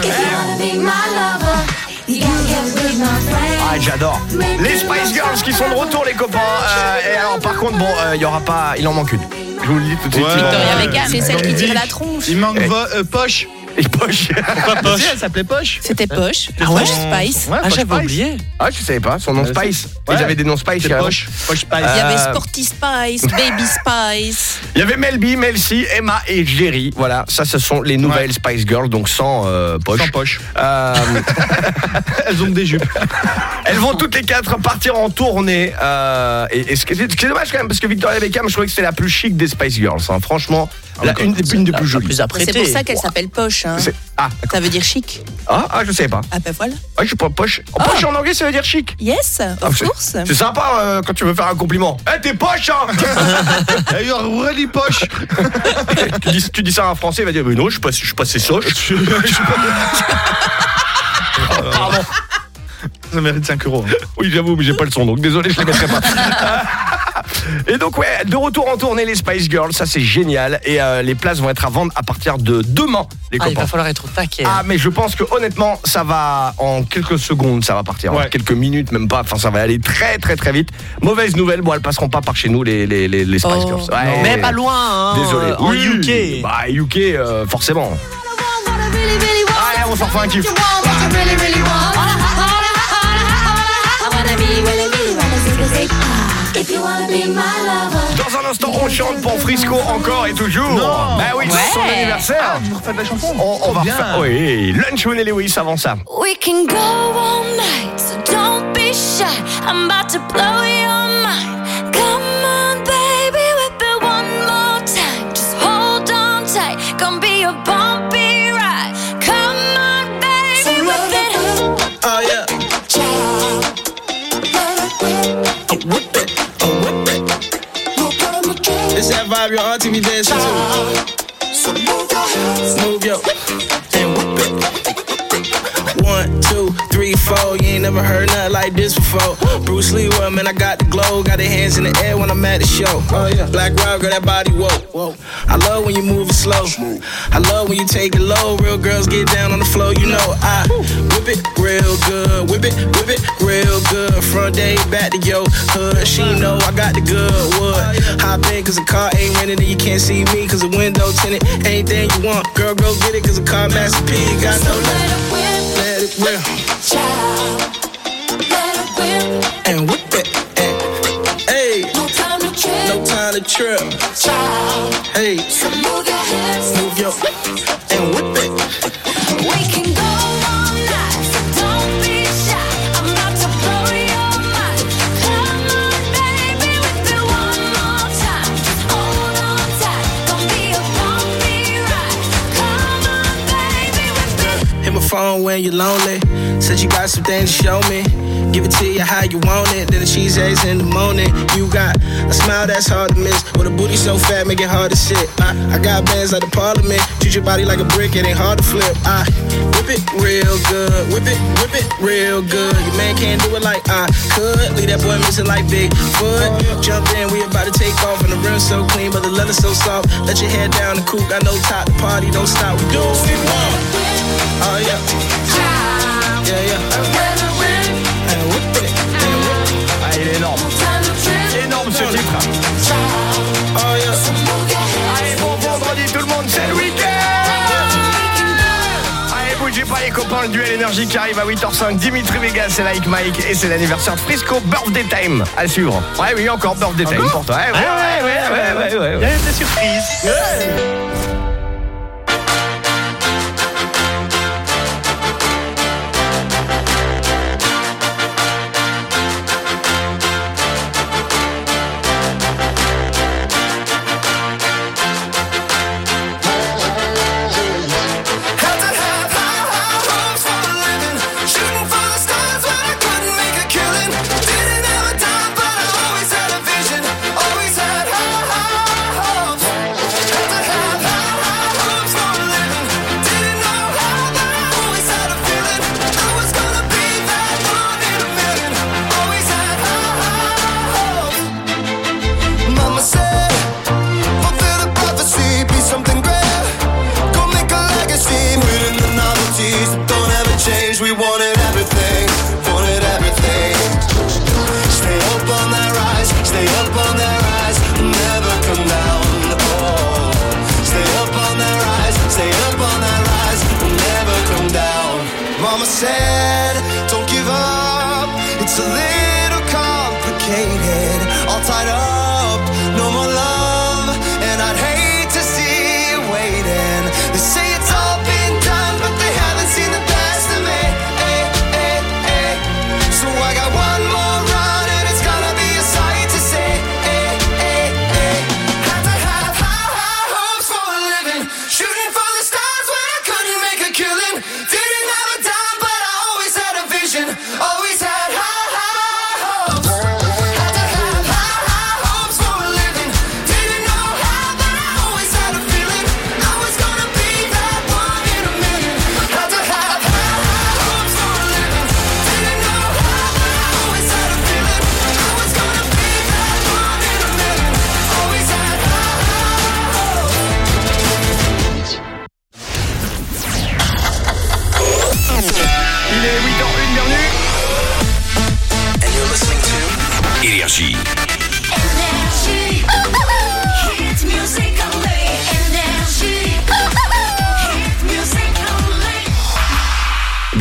If you wanna be my lover, you gotta get with my friends. Ah, j'adore. Les Spice Girls qui sont de retour, les copains. Euh, et alors, par contre, bon, euh, il y aura pas. Il en manque une. Je vous le dis tout de suite. Ouais. Victoria Beckham. C'est celle qui tire la tronche. Il manque euh, Poche. Et Poche. Pourquoi Poche Elle s'appelait Poche. C'était Poche. Ah ouais Poche Spice. Ouais, Ah, j'avais oublié. Ah, je savais pas. Son nom Euh, Spice. ouais. Ils avaient des noms Spice. C'est. Poche. Poche Spice. Il y avait Euh, Sporty Spice, Baby Spice. Il y avait Melby, Melcy, Emma et Jerry. Voilà, ça, ce sont les nouvelles Spice Girls, donc sans euh, poche. Sans poche. Euh, Elles ont des jupes. elles vont toutes les quatre partir en tournée. euh, et, et ce qui est ce qui est dommage quand même, parce que Victoria Beckham, je trouvais que c'était la plus chic des Spice Girls. hein. Franchement, la- une, des- une des plus jolies. C'est pour ça qu'elle s'appelle Poche. Hein. Ah, Ça veut dire chic. ah, ah, je sais pas. Ah ben voilà. Ah, je suis pas poche. Oh, Poche en anglais, ça veut dire chic. Yes, Ah, of c'est- course. C'est sympa euh, quand tu veux faire un compliment. Eh, t'es poche, hein you're really poche. tu, dis, tu dis ça à un Français, il va dire Mais non, je suis pas, je suis pas assez soche. Pardon. Ça mérite 5 euros. Oui, j'avoue, mais j'ai pas le son, donc désolé, je les mettrai pas. Et donc, ouais, de retour en tournée, les Spice Girls, ça c'est génial. Et euh, les places vont être à vendre à partir de demain, les Ah, il copains. va falloir être au taquet. Ah, mais je pense que honnêtement, ça va en quelques secondes, ça va partir. En Ouais. quelques minutes, même pas. Enfin, ça va aller très, très, très vite. Mauvaise nouvelle, bon, elles passeront pas par chez nous, les, les, les, les Spice Oh. Girls. Ouais. Mais pas loin, hein, Désolé. euh, en Oui, UK. Bah, UK, euh, forcément. Allez, on s'en fait un kiff. If you wanna be my lover. Dans un instant, on chante pour Frisco encore et toujours. Non. Bah oui, c'est son anniversaire. Ah, refaites la chanson On, on va Bien. refaire. Oui, Lunch et Lewis avant ça. We can go all night, so don't be shy. I'm about to blow your mind. It's that vibe your auntie be dancing to. Move your three, four. You ain't never heard nothing like this before. Bruce Lee, well, man, I got the glow. Got the hands in the air when I'm at the show. Oh, yeah. Black Rob, girl, that body, whoa. whoa. I love when you move it slow. I love when you take it low. Real girls get down on the floor, you know. I whip it real good. Whip it, whip it real good. Front day, back to your hood. She know I got the good wood. Hop in, cause the car ain't rented and you can't see me, cause the window tinted. Anything you want, girl, go get it, cause the car Master P got no let whip. Let it. And whip it. Hey. No time to trip. No time to trip. Hey. So move your hips. Move your it. When you're lonely. Said you got some things to show me. Give it to you how you want it. Then the cheese eggs in the morning. You got a smile that's hard to miss. With a booty so fat, make it hard to sit. I, I got bands like the parliament. Treat your body like a brick, it ain't hard to flip. I whip it real good. Whip it, whip it real good. Your man can't do it like I could. Leave that boy missing like Bigfoot. Jump in, we about to take off. And the rim so clean, but the leather so soft. Let your head down the coupe. Got no top. The party don't stop. We do what we want. Oh yeah. Yeah, yeah. And whip it. And whip it. Ah, il est énorme. Énorme ce titre. Oh yeah. Bon vendredi tout le monde, c'est le week-end Allez, bougez pas les copains, le duel énergie qui arrive à 8h05. Dimitri Vegas, c'est Like Mike et c'est l'anniversaire de Frisco Birthday Time à suivre. Ouais, oui, encore Birthday Time pour toi. Ouais, ouais, ouais, ouais, ouais, ouais, ouais,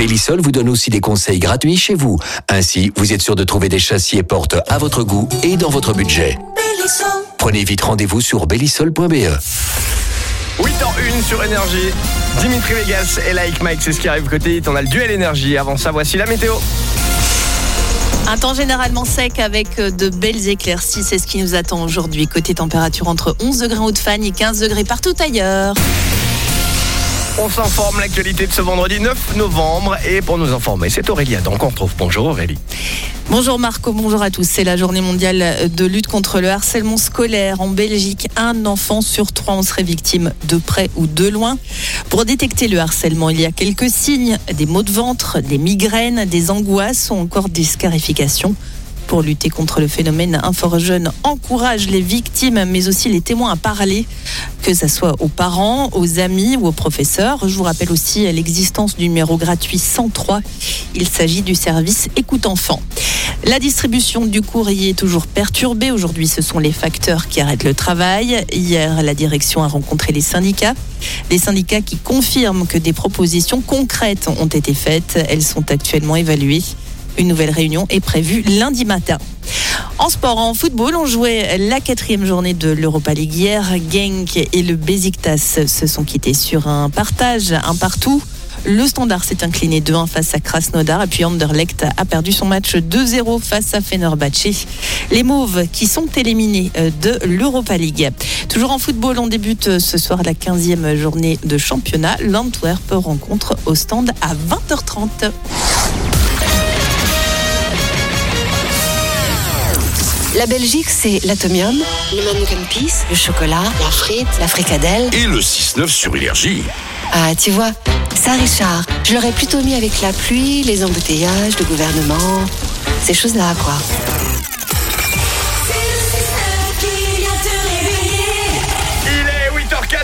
Bellisol vous donne aussi des conseils gratuits chez vous. Ainsi, vous êtes sûr de trouver des châssis et portes à votre goût et dans votre budget. Prenez vite rendez-vous sur bellisol.be. 8h01 sur Énergie. Dimitri Vegas et Like Mike, c'est ce qui arrive côté hit. On a le duel énergie. Avant ça, voici la météo. Un temps généralement sec avec de belles éclaircies, c'est ce qui nous attend aujourd'hui. Côté température entre 11 degrés en Haute-Fagne et 15 degrés partout ailleurs. On s'informe l'actualité de ce vendredi 9 novembre. Et pour nous informer, c'est Aurélie Adam qu'on retrouve. Bonjour Aurélie. Bonjour Marco, bonjour à tous. C'est la journée mondiale de lutte contre le harcèlement scolaire. En Belgique, un enfant sur trois en serait victime de près ou de loin. Pour détecter le harcèlement, il y a quelques signes, des maux de ventre, des migraines, des angoisses ou encore des scarifications. Pour lutter contre le phénomène, Info Jeune encourage les victimes, mais aussi les témoins à parler, que ce soit aux parents, aux amis ou aux professeurs. Je vous rappelle aussi l'existence du numéro gratuit 103. Il s'agit du service Écoute Enfant. La distribution du courrier est toujours perturbée. Aujourd'hui, ce sont les facteurs qui arrêtent le travail. Hier, la direction a rencontré les syndicats. Les syndicats qui confirment que des propositions concrètes ont été faites. Elles sont actuellement évaluées. Une nouvelle réunion est prévue lundi matin. En sport, en football, on jouait la quatrième journée de l'Europa League hier. Genk et le Besiktas se sont quittés sur un partage, un partout. Le Standard s'est incliné 2-1 face à Krasnodar et puis Anderlecht a perdu son match 2-0 face à Fenerbahçe. Les Mauves qui sont éliminés euh, de l'Europa League. Toujours en football, on débute euh, ce soir la 15e journée de championnat. L'Antwerp rencontre au stand à 20h30. La Belgique, c'est l'atomium, le mannequin peace, le chocolat, la frite, la fricadelle. Et le 6-9 sur Énergie. Ah, tu vois, ça, Richard, je l'aurais plutôt mis avec la pluie, les embouteillages, le gouvernement, ces choses-là, quoi.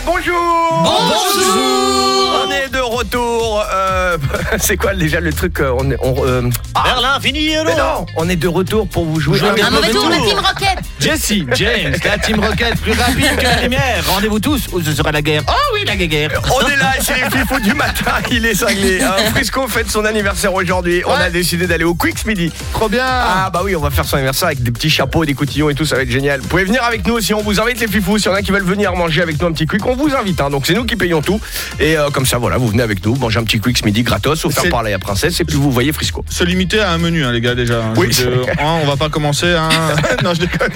Bonjour Bonjour On est de retour. euh, c'est quoi déjà le truc euh, on est, on, euh, ah, Berlin, fini, mais non, on est de retour pour vous jouer. Jouer Un mauvais tour, la Team Rocket. Jesse, James, la Team Rocket, plus rapide que la lumière. Rendez-vous tous ou ce sera la guerre. Oh oui, la guerre. On est là, c'est les fifous du matin, il est cinglé. Frisco fête son anniversaire aujourd'hui. On a décidé d'aller au Quicks midi. Trop bien. Ah bah oui, on va faire son anniversaire avec des petits chapeaux, des cotillons et tout, ça va être génial. Vous pouvez venir avec nous aussi, on vous invite les fifous. S'il y en a qui veulent venir manger avec nous un petit quick, on vous invite. hein. Donc c'est nous qui payons tout. Et euh, comme ça, voilà, vous venez avec nous, manger un petit Quicks midi gratos, offert C'est- par la princesse, et puis vous voyez Frisco. Se limiter à un menu, hein, les gars, déjà. Oui, hein, on va pas commencer. Non, je déconne.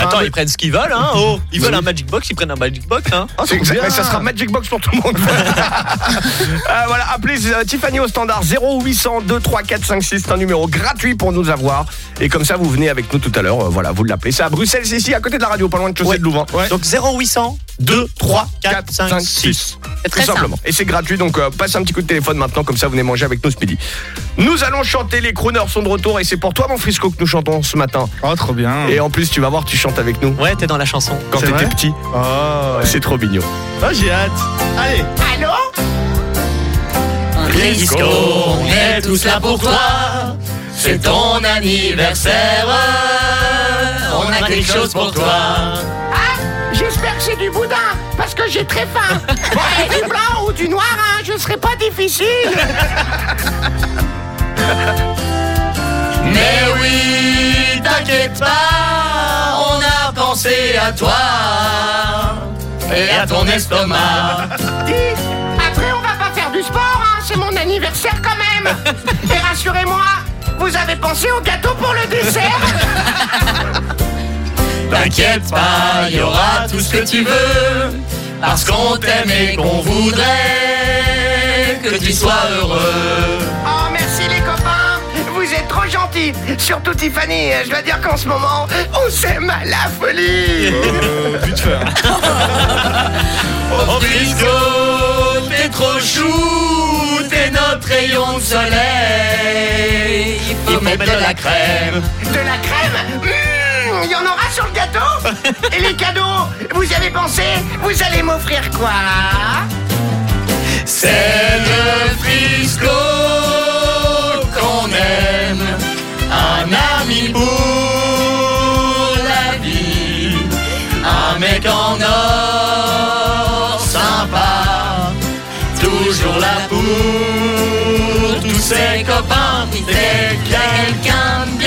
Attends, ils prennent ce qu'ils veulent, hein. Oh, ils veulent un Magic Box, ils prennent un Magic Box, hein. Exact, mais ça sera Magic Box pour tout le monde. Euh, voilà, appelez euh, Tiffany au standard 0800 234 56, c'est un numéro gratuit pour nous avoir. Et comme ça, vous venez avec nous tout à l'heure. voilà, vous l'appelez. C'est à Bruxelles, c'est ici, à côté de la radio, pas loin de Chaussée de Louvain. Donc 0800 2, 3, 4, 5, 6. Tout simplement. Et c'est gratuit, donc euh, passez un petit coup de téléphone maintenant, comme ça vous venez manger avec nous ce midi. Nous allons chanter, les crooners sont de retour, et c'est pour toi, mon Frisco, que nous chantons ce matin. Oh, trop bien. Et en plus, tu vas voir, tu chantes avec nous. Ouais, t'es dans la chanson. Quand t'étais petit. Oh, ouais. C'est trop mignon. Oh, j'ai hâte. Allez. Allô? Frisco, on est tous là pour toi. C'est ton anniversaire. On a quelque chose pour toi. J'espère que c'est du boudin, parce que j'ai très faim. Du blanc ou du noir, hein, je serai pas difficile. Mais oui, t'inquiète pas, on a pensé à toi et à ton estomac. Dis, après on va pas faire du sport, hein, c'est mon anniversaire quand même. Et rassurez-moi, vous avez pensé au gâteau pour le dessert T'inquiète pas, il y aura tout ce que tu veux, parce qu'on t'aime et qu'on voudrait que tu sois heureux. Oh merci les copains, vous êtes trop gentils. Surtout Tiffany, je dois dire qu'en ce moment, on s'aime à la folie. Oh Frisco, t'es trop chou, t'es notre rayon de soleil. Il faut mettre de la crème. De la crème Mmh, Il y en aura sur le gâteau Et les cadeaux Vous avez pensé Vous allez m'offrir quoi C'est le Frisco qu'on aime, un ami pour la vie, un mec en or sympa, toujours là pour tous ses copains. Quelqu'un de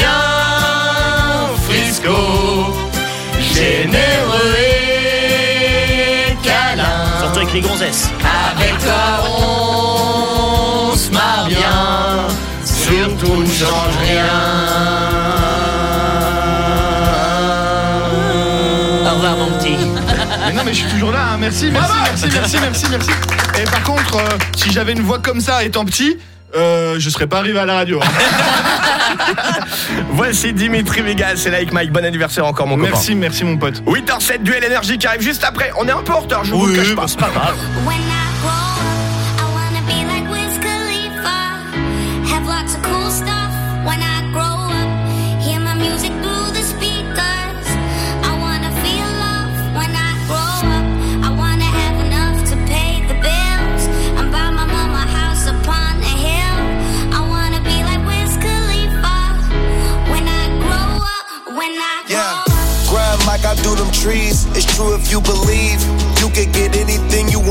Avec toi on se marre bien, surtout ne change rien. Mais je suis toujours là, hein. merci, merci, merci, merci, merci, merci. Et par contre, euh, si j'avais une voix comme ça étant petit, euh, je serais pas arrivé à la radio. hein. Voici Dimitri Vegas, c'est Like Mike. Bon anniversaire encore, mon copain. Merci, merci, mon pote. 8h07, duel énergie qui arrive juste après. On est un peu en retard, je vous Oui, le cache bah, pas. c'est pas grave.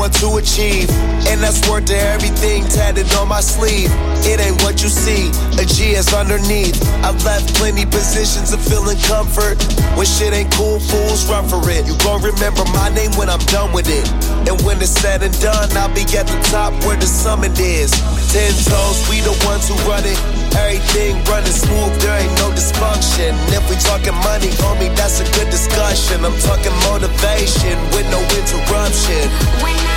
Want to achieve. And that's worth to everything tatted on my sleeve. It ain't what you see, a G is underneath. I've left plenty positions of feeling comfort. When shit ain't cool, fools run for it. You gon' remember my name when I'm done with it. And when it's said and done, I'll be at the top where the summit is. Ten toes, we the ones who run it. Everything running smooth, there ain't no dysfunction. If we talking money, homie, that's a good discussion. I'm talking motivation with no interruption.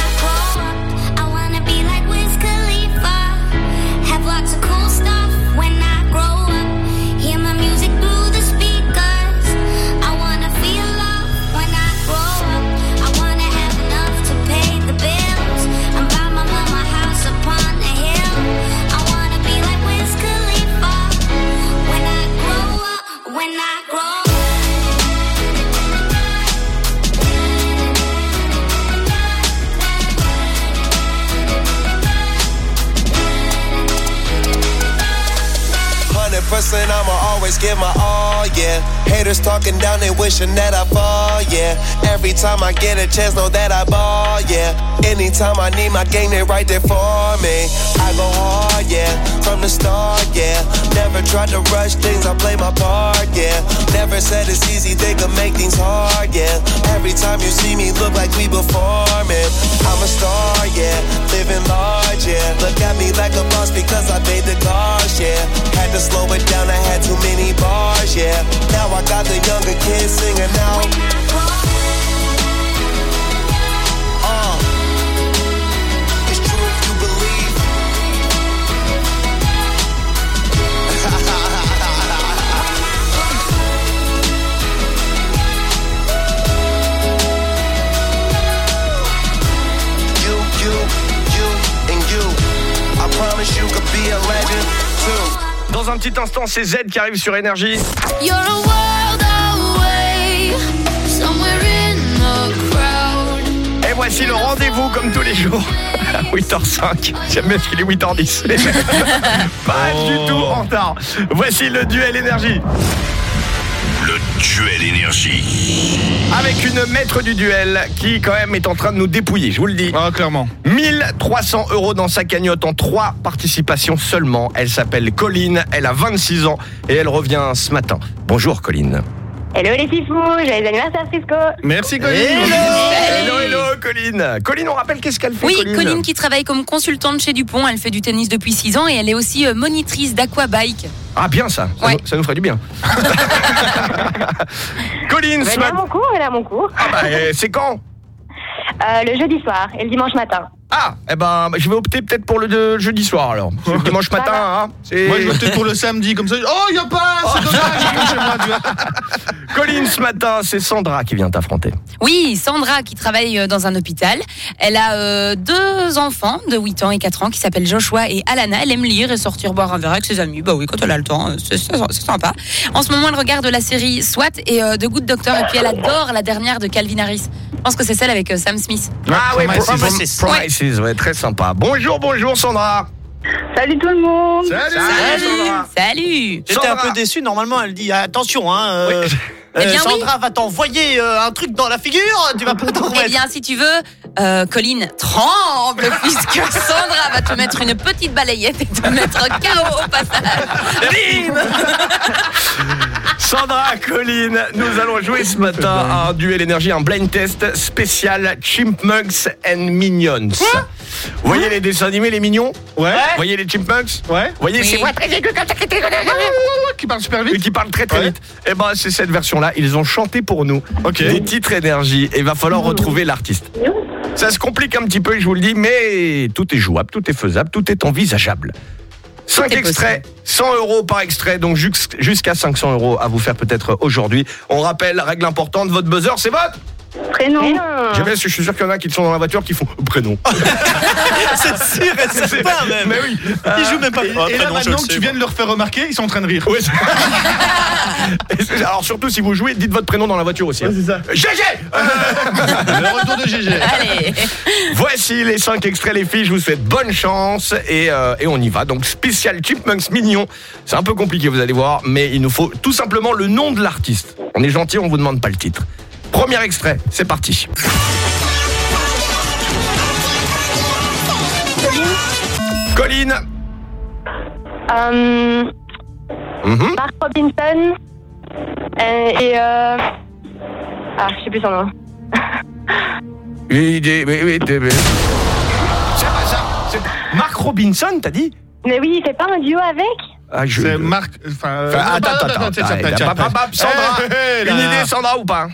Percent, I'ma always give my all, yeah. Haters talking down, they wishing that I fall, yeah. Every time I get a chance, know that I ball, yeah. Anytime I need my gang, they right there for me. I go hard, yeah, from the start, yeah. Never tried to rush things, I play my part, yeah. Never said it's easy, they could make things hard, yeah. Every time you see me, look like we performing. I'm a star, yeah, living large, yeah. Look at me like a boss because I paid the cost, yeah. Had to slow it down, I had too many bars, yeah. Now I got the younger kids singing out. Uh, it's true if you believe. you, you, you, and you. I promise you could be a legend too. Dans un petit instant, c'est Z qui arrive sur Énergie. You're a voici le rendez-vous comme tous les jours. À 8h05. J'aime bien qu'il est 8h10. Pas du tout en retard. Voici le duel énergie. Le duel énergie. Avec une maître du duel qui quand même est en train de nous dépouiller, je vous le dis. Ah, clairement. 1300 euros dans sa cagnotte en trois participations seulement. Elle s'appelle Colline, elle a 26 ans et elle revient ce matin. Bonjour Colline. Hello les fifous, joyeux anniversaire Frisco Merci Colline. Hello, hello, Colline. Colline, on rappelle qu'est-ce qu'elle fait, Oui, Colline Colline qui travaille comme consultante chez Dupont. Elle fait du tennis depuis 6 ans et elle est aussi euh, monitrice d'aquabike. Ah, bien ça. Ça, Ouais. nous, ça nous ferait du bien. Colline, à matin. mon cours, venez à mon cours. Ah bah, c'est quand? Euh, le jeudi soir et le dimanche matin. Ah, eh ben, je vais opter peut-être pour le de- jeudi soir alors. Que le dimanche matin, hein, c'est. Moi, je vais peut-être pour le samedi, comme ça. Oh, y a pas, c'est dommage, je rentre chez moi, tu vois. Colline, ce matin, c'est Sandra qui vient t'affronter. Oui, Sandra qui travaille euh, dans un hôpital. Elle a euh, deux enfants de 8 ans et 4 ans qui s'appellent Joshua et Alana. Elle aime lire et sortir boire un verre avec ses amis. Bah oui, quand elle a le temps, euh, c'est c'est- c'est sympa. En ce moment, elle regarde la série SWAT et euh, The Good Doctor. Et puis elle adore la dernière de Calvin Harris. Je pense que c'est celle avec euh, Sam Smith. Ah oui, Promises. Promises. Promises, ouais, très sympa. Bonjour, bonjour Sandra. Salut tout le monde Salut, Sandra. Salut J'étais un peu déçu. Normalement, elle dit attention, hein. euh, Eh bien, Sandra va t'envoyer euh, un truc dans la figure. Tu vas pas t'en Eh remettre. bien, si tu veux, euh, Colline, tremble, puisque Sandra va te mettre une petite balayette et te mettre KO au passage. Bim Sandra, Colline, nous allons jouer ce matin à un duel énergie, un blind test spécial Chipmunks and Minions. Vous voyez les dessins animés, les mignons Ouais. Vous voyez les Chipmunks Ouais. Vous voyez, c'est moi Très aigu comme ça, qui parle super vite. qui parle très très Ouais. vite. Et ben c'est cette version-là. Ils ont chanté pour nous Ok. des titres énergie. Et il va falloir retrouver l'artiste. Ça se complique un petit peu, je vous le dis, mais tout est jouable, tout est faisable, tout est envisageable. 5 est extraits, 100 euros par extrait, donc jusqu'à 500 euros à vous faire peut-être aujourd'hui. On rappelle, règle importante, votre buzzer, c'est votre Prénom. J'aime bien parce que je suis sûr qu'il y en a qui sont dans la voiture qui font euh, prénom. c'est sûr, elle sait pas même. Mais oui. Il joue même pas. Et, Oh, et là, prénom, je maintenant que sais, tu viens moi. de leur faire remarquer, ils sont en train de rire. Ouais, c'est- Et c'est- Alors surtout si vous jouez, dites votre prénom dans la voiture aussi. hein. c'est ça. GG Le retour de GG. Allez Voici les 5 extraits les filles, je vous souhaite bonne chance et, euh, et on y va. Donc spécial Chipmunks mignon, c'est un peu compliqué vous allez voir, mais il nous faut tout simplement le nom de l'artiste. On est gentil, on vous demande pas le titre. Premier extrait, c'est parti. Colline. Euh, Mhm. Mark Robinson. Euh, et euh... Ah, je sais plus son nom. Oui, des- oui, oui, des- C'est pas ça. c'est Mark Robinson, t'as dit? Mais oui, il fait pas un duo avec? Ah, je... C'est Marc. Enfin, euh, Enfin, attends, attends, attends, tiens, attends, hop, tiens. Sandra, Eh, eh, une idée Sandra ou pas?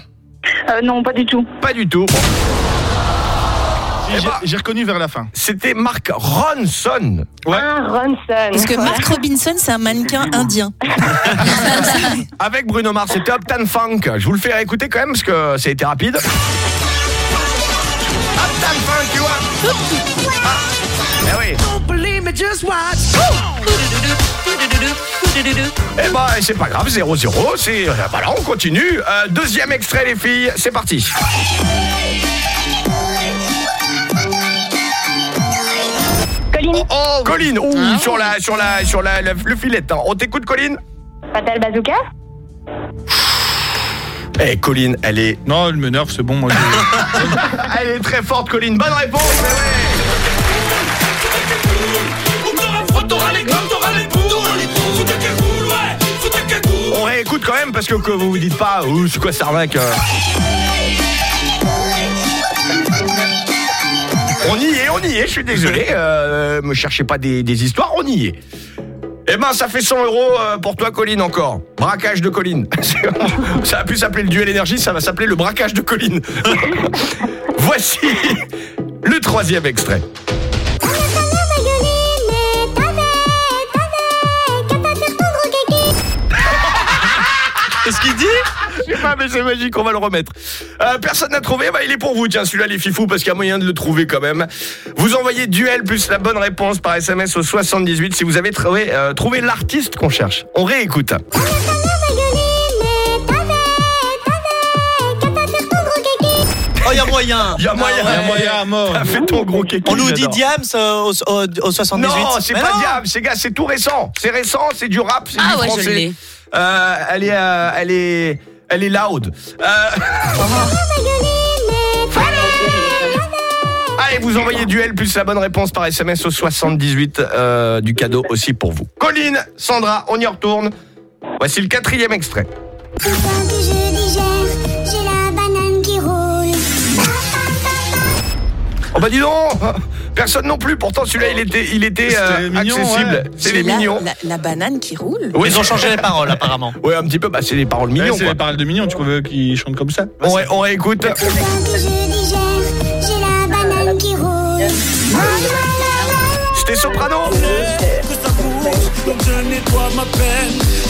Euh, Non, pas du tout. Pas du tout. Bon. J'ai- J'ai reconnu vers la fin. C'était Mark Ronson. Ouais. Ah, Ronson. Parce que Mark Robinson, c'est un mannequin indien. Avec Bruno Mars, c'était Uptown Funk. Je vous le fais écouter quand même parce que ça a été rapide. Uptown Funk, tu vois Ah, eh oui. Eh ben, c'est pas grave, 0-0. C'est. euh, Voilà, on continue. Euh, deuxième extrait, les filles, c'est parti. Colline. Oh, Colline, ouh, sur la, sur la, sur la, la- le filet. hein. On t'écoute, Colline Fatal Bazooka. Eh, Colline, elle est, Non, elle m'énerve, c'est bon, moi. je- elle est très forte, Colline. Bonne réponse. mais ouais. Réécoute quand même parce que, que vous vous dites pas, ouh, c'est quoi cette arnaque euh. On y est, on y est, je suis désolé. Euh, me cherchez pas des, des histoires, on y est. Eh ben, ça fait 100 euros euh, pour toi, Colline, encore. Braquage de Colline. ça a pu s'appeler le duel énergie, ça va s'appeler le braquage de Colline. Voici le troisième extrait. Qu'est-ce qu'il dit Je sais pas, mais c'est magique, on va le remettre. Euh, personne n'a trouvé, bah il est pour vous, tiens, celui-là, les fifous, parce qu'il y a moyen de le trouver quand même. Vous envoyez duel plus la bonne réponse par SMS au 78 si vous avez trouvé, euh, trouvé l'artiste qu'on cherche. On réécoute. Oh, il y a moyen. Il y a moyen, Il y a moyen à mort. T'as fait ton gros kéké. On nous dit. Diams euh, au, au, au 78. Non, c'est pas diable, c'est gars, c'est tout récent. C'est récent, c'est du rap, c'est Ah du ouais, je français. l'ai. Euh, elle est, euh, elle est, elle est loud. Euh, Allez, vous envoyez duel plus la bonne réponse par SMS au 78 euh, du cadeau aussi pour vous. Colline, Sandra, on y retourne. Voici le quatrième extrait. Oh bah dis donc Personne non plus, pourtant celui-là il était, il était euh, mignon, accessible. ouais. C'est les mignons. La, la banane qui roule. Oui, Ils ont changé les paroles apparemment. Ouais, un petit peu, bah c'est les paroles Ouais, mignons c'est quoi. les paroles de mignons, tu veux qu'ils chantent comme ça? On, ré- on réécoute. Tout le temps que je digère, j'ai la banane qui roule. C'était soprano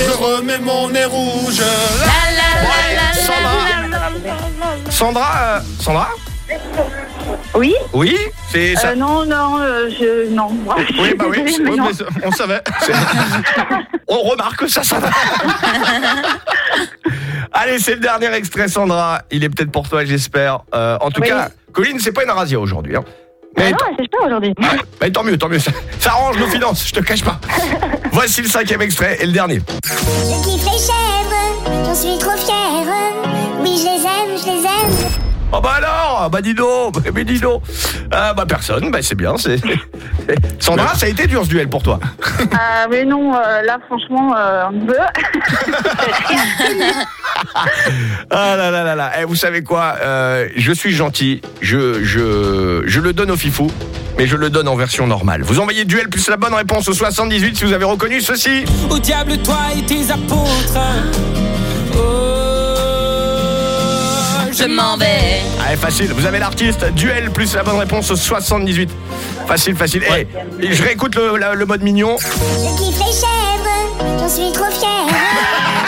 je remets mon nez rouge. Sandra, euh, Sandra? Oui Oui C'est ça Euh, Non, non, euh, je. Non. Oui, bah oui, mais oui, non. mais on savait. On remarque ça, ça va. Allez, c'est le dernier extrait, Sandra. Il est peut-être pour toi, j'espère. Euh, en tout Oui. cas, Colline, c'est pas une razzia aujourd'hui. hein. Ah Mais non, c'est super aujourd'hui. Mais tant mieux, tant mieux. Ça, ça arrange nos finances, je te cache pas. Voici le cinquième extrait et le dernier. Je kiffe les chèvres, j'en suis trop fière. Oui, je les aime, je les aime. Oh bah alors Bah dis donc Mais dis donc Ah Bah personne, bah c'est bien. c'est Sandra, ça a été dur ce duel pour toi. Ah, mais non, euh, là, franchement, euh, un peu. Ah là là là là. Eh, vous savez quoi Euh, Je suis gentil. Je, je, je le donne au fifou. Mais je le donne en version normale. Vous envoyez duel plus la bonne réponse au 78 si vous avez reconnu ceci. Au diable, toi et tes apôtres. Je m'en vais. Allez, facile. Vous avez l'artiste. Duel plus la bonne réponse au 78. Facile, facile. Eh, et je réécoute le, la- le mode mignon. Je kiffe les chèvres, j'en suis trop fière.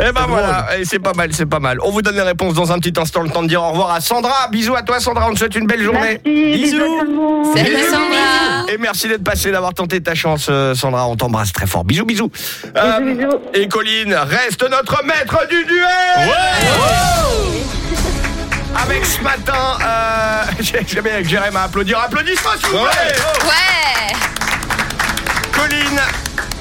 Eh ben voilà, Eh, c'est pas mal, c'est pas mal. On vous donne les réponses dans un petit instant, le temps de dire au revoir à Sandra. Bisous à toi Sandra, on te souhaite une belle journée. bisous le monde. Salut Bisous. Sandra. Et merci d'être passé, d'avoir tenté ta chance euh, Sandra, on t'embrasse très fort. Bisous, bisous. Euh, Bisous, bisous. et Colline reste notre maître du duel Avec ce matin, euh, j'ai- j'aime bien que Jérém à applaudir. Applaudissements s'il vous plaît Ouais. Colline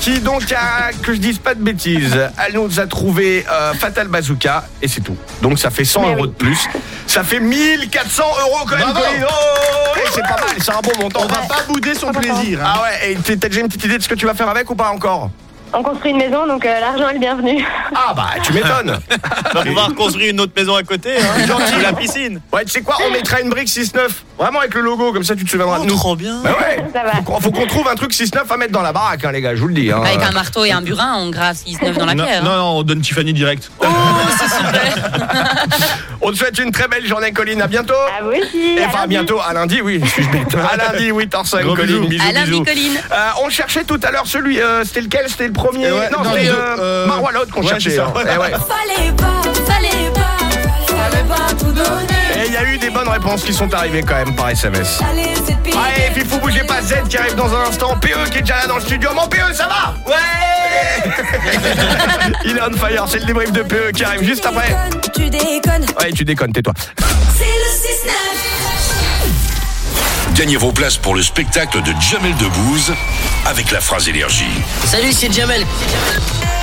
qui donc a, que je dise pas de bêtises, elle nous a trouvé euh, Fatal Bazooka et c'est tout. Donc ça fait 100 euros de plus. Ça fait 1400 euros quand même. Oh, et c'est pas mal, c'est un bon montant. On va pas bouder son plaisir. hein. Ah ouais, et t'as déjà une petite idée de ce que tu vas faire avec ou pas encore? On construit une maison, donc euh, l'argent est le bienvenu. Ah bah tu m'étonnes. On va pouvoir construire une autre maison à côté, hein, Gentil. sous la piscine. Ouais, tu sais quoi, on mettra une brique 6-9. Vraiment avec le logo, comme ça tu te souviendras Oh, de nous. trop bien. Bah ouais. Ça va. Faut qu'on- Faut qu'on trouve un truc 6-9 à mettre dans la baraque, hein, les gars, je vous le dis. hein. Avec un marteau et un burin, on grave 6-9 dans la Non, pierre. non, hein. non, on donne Tiffany direct. On te souhaite une très belle journée, Colline. À bientôt. À vous aussi. Et à enfin, à bientôt, à lundi, oui, suis-je bête. À lundi, 8h05, Gros Colline. bisous. Bisous, À lundi. Colline. Euh, on cherchait tout à l'heure celui, euh, c'était lequel? C'était le premier Eh ouais, Non, deux, euh, euh, Marois Lotte qu'on ouais, cherchait. c'est ça, hein. ouais. Ouais. Fallait pas, fallait pas, fallait pas tout donner. Et il y a eu des bonnes réponses qui sont arrivées quand même par SMS. Allez, c'est pire. Allez, Fifou, bougez pas, Z qui arrive dans un instant. PE qui est déjà là dans le studio. Mon PE, ça va? Ouais Il est on fire, c'est le débrief de PE qui arrive juste après. Tu déconnes, Ouais, tu déconnes, tais-toi. c'est le 6-9. Gagnez vos places pour le spectacle de Jamel Debbouze avec la phrase énergie. Salut, c'est Jamel.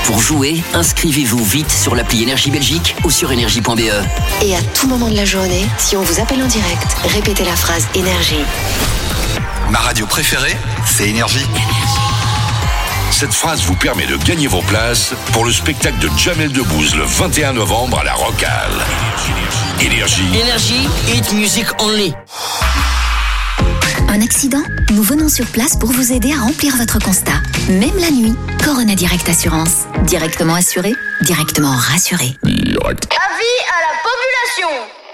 Pour jouer, inscrivez-vous vite sur l'appli Énergie Belgique ou sur énergie.be. Et à tout moment de la journée, si on vous appelle en direct, répétez la phrase énergie. Ma radio préférée, c'est Énergie. Cette phrase vous permet de gagner vos places pour le spectacle de Jamel Debbouze le 21 novembre à la Rocale. Énergie. Énergie, hit music only. Un accident Nous venons sur place pour vous aider à remplir votre constat. Même la nuit, Corona Direct Assurance. Directement assuré, directement rassuré. Avis à la population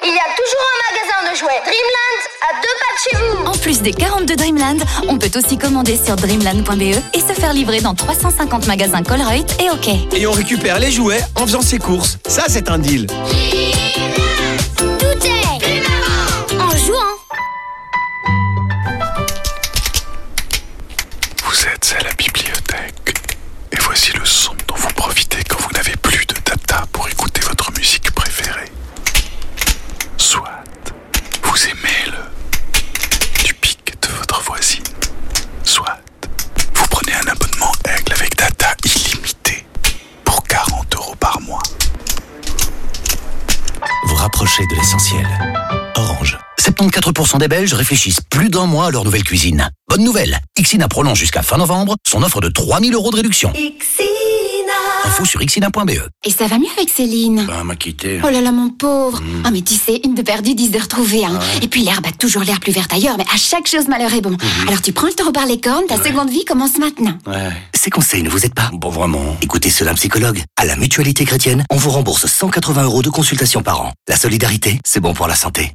Il y a toujours un magasin de jouets Dreamland à deux pas de chez vous En plus des 42 Dreamland, on peut aussi commander sur dreamland.be et se faire livrer dans 350 magasins Colruyt et OK. Et on récupère les jouets en faisant ses courses. Ça, c'est un deal. Êtes à la bibliothèque et voici le son dont vous profitez quand vous n'avez plus de data pour écouter votre musique préférée. Soit vous aimez le du pic de votre voisine, soit vous prenez un abonnement Aigle avec data illimité pour 40 euros par mois. Vous rapprochez de l'essentiel. Orange. 74% des Belges réfléchissent plus d'un mois à leur nouvelle cuisine. Bonne nouvelle, Ixina prolonge jusqu'à fin novembre son offre de 3000 euros de réduction. Un infos sur xina.be. Et ça va mieux avec Céline? Bah, m'a quitté. Oh là là, mon pauvre. Oh, mais tu sais, une de perdue, dix de retrouvée. Hein. Et puis l'herbe a toujours l'air plus verte ailleurs, mais à chaque chose, malheur est bon. Alors tu prends le taureau par les cornes, ta seconde vie commence maintenant. Ouais. Ces conseils ne vous aident pas? Bon, vraiment. Écoutez cela, psychologue. À la Mutualité Chrétienne, on vous rembourse 180 euros de consultation par an. La solidarité, c'est bon pour la santé.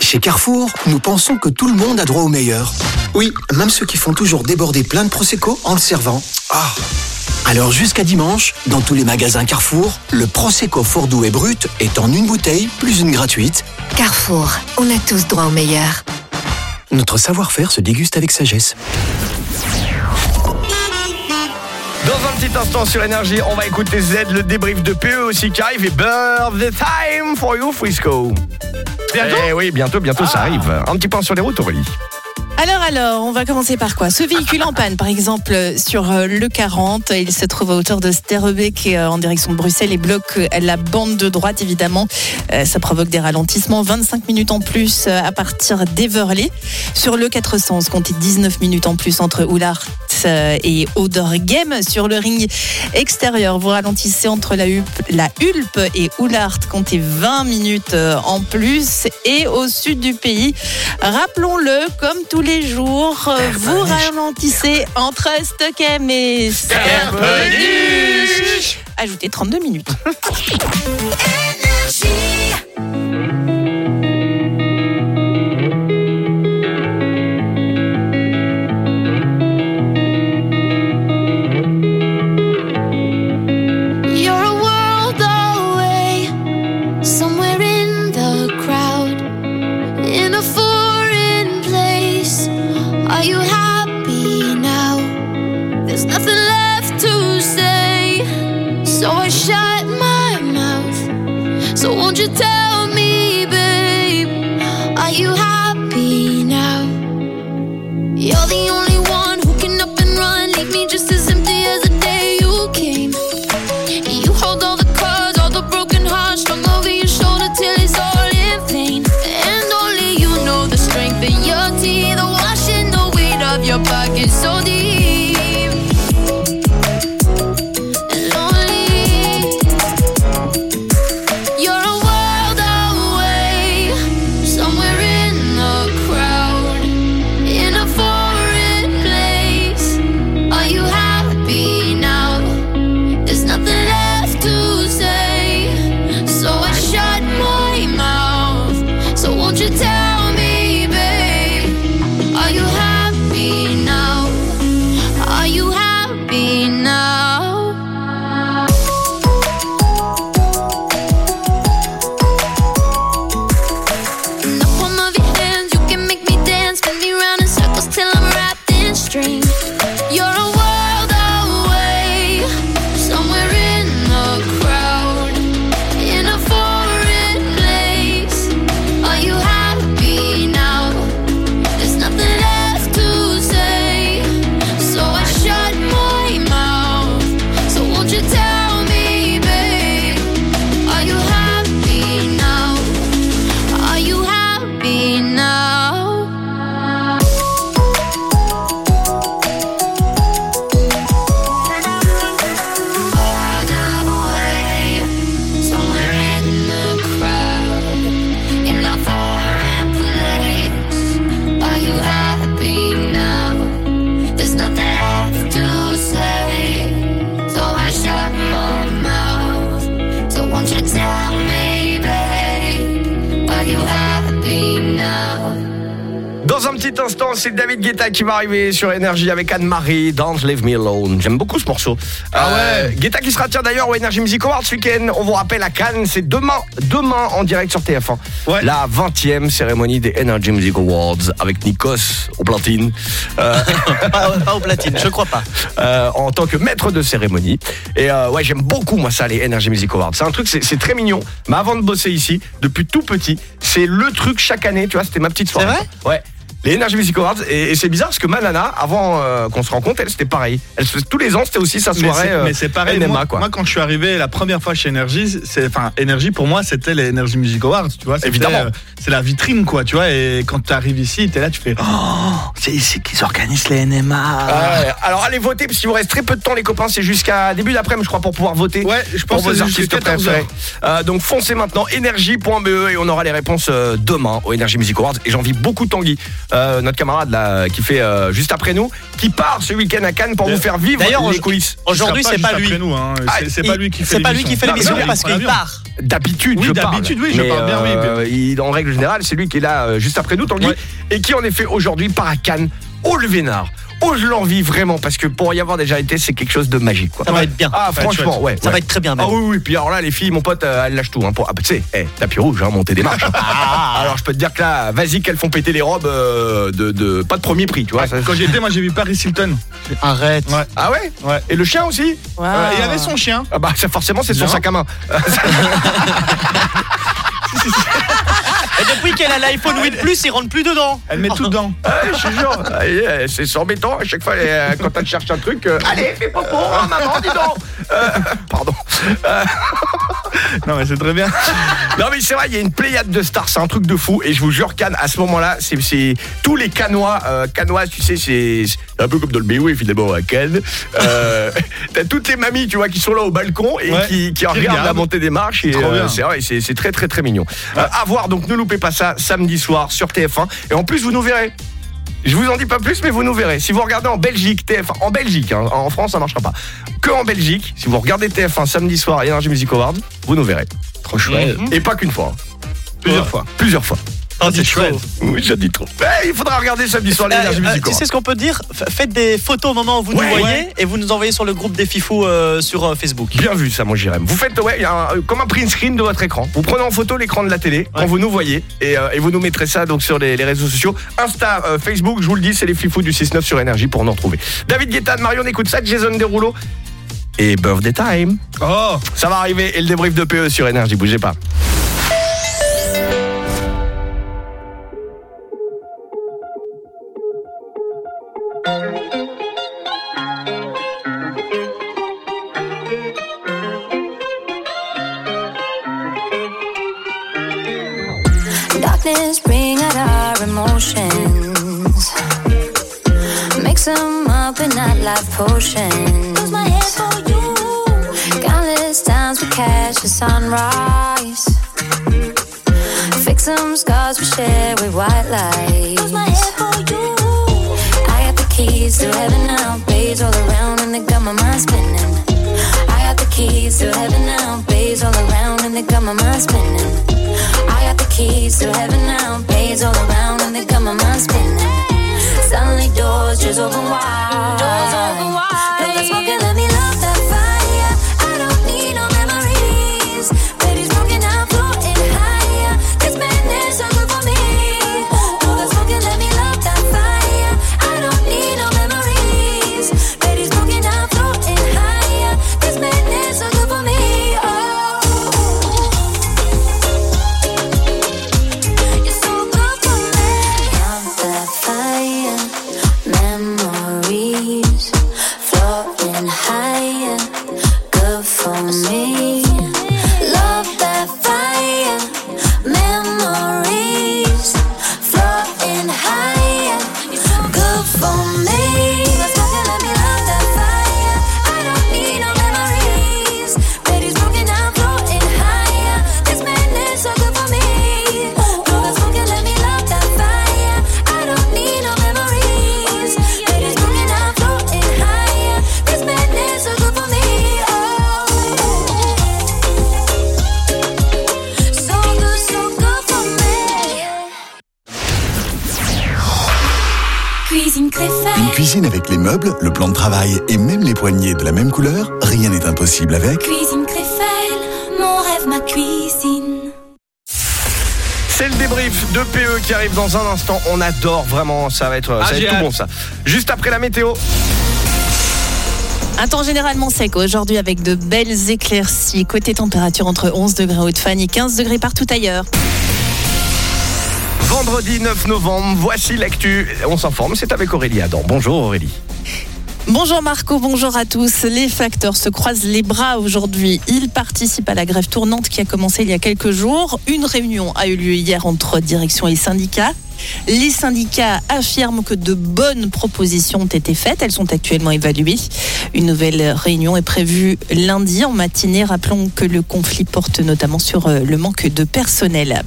Chez Carrefour, nous pensons que tout le monde a droit au meilleur. Oui, même ceux qui font toujours déborder plein de Prosecco en le servant. Ah Alors jusqu'à dimanche, dans tous les magasins Carrefour, le Prosecco fort doux et brut est en une bouteille plus une gratuite. Carrefour, on a tous droit au meilleur. Notre savoir-faire se déguste avec sagesse. Dans un petit instant sur Énergie, on va écouter Z, le débrief de PE aussi qui arrive et Birthday Time for you, Frisco. Bientôt Eh oui, bientôt, bientôt ça arrive. Un petit point sur les routes, Aurélie. Alors, alors, on va commencer par quoi? Ce véhicule en panne, par exemple, sur euh, le 40, il se trouve à hauteur de Sterrebeek euh, en direction de Bruxelles et bloque euh, la bande de droite, évidemment. Ça provoque des ralentissements, 25 minutes en plus à partir d'Everley. Sur le 400, comptez 19 minutes en plus entre Oulart et Odergem. Sur le ring extérieur, vous ralentissez entre la Hulpe, la Hulpe et Oulart, comptez 20 minutes en plus. Et au sud du pays, rappelons-le, comme tous les jours, euh, vous ralentissez entre Stockham et. Ajoutez 32 minutes. you tell petit instant, c'est David Guetta qui va arriver sur Énergie avec Anne-Marie, Don't Leave Me Alone. J'aime beaucoup ce morceau. Ah ouais Guetta qui sera tiens d'ailleurs au Energy Music Awards ce week-end. On vous rappelle à Cannes, c'est demain, demain en direct sur TF1. La 20e cérémonie des Energy Music Awards avec Nikos au platine. Euh, pas, pas au platine, je crois pas. euh, en tant que maître de cérémonie. Et euh, ouais, j'aime beaucoup moi ça, les Energy Music Awards. C'est un truc, c'est c'est très mignon. Mais avant de bosser ici, depuis tout petit, c'est le truc chaque année, tu vois, c'était ma petite soirée. vrai? Ouais. Les Energy Music Awards. Et, et c'est bizarre parce que Manana, avant euh, qu'on se rencontre, elle c'était pareil. Elle tous les ans, c'était aussi sa Mais soirée. c'est- euh, mais c'est pareil. NMA, moi, quoi. moi, quand je suis arrivé la première fois chez Energy, c'est enfin Energy pour moi c'était les Energy Music Awards, tu vois. Évidemment. euh, c'est la vitrine quoi, tu vois. Et quand tu arrives ici, t'es là, tu fais oh, c'est ici qu'ils organisent les NMA. Ah. Alors allez voter parce qu'il vous reste très peu de temps les copains, c'est jusqu'à début d'après-midi je crois pour pouvoir voter. Ouais, je pense pour que vos artistes 14 préférés. Euh, donc foncez maintenant énergie.be et on aura les réponses demain au Energy Music Awards et j'envie beaucoup Tanguy, euh, notre camarade là qui fait euh, juste après nous, qui part ce week-end à Cannes pour vous faire vivre les coulisses. aujourd'hui, c'est pas lui. hein. Ah, C'est- pas lui qui fait c'est pas lui qui fait Non, l'émission mais parce il qu'il part. D'habitude, Oui, je parle. d'habitude, oui, je Mais, parle bien, oui, euh, il- en règle générale, c'est lui qui est là euh, juste après nous, Tanguy, Ouais. et qui en effet aujourd'hui part à Cannes, au Levénard. Oh, je l'envie vraiment parce que pour y avoir déjà été, c'est quelque chose de magique. Quoi. Ça va être bien. Ah, Ça va être franchement, ouais. Ça ouais. va être très bien, même. Ah oui, oui. Puis alors là, les filles, mon pote, euh, elles lâchent tout. Hein, pour... Ah, bah, tu sais, eh, tapis rouge, hein, monter des marches. hein. alors je peux te dire que là, vas-y qu'elles font péter les robes euh, de, de- pas de premier prix, tu vois. ça- Quand j'étais, moi j'ai vu Paris Hilton. Arrête. Ouais. Ah ouais Ouais. Et le chien aussi Euh, il avait son chien. Ah bah ça, forcément, c'est son sac à main. Et depuis qu'elle a l'iPhone 8 Plus, il rentre plus dedans. Elle met tout dedans. Ah, je te jure, euh, c'est c'est embêtant à chaque fois euh, quand elle cherche un truc. euh, Allez, fais popo, hein, maman, dis donc. Euh, pardon. Euh, Non mais c'est très bien. non mais c'est vrai, il y a une pléiade de stars, c'est un truc de fou. Et je vous jure, Cannes, à ce moment-là, c'est tous les Canois, euh, Canois, tu sais, c'est un peu comme dans le BO finalement à Cannes. Euh, T'as toutes les mamies, tu vois, qui sont là au balcon et Ouais, qui, qui qui regardent la montée des marches. Et euh, c'est vrai, c'est très très très mignon. Euh, à voir, donc ne loupez pas ça samedi soir sur TF1. Et en plus, vous nous verrez. Je vous en dis pas plus, mais vous nous verrez. Si vous regardez en Belgique, TF1, en Belgique, hein, en France, ça marchera pas. Que en Belgique, si vous regardez TF1 samedi soir, Energy Music Awards, vous nous verrez. Trop chouette. Et pas qu'une fois. hein. Plusieurs Ouais. fois. Plusieurs fois. Oh, c'est chouette. Oui, je dis trop. Eh, il faudra regarder samedi soir Euh, l'Energy euh, Music tu sais ce qu'on peut dire Faites des photos au moment où vous Ouais, nous voyez ouais. et vous nous envoyez sur le groupe des Fifous euh, sur euh, Facebook. Bien vu ça, mon Jérém. Vous faites ouais, il y a un- euh, comme un print screen de votre écran. Vous prenez en photo l'écran de la télé quand vous nous voyez et, euh, et vous nous mettrez ça donc sur les, les réseaux sociaux. Insta, euh, Facebook, je vous le dis, c'est les fifous du 6-9 sur énergie pour nous retrouver. David Guetta, Marion écoute ça, Jason Derulo et Birthday Time. Oh Ça va arriver et le débrief de PE sur énergie, bougez pas. Life potion. Use my head for you. Countless times we catch the sunrise. Fix some scars we share with white lights. Use my head for you. I got the keys to heaven now. Bays all around and they got my mind spinning. I got the keys to heaven now. Bays all around and they got my mind spinning. I got the keys to heaven now. Bays all around and they got my mind spinning. Suddenly doors just open wide. Doors open wide. The smoke le plan de travail et même les poignées de la même couleur, rien n'est impossible avec. Cuisine Créfelle, mon rêve, ma cuisine. C'est le débrief de PE qui arrive dans un instant. On adore vraiment, ça va être, Ah, ça va j'ai être tout bon ça. Juste après la météo. Un temps généralement sec aujourd'hui avec de belles éclaircies. Côté température entre 11 degrés en Haute-Fagne et 15 degrés partout ailleurs. Vendredi 9 novembre, voici l'actu. On s'informe, c'est avec Aurélie Adam. Bonjour Aurélie. Bonjour Marco, bonjour à tous. Les facteurs se croisent les bras aujourd'hui. Ils participent à la grève tournante qui a commencé il y a quelques jours. Une réunion a eu lieu hier entre direction et syndicats. Les syndicats affirment que de bonnes propositions ont été faites. Elles sont actuellement évaluées. Une nouvelle réunion est prévue lundi en matinée. Rappelons que le conflit porte notamment sur euh, le manque de personnel.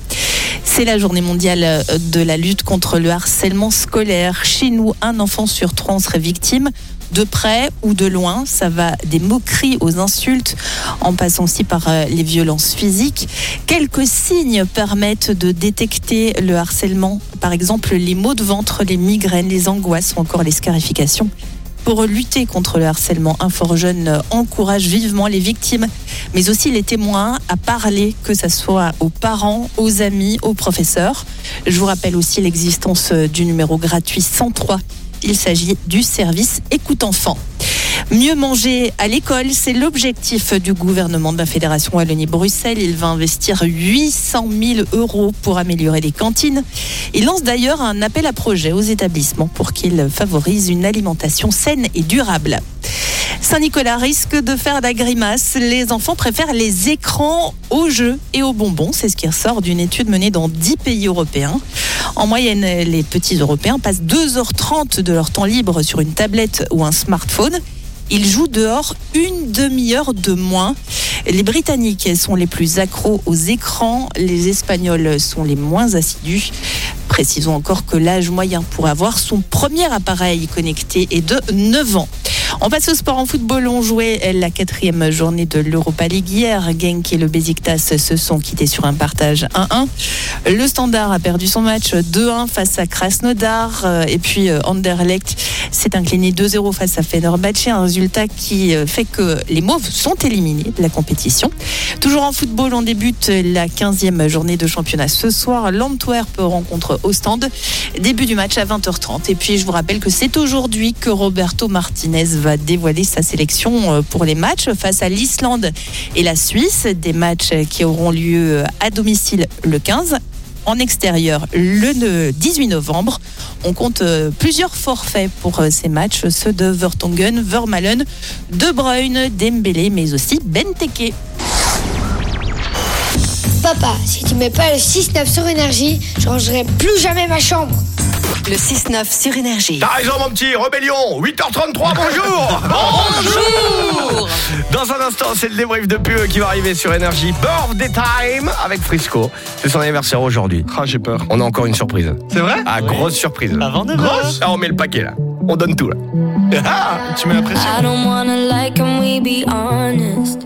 C'est la journée mondiale de la lutte contre le harcèlement scolaire. Chez nous, un enfant sur trois en serait victime de près ou de loin. Ça va des moqueries aux insultes, en passant aussi par euh, les violences physiques. Quelques signes permettent de détecter le harcèlement. Par exemple, les maux de ventre, les migraines, les angoisses ou encore les scarifications. Pour lutter contre le harcèlement, Infor Jeune encourage vivement les victimes, mais aussi les témoins à parler, que ce soit aux parents, aux amis, aux professeurs. Je vous rappelle aussi l'existence du numéro gratuit 103 il s'agit du service Écoute Enfant. Mieux manger à l'école, c'est l'objectif du gouvernement de la Fédération Wallonie-Bruxelles. Il va investir 800 000 euros pour améliorer les cantines. Il lance d'ailleurs un appel à projet aux établissements pour qu'ils favorisent une alimentation saine et durable. Saint-Nicolas risque de faire la grimace. Les enfants préfèrent les écrans aux jeux et aux bonbons. C'est ce qui ressort d'une étude menée dans 10 pays européens. En moyenne, les petits Européens passent 2h30 de leur temps libre sur une tablette ou un smartphone. Ils jouent dehors une demi-heure de moins. Les Britanniques sont les plus accros aux écrans, les Espagnols sont les moins assidus. Précisons encore que l'âge moyen pour avoir son premier appareil connecté est de 9 ans. On passe au sport en football. On jouait la quatrième journée de l'Europa League hier. Genk et le Besiktas se sont quittés sur un partage 1-1. Le Standard a perdu son match 2-1 face à Krasnodar. Et puis euh, Anderlecht s'est incliné 2-0 face à Fenerbahçe. Un résultat qui euh, fait que les Mauves sont éliminés de la compétition. Toujours en football, on débute la 15e journée de championnat ce soir. L'Antwerp rencontre Ostende. Début du match à 20h30. Et puis je vous rappelle que c'est aujourd'hui que Roberto Martinez va dévoiler sa sélection euh, pour les matchs face à l'Islande et la Suisse. Des matchs qui auront lieu à domicile le 15 en extérieur le 18 novembre. On compte euh, plusieurs forfaits pour euh, ces matchs, ceux de Vertonghen, Vermalen, De Bruyne, Dembélé, mais aussi Benteke. Papa, si tu mets pas le 6-9 sur énergie, je rangerai plus jamais ma chambre. Le 6-9 sur énergie. T'as raison mon petit, rébellion 8h33, bonjour Bonjour Dans un instant, c'est le débrief de PE qui va arriver sur Énergie. Birthday Time avec Frisco. C'est son anniversaire aujourd'hui. Ah, j'ai peur. On a encore une surprise. C'est vrai? Ah, grosse surprise. Avant de Grosse? Ah, on met le paquet là. On donne tout là. Ah, tu mets la pression. I don't wanna lie, can we be honest?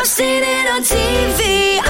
I've seen it on TV,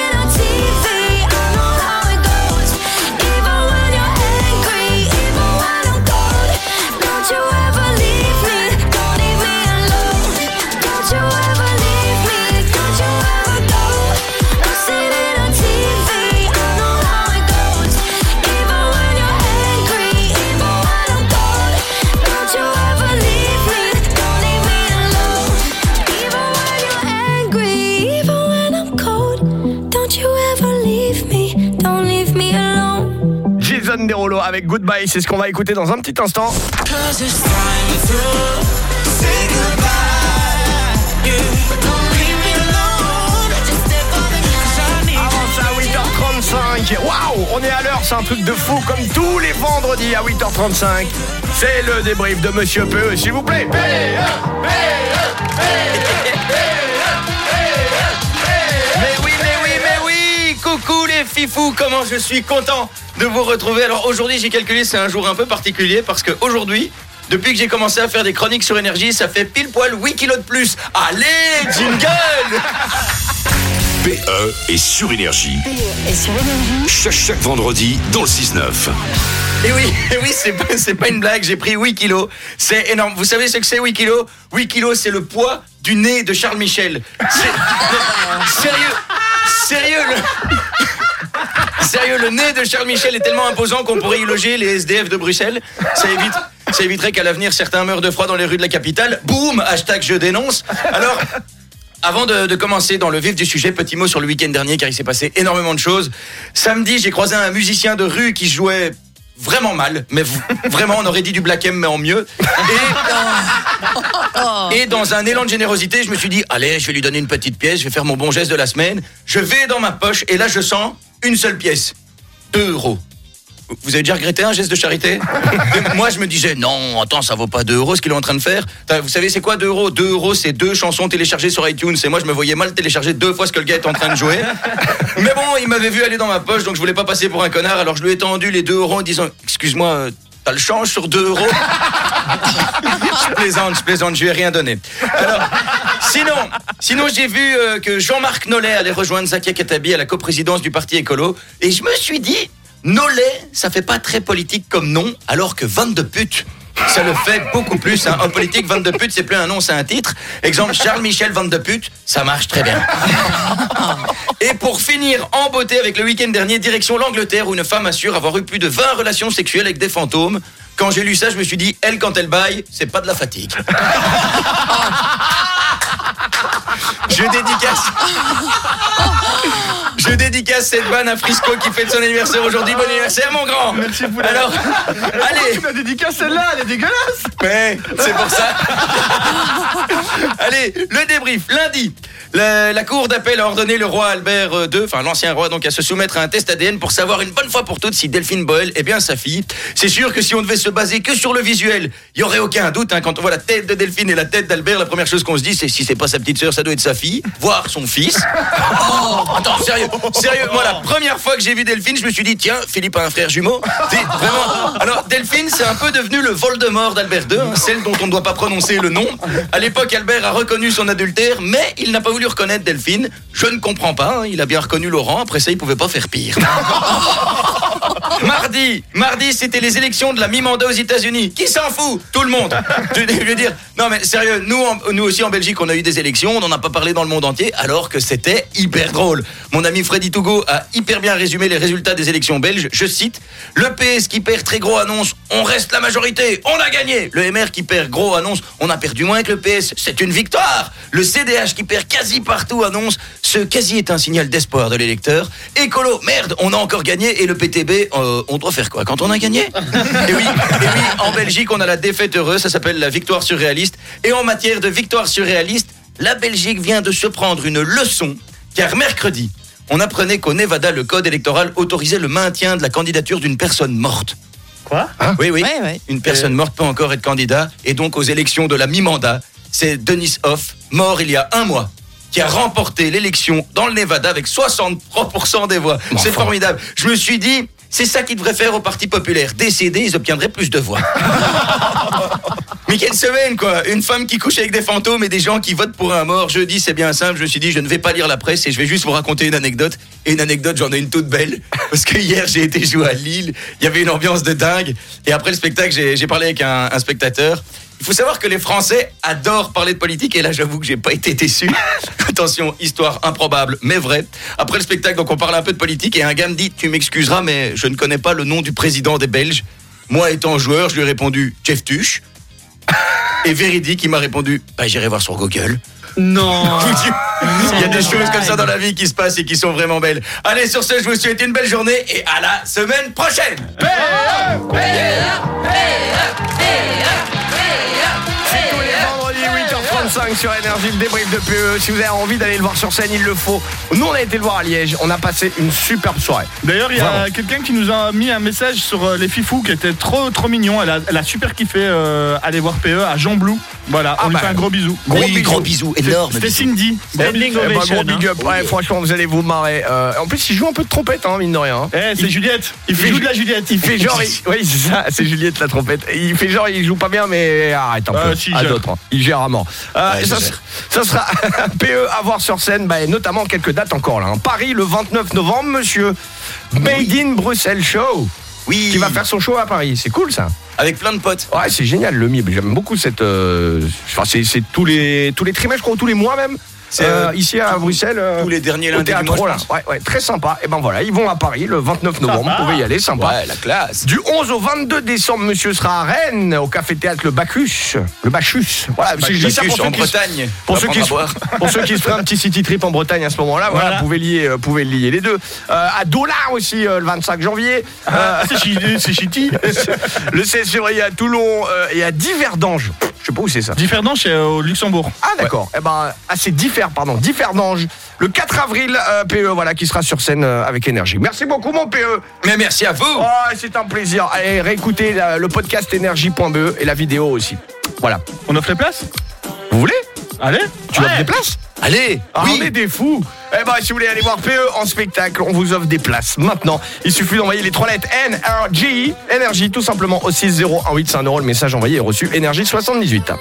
you Avec Goodbye. C'est ce qu'on va écouter dans un petit instant. Ça, à 8h35. Waouh, on est à l'heure, c'est un truc de fou comme tous les vendredis à 8h35. C'est le débrief de Monsieur PE, s'il vous plaît. Mais Fifous, comment je suis content de vous retrouver. Alors aujourd'hui, j'ai calculé, c'est un jour un peu particulier parce que aujourd'hui, depuis que j'ai commencé à faire des chroniques sur énergie, ça fait pile poil 8 kilos de plus. Allez, jingle PE est sur énergie. Et sur énergie, Chaque, chaque vendredi dans le 6-9. Et oui, et oui, c'est pas, une blague, j'ai pris 8 kilos. C'est énorme. Vous savez ce que c'est 8 kilos? 8 kilos, c'est le poids du nez de Charles Michel. Sérieux, sérieux, le... Sérieux, le nez de Charles Michel est tellement imposant qu'on pourrait y loger les SDF de Bruxelles. Ça évite, ça éviterait qu'à l'avenir certains meurent de froid dans les rues de la capitale. Boum, hashtag je dénonce. Alors, avant de, commencer dans le vif du sujet, petit mot sur le week-end dernier car il s'est passé énormément de choses. Samedi, j'ai croisé un musicien de rue qui jouait vraiment mal, mais vraiment on aurait dit du Black M mais en mieux. Et, et dans un élan de générosité, je me suis dit allez, je vais lui donner une petite pièce, je vais faire mon bon geste de la semaine. Je vais dans ma poche et là je sens une seule pièce, 2 euros. Vous avez déjà regretté un geste de charité Moi, je me disais, non, attends, ça vaut pas 2 euros ce qu'il est en train de faire. Vous savez, c'est quoi 2 euros? 2 euros, c'est deux chansons téléchargées sur iTunes. Et moi, je me voyais mal télécharger deux fois ce que le gars est en train de jouer. Mais bon, il m'avait vu aller dans ma poche, donc je voulais pas passer pour un connard. Alors je lui ai tendu les 2 euros en disant, excuse-moi, euh, t'as le change sur 2 euros Je plaisante, je plaisante, je lui ai rien donné. Alors, sinon, sinon j'ai vu euh, que Jean-Marc Nollet allait rejoindre Zakia Katabi à la coprésidence du Parti écolo. Et je me suis dit, Nollet, ça fait pas très politique comme nom, alors que 22 putes. Ça le fait beaucoup plus. hein. En politique, 22 putes, c'est plus un nom, c'est un titre. Exemple, Charles-Michel 22 putes, ça marche très bien. Et pour finir en beauté avec le week-end dernier, direction l'Angleterre où une femme assure avoir eu plus de 20 relations sexuelles avec des fantômes. Quand j'ai lu ça, je me suis dit, elle, quand elle baille, c'est pas de la fatigue. Je dédicace. Je dédicace cette vanne à Frisco qui fête son anniversaire aujourd'hui. Bon anniversaire, mon grand. Merci vous Alors, allez. Tu m'as dédicace celle-là, elle est dégueulasse. Ouais, c'est pour ça. Allez, le débrief. Lundi, la, la cour d'appel a ordonné le roi Albert II, enfin l'ancien roi, donc à se soumettre à un test ADN pour savoir une bonne fois pour toutes si Delphine Boel est bien sa fille. C'est sûr que si on devait se baser que sur le visuel, il y aurait aucun doute. hein, quand on voit la tête de Delphine et la tête d'Albert, la première chose qu'on se dit, c'est si c'est pas sa petite sœur, ça doit être sa fille, voire son fils. Oh, attends, sérieux, sérieux. Moi, la première fois que j'ai vu Delphine, je me suis dit, tiens, Philippe a un frère jumeau. Vraiment. Alors, Delphine, c'est un peu devenu le Voldemort d'Albert II, hein, celle dont on ne doit pas prononcer le nom. À l'époque, Albert a reconnu son adultère, mais il n'a pas voulu reconnaître Delphine. Je ne comprends pas. hein, Il a bien reconnu Laurent. Après ça, il pouvait pas faire pire. Mardi, mardi, c'était les élections de la mi-mandat aux États-Unis. Qui s'en fout? Tout le monde. Je, je veux dire, non mais sérieux, nous, nous aussi en Belgique, on a eu des élections, on n'en a pas parlé dans le monde entier, alors que c'était hyper drôle. Mon ami Freddy Tougo a hyper bien résumé les résultats des élections belges. Je cite le PS qui perd très gros annonce, on reste la majorité, on a gagné. Le MR qui perd gros annonce, on a perdu moins que le PS, c'est une victoire. Le CDH qui perd quasi partout annonce, ce quasi est un signal d'espoir de l'électeur. Écolo, merde, on a encore gagné et le PTB, euh, on doit faire quoi quand on a gagné? Oui, et oui, en Belgique, on a la défaite heureuse, ça s'appelle la victoire surréaliste. Et en matière de victoire surréaliste, la Belgique vient de se prendre une leçon, car mercredi, on apprenait qu'au Nevada, le code électoral autorisait le maintien de la candidature d'une personne morte. Quoi? Oui, oui. Une personne morte peut encore être candidat. Et donc, aux élections de la mi-mandat, c'est Denis Hoff, mort il y a un mois, qui a remporté l'élection dans le Nevada avec 63% des voix. C'est formidable. Je me suis dit, c'est ça qu'ils devraient faire au Parti populaire. Décédés, ils obtiendraient plus de voix. Mais quelle semaine, quoi Une femme qui couche avec des fantômes et des gens qui votent pour un mort. Jeudi, c'est bien simple. Je me suis dit, je ne vais pas lire la presse et je vais juste vous raconter une anecdote. Et une anecdote, j'en ai une toute belle. Parce que hier, j'ai été jouer à Lille. Il y avait une ambiance de dingue. Et après le spectacle, j'ai parlé avec un spectateur. Il faut savoir que les Français adorent parler de politique. Et là, j'avoue que j'ai pas été déçu. Attention, histoire improbable, mais vraie. Après le spectacle, on parle un peu de politique. Et un gars me dit, tu m'excuseras, mais je ne connais pas le nom du président des Belges. Moi, étant joueur, je lui ai répondu, Jeff. Et véridique, il m'a répondu bah, J'irai voir sur Google. Non. Il y a des choses comme ça dans la vie qui se passent et qui sont vraiment belles. Allez, sur ce, je vous souhaite une belle journée et à la semaine prochaine. Tous les vendredis 8h35 sur Énergie, le débrief de PE. Si vous avez envie d'aller le voir sur scène, il le faut. Nous, on a été le voir à Liège. On a passé une superbe soirée. D'ailleurs, il y a quelqu'un qui nous a mis un message sur euh, les fifous qui était trop trop mignon. Elle a, elle a super kiffé euh, aller voir PE à Jean Blou. Voilà, on lui fait un gros bisou. Ah bah, Gros Oui, bisou. gros énorme C'était. Cindy. Eh ben, gros big up. Ouais, franchement, vous allez vous marrer. Euh, en plus, il joue un peu de trompette, hein, mine de rien. Eh, c'est Juliette. Il, Il joue de la Juliette. Il fait genre. il- Oui, c'est ça, c'est Juliette la trompette. Il fait genre, il joue pas bien, mais arrête un Ah, peu. si, il à gère. d'autres. hein. Il gère à mort. Euh, Ouais, ça, sera- sera PE à voir sur scène, bah, notamment quelques dates encore là. hein. Paris le 29 novembre, monsieur. Made in Bruxelles Show. Oui. Qui va faire son show à Paris. C'est cool ça. Avec plein de potes. Ouais, c'est génial le MIB. J'aime beaucoup cette. euh, Enfin, c'est c'est tous les tous les trimestres, je crois, ou tous les mois même. Euh, euh, ici à Bruxelles. euh, tous les derniers lundis du mois. Ouais, ouais, très sympa. Et ben voilà, ils vont à Paris le 29 novembre. Sympa. Vous pouvez y aller, sympa. Ouais, la classe. Du 11 au 22 décembre, monsieur sera à Rennes, au café théâtre Le Bacchus. Le Bacchus. Voilà, Bacchus, je dis ça pour ceux en qui Bretagne. Pour ceux, qui pour ceux qui se feraient un petit city trip en Bretagne à ce moment-là, voilà, Voilà. vous pouvez lier, euh, pouvez lier les deux. À Dola aussi, le 25 janvier. Ah, c'est chi- c'est chiti. le 16 février à Toulon et à Diverdange. Je sais pas où c'est ça. Differdange, c'est au Luxembourg. Ah d'accord. Eh ben, ah, c'est Diffère, pardon, Differdange. Le 4 avril, euh, PE, voilà, qui sera sur scène euh, avec énergie. Merci beaucoup, mon PE. Mais merci à vous. Oh, c'est un plaisir. Allez, réécoutez euh, le podcast énergie.be et la vidéo aussi. Voilà. On offre les places? Vous voulez? Allez Tu offres des places? Allez. Ah, oui. On est des fous. Eh ben, si vous voulez aller voir PE en spectacle, on vous offre des places maintenant. Il suffit d'envoyer les trois lettres N R G I, énergie, tout simplement au 60181 c'est un euro. Le message envoyé est reçu. Énergie 78.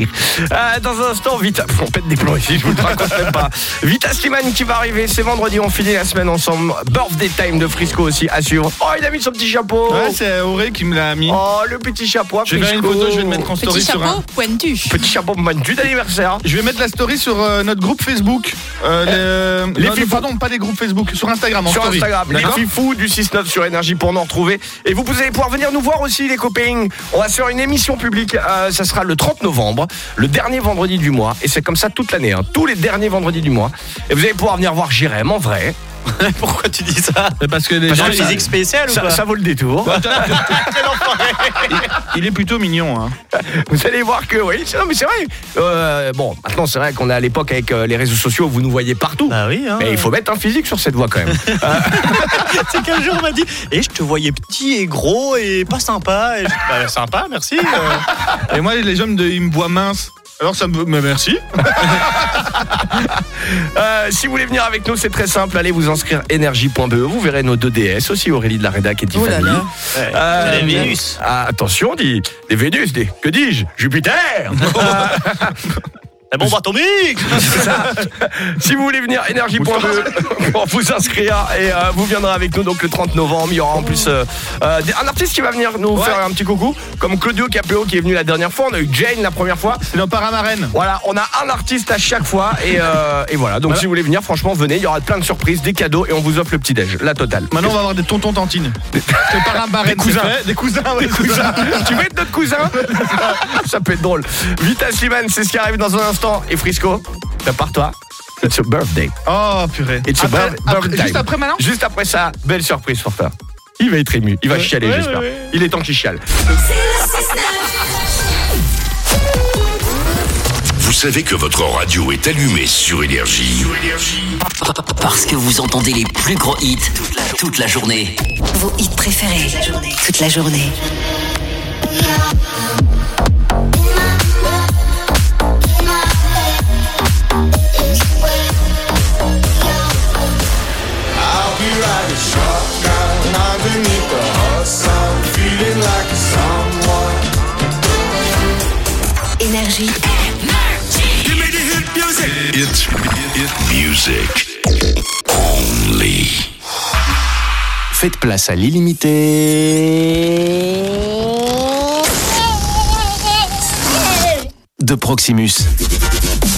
Euh, dans un instant, vite. On pète des plombs ici, je vous le raconte même pas. Vita Slimane qui va arriver, c'est vendredi, on finit la semaine ensemble. Birthday time de Frisco aussi à suivre. Oh, il a mis son petit chapeau. Ouais, c'est Auré qui me l'a mis. Oh, le petit chapeau. à Je vais faire une photo, je vais le mettre en story Petit sur un. chapeau pointu. Petit chapeau pointu d'anniversaire. Je vais mettre la story sur euh, notre groupe Facebook. Euh, les, Les non, fifous. pardon, pas les groupes Facebook, sur Instagram. En sur story. Instagram, les fifous du 6-9 sur Énergie pour nous retrouver. Et vous, vous allez pouvoir venir nous voir aussi, les copains. On va se faire une émission publique. euh, ça sera le 30 novembre, le dernier vendredi du mois. Et c'est comme ça toute l'année, hein, tous les derniers vendredis du mois. Et vous allez pouvoir venir voir Jérém en vrai. Pourquoi tu dis ça Parce que les Parce gens, que physique spéciale ou Ça, pas ça vaut le détour. il est plutôt mignon. Hein. Vous allez voir que oui, non, mais c'est vrai. Euh, bon, maintenant c'est vrai qu'on est à l'époque avec euh, les réseaux sociaux, vous nous voyez partout. Bah oui, hein. Mais il faut mettre un physique sur cette voie quand même. C'est qu'un jour on m'a dit Et je te voyais petit et gros et pas sympa. Et je dis, bah, sympa, merci. euh. Et moi, les gens, me- ils me voient mince. Alors ça me. Mais merci. Euh, si vous voulez venir avec nous, c'est très simple. Allez vous inscrire énergie.be. Vous verrez nos deux DS aussi, Aurélie de la Rédac et Oh là Tiffany. là. Ouais, Euh, les Vénus. ah, attention, dit des Vénus, des que dis-je Jupiter. La bombe atomique si vous voulez venir énergie.be pour vous inscrire et euh, vous viendrez avec nous donc le 30 novembre. Il y aura en plus euh, euh, des- un artiste qui va venir nous faire un petit coucou, comme Claudio Capéo qui est venu la dernière fois. On a eu Jane la première fois. C'est dans Paramarène. Voilà, on a un artiste à chaque fois et, euh, et voilà. Donc Voilà. si vous voulez venir, franchement, venez. Il y aura plein de surprises, des cadeaux et on vous offre le petit déj, la totale. Maintenant, on va avoir des tontons tantines. Paramarène. Des cousins. Des cousins, ouais, Des cousins. tu veux être notre cousin? Ça peut être drôle. Vita Slimane, c'est ce qui arrive dans un instant. Et Frisco, prépare-toi. It's your birthday. Oh, purée. It's your Après- birth- après- birthday juste après maintenant Juste après ça, belle surprise pour toi. Il va être ému, il va Ouais, chialer, ouais, j'espère. ouais, ouais. Il est temps qu'il chiale. Vous savez que votre radio est allumée sur Énergie. Parce que vous entendez les plus gros hits toute la journée. Vos hits préférés. Toute la journée. Music only. Faites place à l'illimité de Proximus.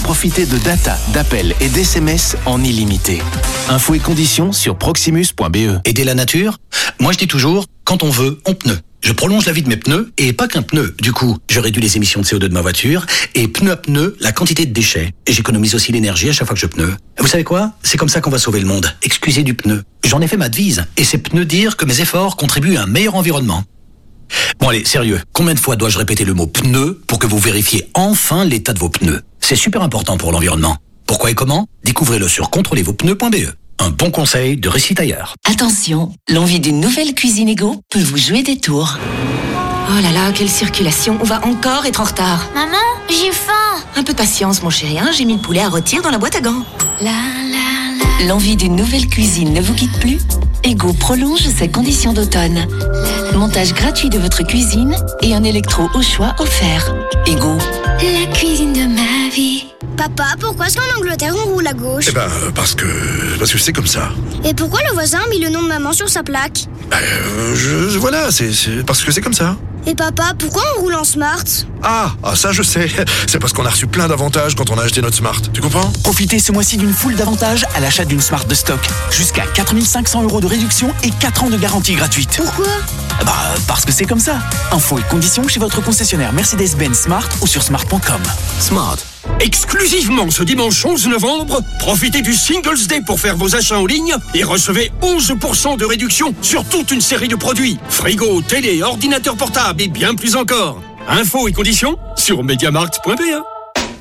Profitez de data, d'appels et d'SMS en illimité. Infos et conditions sur proximus.be. Aider la nature? Moi je dis toujours, quand on veut, on pneu. Je prolonge la vie de mes pneus et pas qu'un pneu. Du coup, je réduis les émissions de CO2 de ma voiture et pneu à pneu, la quantité de déchets. Et j'économise aussi l'énergie à chaque fois que je pneu. Vous savez quoi? C'est comme ça qu'on va sauver le monde. Excusez du pneu. J'en ai fait ma devise et c'est pneu dire que mes efforts contribuent à un meilleur environnement. Bon allez, sérieux, combien de fois dois-je répéter le mot pneu pour que vous vérifiez enfin l'état de vos pneus? C'est super important pour l'environnement. Pourquoi et comment? Découvrez-le sur contrôlezvospneus.be. Un bon conseil de récit tailleur. Attention, l'envie d'une nouvelle cuisine Ego peut vous jouer des tours. Oh là là, quelle circulation. On va encore être en retard. Maman, j'ai faim. Un peu de patience, mon chéri. hein, J'ai mis le poulet à rôtir dans la boîte à gants. La la. L'envie d'une nouvelle cuisine ne vous quitte plus Ego prolonge ses conditions d'automne. Montage gratuit de votre cuisine et un électro au choix offert. Ego. La cuisine de ma vie. Papa, pourquoi est-ce qu'en Angleterre on roule à gauche Eh ben, euh, parce que parce que c'est comme ça. Et pourquoi le voisin a mis le nom de maman sur sa plaque Euh, je, voilà, c'est c'est parce que c'est comme ça. Et papa, pourquoi on roule en smart Ah, ah, ça je sais. C'est parce qu'on a reçu plein d'avantages quand on a acheté notre Smart. Tu comprends? Profitez ce mois-ci d'une foule d'avantages à l'achat d'une Smart de stock. Jusqu'à 4500 euros de réduction et 4 ans de garantie gratuite. Pourquoi? Bah, parce que c'est comme ça. Infos et conditions chez votre concessionnaire Mercedes-Benz Smart ou sur smart.com. Smart. Exclusivement ce dimanche 11 novembre, profitez du Singles Day pour faire vos achats en ligne et recevez 11% de réduction sur toute une série de produits. Frigo, télé, ordinateur portable et bien plus encore. Infos et conditions sur mediamarkt.be.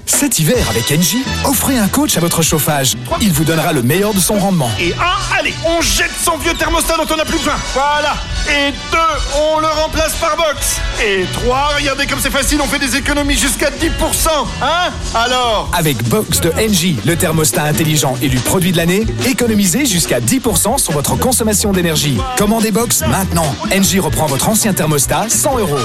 Cet hiver, avec Engie, offrez un coach à votre chauffage. Il vous donnera le meilleur de son rendement. Et un, allez, on jette son vieux thermostat dont on n'a plus besoin. Voilà. Et deux, on le remplace par box. Et trois, regardez comme c'est facile, on fait des économies jusqu'à 10%. Hein? Alors? Avec Box de Engie, le thermostat intelligent élu produit de l'année, économisez jusqu'à 10% sur votre consommation d'énergie. Commandez Box maintenant. Engie reprend votre ancien thermostat 100 euros.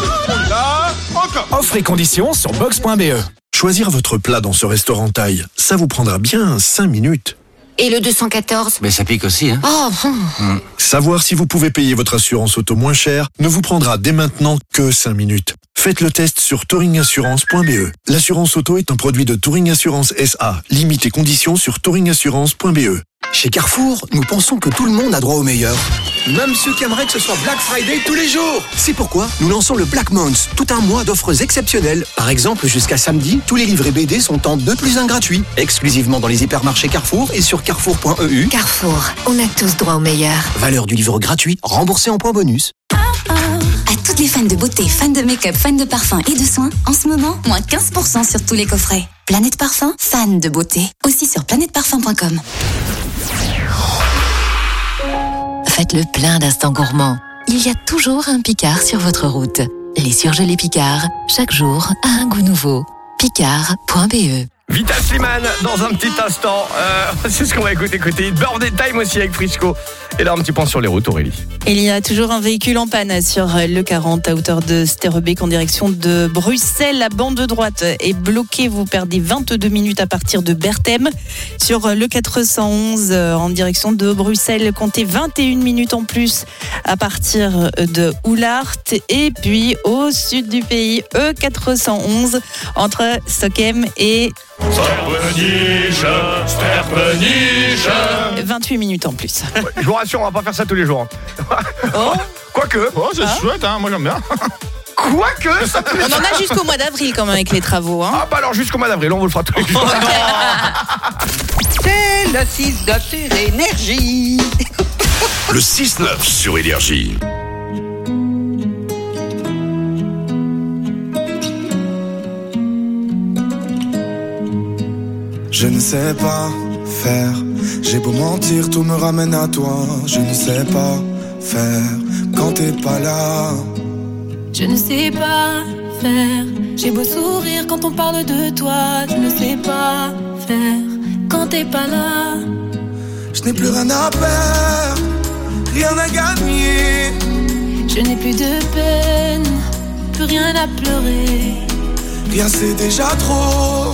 Offre et conditions sur box.be. Choisir votre plat dans ce restaurant taille, ça vous prendra bien 5 minutes. Et le 214 Mais ça pique aussi, hein Oh, hum. Savoir si vous pouvez payer votre assurance auto moins cher ne vous prendra dès maintenant que 5 minutes. Faites le test sur touringassurance.be. L'assurance auto est un produit de Touring Assurance SA. Limite et conditions sur touringassurance.be. Chez Carrefour, nous pensons que tout le monde a droit au meilleur. Même ceux qui aimeraient que ce soit Black Friday tous les jours. C'est pourquoi nous lançons le Black Month, tout un mois d'offres exceptionnelles. Par exemple, jusqu'à samedi, tous les livrets BD sont en 2 plus 1 gratuit, exclusivement dans les hypermarchés Carrefour et sur carrefour.eu. Carrefour, on a tous droit au meilleur. Valeur du livre gratuit, remboursé en points bonus. À toutes les fans de beauté, fans de make-up, fans de parfum et de soins, en ce moment, moins 15% sur tous les coffrets. Planète Parfum, fan de beauté. Aussi sur planèteparfum.com. Faites le plein d'instants gourmands. Il y a toujours un Picard sur votre route. Les surgelés Picard, chaque jour a un goût nouveau. Picard.be Vita Slimane dans un petit instant. Euh, c'est ce qu'on va écouter. Écoutez, Birthday Time aussi avec Frisco. Et là, un petit point sur les routes, Aurélie. Il y a toujours un véhicule en panne sur le 40 à hauteur de Sterrebeek en direction de Bruxelles. La bande de droite est bloquée. Vous perdez 22 minutes à partir de Berthem. Sur le 411 euh, en direction de Bruxelles, comptez 21 minutes en plus à partir de Oulart. Et puis au sud du pays, E411 entre Sochem et. 28 minutes en plus. Je vous rassure, on va pas faire ça tous les jours. hein. Quoique. Oh, c'est chouette, hein, moi j'aime bien. Quoique, ça peut On en a jusqu'au mois d'avril quand même avec les travaux. Hein. Ah bah alors jusqu'au mois d'avril, on vous le fera tous les jours. C'est le 6 de sur énergie. Le 6-9 sur Énergie. Je ne sais pas faire. J'ai beau mentir, tout me ramène à toi. Je ne sais pas faire quand t'es pas là. Je ne sais pas faire. J'ai beau sourire quand on parle de toi. Je ne sais pas faire quand t'es pas là. Je n'ai plus rien à perdre, rien à gagner. Je n'ai plus de peine, plus rien à pleurer. Rien c'est déjà trop,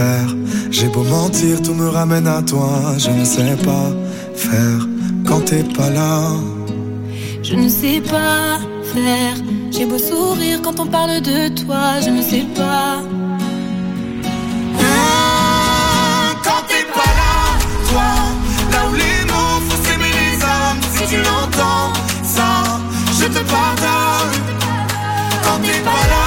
faire. J'ai beau mentir, tout me ramène à toi. Je ne sais pas faire quand t'es pas là. Je ne sais pas faire. J'ai beau sourire quand on parle de toi, je ne sais pas. Quand t'es pas là, toi, là où les mots font s'aimer les hommes. Si tu l'entends, ça, je te pardonne. Quand t'es pas là,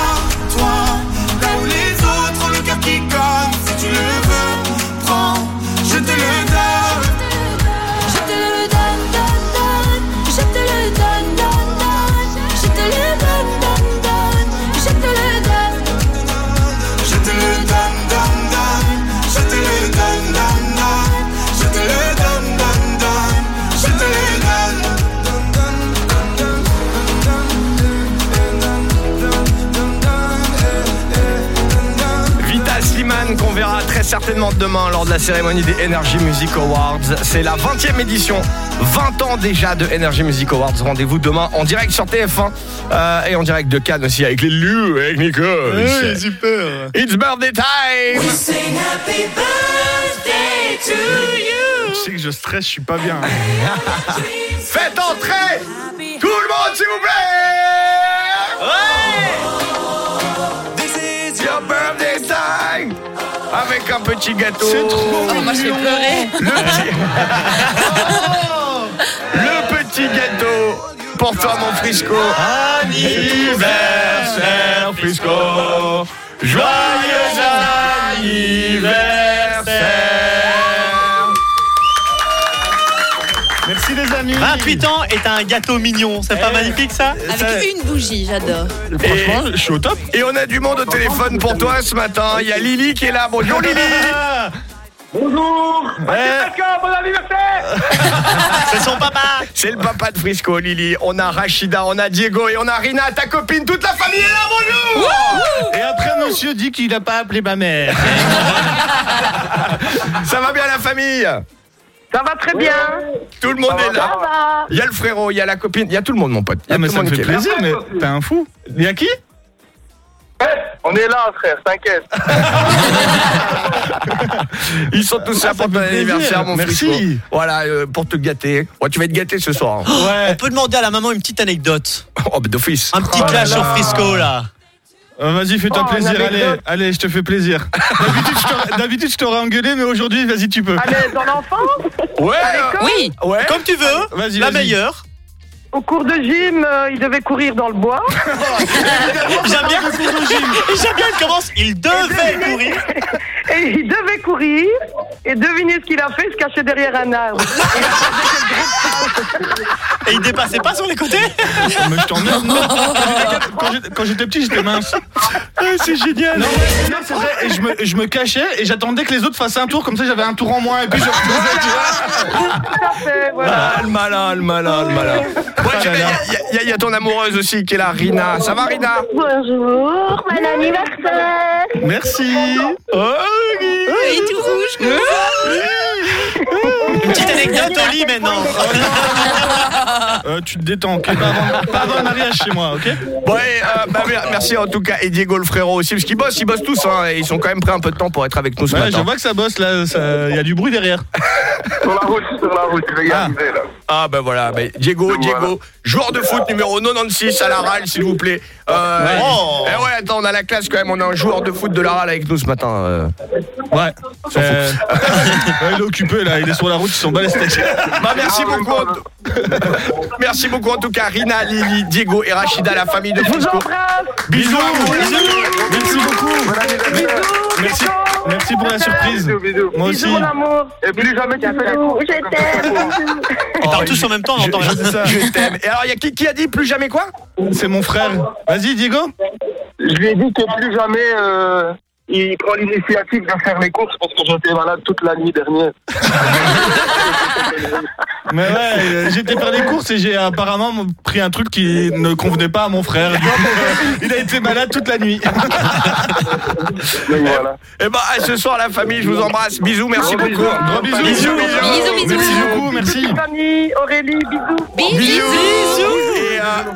très certainement demain lors de la cérémonie des Energy Music Awards. C'est la 20e édition, 20 ans déjà de Energy Music Awards. Rendez-vous demain en direct sur TF1 euh, et en direct de Cannes aussi avec les et avec Nico. Oui, super. It's birthday time We sing happy birthday to you. Tu sais que je stresse, je suis pas bien. Faites entrer tout le monde s'il vous plaît un petit gâteau. C'est trop Oh, moi. Le petit... Le petit gâteau pour toi mon Frisco. Anniversaire Frisco. Joyeux anniversaire Merci les amis. 28 ans est un gâteau mignon, c'est pas magnifique ça Avec une bougie, j'adore. Franchement, je suis au top. Et on a du monde au téléphone pour toi ce matin. Il y a Lily qui est là. Bonjour Lily Bonjour Ouais. bon anniversaire C'est son papa C'est le papa de Frisco, Lily. On a Rachida, on a Diego et on a Rina, ta copine. Toute la famille est là, bonjour Et après, monsieur dit qu'il a pas appelé ma mère. Ça va bien la famille? Ça va très bien. Tout le monde Ça est va, là. Il y a le frérot, il y a la copine, il y a tout le monde, mon pote. Ah, mais ça me fait plaisir, mais t'es un fou. Il y a qui? On est là, frère, t'inquiète. Ils sont tous là Ah, pour ton anniversaire, mon Merci. Voilà, euh, pour te gâter. Ouais, tu vas être gâté ce soir. hein. Ouais. On peut demander à la maman une petite anecdote. Oh, bah, d'office. Un petit Oh clash là. sur Frisco là. Euh, Vas-y, fais-toi Oh, plaisir. Allez, allez, je te fais plaisir. D'habitude, je t'aurais- engueulé, mais aujourd'hui, vas-y, tu peux. Allez, dans l'enfance, Ouais, Oui. ouais. Comme tu veux, Vas-y, la meilleure. au cours de gym, euh, il devait courir dans le bois. J'aime bien J'aime bien, il commence, il devait courir. Et il devait courir. Et devinez ce qu'il a fait, il se cachait derrière un arbre. Et il dépassait pas sur les côtés Mais je t'emmerde, non. Quand j'étais- Quand j'étais petit, j'étais mince. C'est génial Non, c'est vrai. Et je me, je me cachais et j'attendais que les autres fassent un tour. Comme ça, j'avais un tour en moins. Et puis je refaisais, tu vois. Tout à fait, voilà. Ah, le malin, le malin, le malin. Ouais, y, y il y a ton amoureuse aussi qui est là, Rina. Ça va, Rina? Bonjour, bon anniversaire. Merci. Oh, Et tout rouge comme Une petite anecdote au lit maintenant. Euh, tu te détends, ok pas, avant, pas avant le mariage chez moi, ok Ouais, euh, bah, mer- merci en tout cas. Et Diego le frérot aussi, parce qu'ils bossent, ils bossent tous. Hein, et ils ont quand même pris un peu de temps pour être avec nous ce Ouais, je matin. vois que ça bosse là, ça- il y a du bruit derrière. Sur la route, sur la route, je vais y Ah. arriver là. Ah bah voilà, bah, Diego, Voilà. Diego, joueur de foot numéro 96 à la RAL, s'il vous plaît. Euh, Ouais. eh ouais, attends, on a la classe quand même, on a un joueur de foot de la RAL avec nous ce matin. euh. Ouais. Euh, ouais, il est occupé là, il est sur la route, ils sont steaks. Bah, merci beaucoup. en tout- merci beaucoup en tout cas, Rina, Lily, Diego et Rachida, la famille de vous. Bisous à vous. Merci beaucoup. Merci, merci pour la surprise. Bisous, bisous. Moi aussi. Bisous, mon amour. Et plus jamais tu fais la Bisous, course. je t'aime. Ils parlent tous en même temps, on Je, entend rien. je- je t'aime. Et alors, il y a qui, qui a dit plus jamais quoi? C'est mon frère. Vas-y, Diego. Je lui ai dit que plus jamais euh, il prend l'initiative de faire les courses parce que j'étais malade toute la nuit dernière. Mais ouais, euh, j'étais faire les courses et j'ai apparemment pris un truc qui ne convenait pas à mon frère. Du coup, euh, il a été malade toute la nuit. Donc voilà. Eh ben, à ce soir, la famille, je vous embrasse. Bisous, merci Gros beaucoup. bisous. Gros bisous. Bisous, bisous. Bisous, bisous. Merci beaucoup, merci. Fanny, Aurélie, bisous. Bisous. Et euh,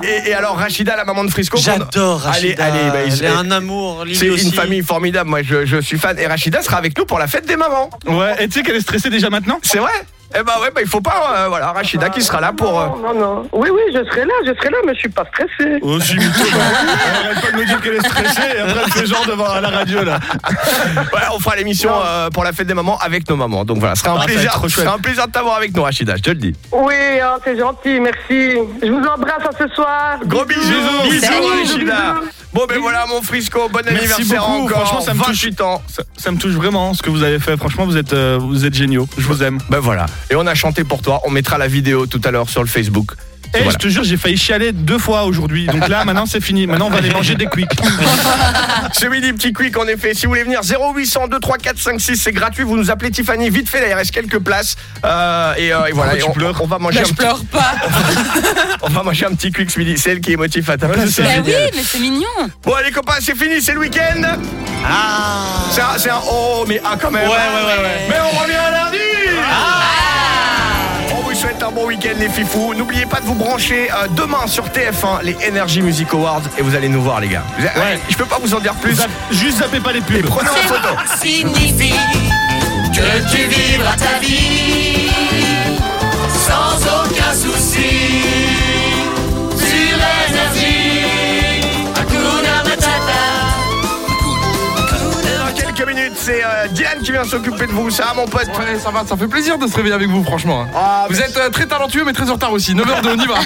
et, et alors Rachida, la maman de Frisco. J'adore Allez, Rachida. allez, bah, Elle est un amour, C'est une famille formidable. Moi, je, je suis fan. Et Rachida sera avec nous pour la fête des mamans. Ouais, et tu sais qu'elle est stressée déjà maintenant C'est vrai Eh ben ouais, bah il faut pas. euh, voilà, Rachida qui sera là pour. euh, Non, non. Oui, oui, je serai là, je serai là, mais je suis pas stressée. Oh, si, mytho, bah. Elle arrête pas de me dire qu'elle est stressée et après elle fait genre devant à la radio là. Ouais, on fera l'émission euh, pour la fête des mamans avec nos mamans. Donc voilà, ce sera un Ah, ça va plaisir. être trop Ce sera un plaisir de t'avoir avec nous, Rachida. Je te le dis. Oui, hein, c'est gentil, merci. Je vous embrasse à ce soir. Gros bisous, bisous, Rachida. Bon ben voilà mon Frisco, bon Merci anniversaire beaucoup. encore. Franchement, ça me touche. 28 ans. Ça, ça me touche vraiment ce que vous avez fait. Franchement, vous êtes, euh, vous êtes géniaux. Je vous aime. Ben voilà. Et on a chanté pour toi. On mettra la vidéo tout à l'heure sur le Facebook. Et Voilà. je te jure, j'ai failli chialer deux fois aujourd'hui. Donc là, maintenant, c'est fini. Maintenant, on va aller manger des quicks. Ce midi, petit quick en effet. Si vous voulez venir, 0800 2 3 4 5 6, c'est gratuit. Vous nous appelez Tiffany. Vite fait, là, il reste quelques places. Euh, et, euh, et voilà. Et on, pleures on va manger Bah, un je petit, pleure pas. on va manger un petit quick ce midi. C'est elle qui est émotif à ta place. c'est Bah oui, mais c'est mignon. Bon, les copains, c'est fini, c'est le week-end. Ah C'est un, oh, mais ah, quand même. Ouais, ouais, ouais, ouais. Mais on revient lundi. On vous souhaite un bon week-end, les fifous. N'oubliez pas de vous brancher euh, demain sur TF1, les Energy Music Awards, et vous allez nous voir, les gars. Vous- Ouais. Je peux pas vous en dire plus. Zapp- Juste zappez pas les pubs. Prenez en photo. signifie que tu vivras ta vie sans aucun souci. C'est euh, Diane qui vient s'occuper de vous. Ça va, mon pote Ouais, ça va, ça fait plaisir de se réveiller avec vous, franchement. hein. Ah, vous êtes euh, très talentueux, mais très en retard aussi. 9h de, on y va.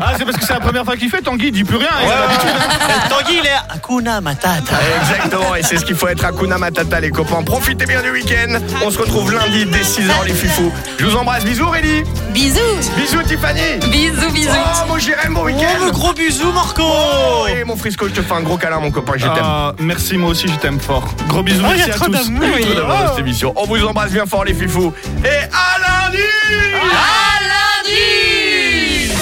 Ah, c'est parce que c'est la première fois qu'il fait. Tanguy, il dit plus rien. il a l'habitude, hein. Tanguy, il est Hakuna Matata. Exactement, et c'est ce qu'il faut être Hakuna Matata, les copains. Profitez bien du week-end. On se retrouve lundi dès 6h, les fifous. Je vous embrasse. Bisous, Aurélie. Bisous. Bisous, Tiffany. Bisous, bisous. Oh, mon Jérém, bon week-end. Oh, le gros bisou, Marco. Oh, et mon Frisco, je te fais un gros câlin, mon copain. Je t'aime. Ah, merci, moi aussi, je t'aime fort. Gros bisous, Oh, il y a merci à trop tous. cette émission. On vous embrasse bien fort, les fifous. Et à lundi. À lundi!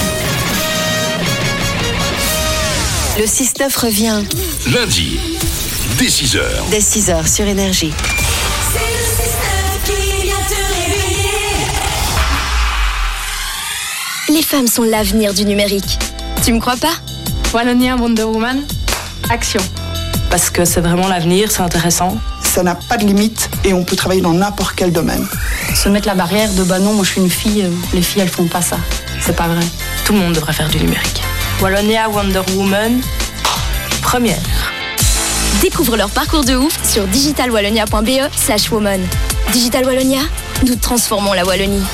Le 6-9 revient Lundi, dès 6h. dès 6h sur Énergie. C'est le système qui vient te réveiller. Les femmes sont l'avenir du numérique. Tu me crois pas? Wallonia Wonder Woman, action. Parce que c'est vraiment l'avenir, c'est intéressant. Ça n'a pas de limite et on peut travailler dans n'importe quel domaine. Se mettre la barrière de bah non, moi je suis une fille, euh, les filles elles font pas ça. C'est pas vrai. Tout le monde devrait faire du numérique. Wallonia Wonder Woman, première. Découvre leur parcours de ouf sur digitalwallonia.be slash woman. Digital Wallonia, nous transformons la Wallonie.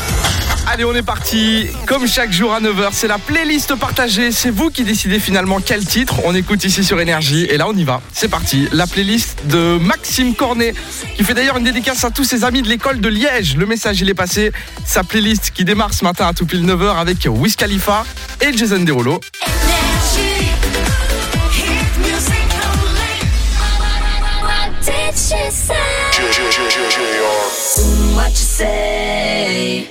Allez, on est parti. Comme chaque jour à 9h, c'est la playlist partagée. C'est vous qui décidez finalement quel titre on écoute ici sur Énergie. Et là, on y va. C'est parti. La playlist de Maxime Cornet, qui fait d'ailleurs une dédicace à tous ses amis de l'école de Liège. Le message, il est passé. Sa playlist qui démarre ce matin à tout pile 9h avec Wiz Khalifa et Jason Derulo. What you say?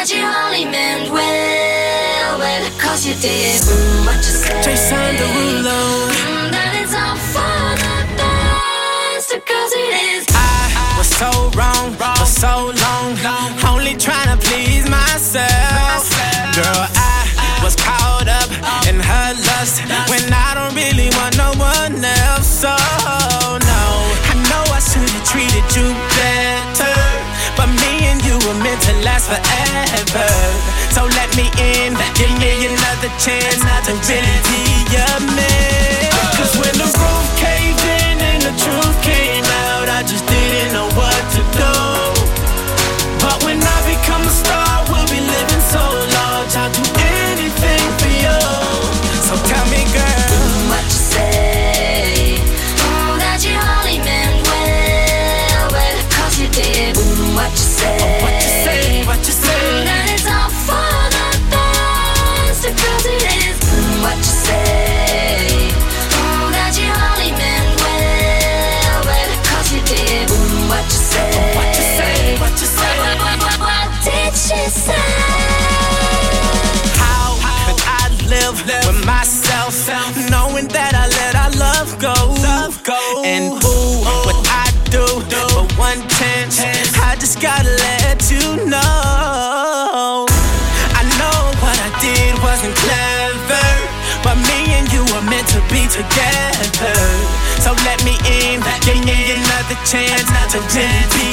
That you only meant well, well, cause you did. Mm, what you say? Jason Derulo. Mm, that it's all for the best, cause it is. I was so wrong wrong. for so long, long. only trying to please myself. Girl, I was caught up in her lust when I don't really want no one else. So no, I know I should have treated you were meant to last forever. So let me in, give me another chance to really be your man. together. So let me in, give me another chance to just be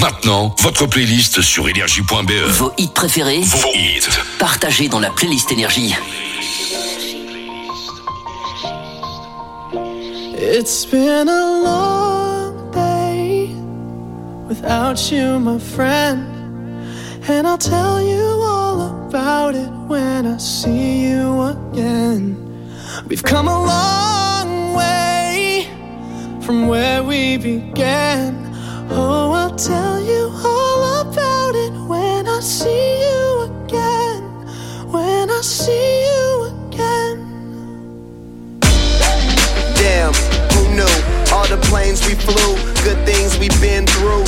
maintenant votre playlist sur énergie.be. Vos hits préférés, Vos hits. partagés dans la playlist énergie. It's been a long day without you, my friend. And I'll tell you all about it when I see you again. We've come a long way from where we began. Oh, tell you all about it when I see you again. When I see you again. Damn, who knew? All the planes we flew, good things we've been through.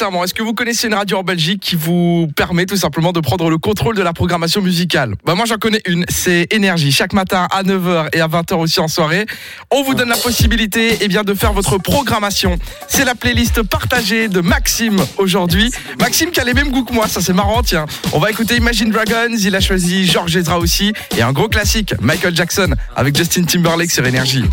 Est-ce que vous connaissez une radio en Belgique qui vous permet tout simplement de prendre le contrôle de la programmation musicale? Bah moi j'en connais une, c'est Énergie. Chaque matin à 9h et à 20h aussi en soirée, on vous donne la possibilité eh bien, de faire votre programmation. C'est la playlist partagée de Maxime aujourd'hui. Maxime qui a les mêmes goûts que moi, ça c'est marrant, tiens. On va écouter Imagine Dragons, il a choisi George Ezra aussi, et un gros classique, Michael Jackson avec Justin Timberlake sur Énergie.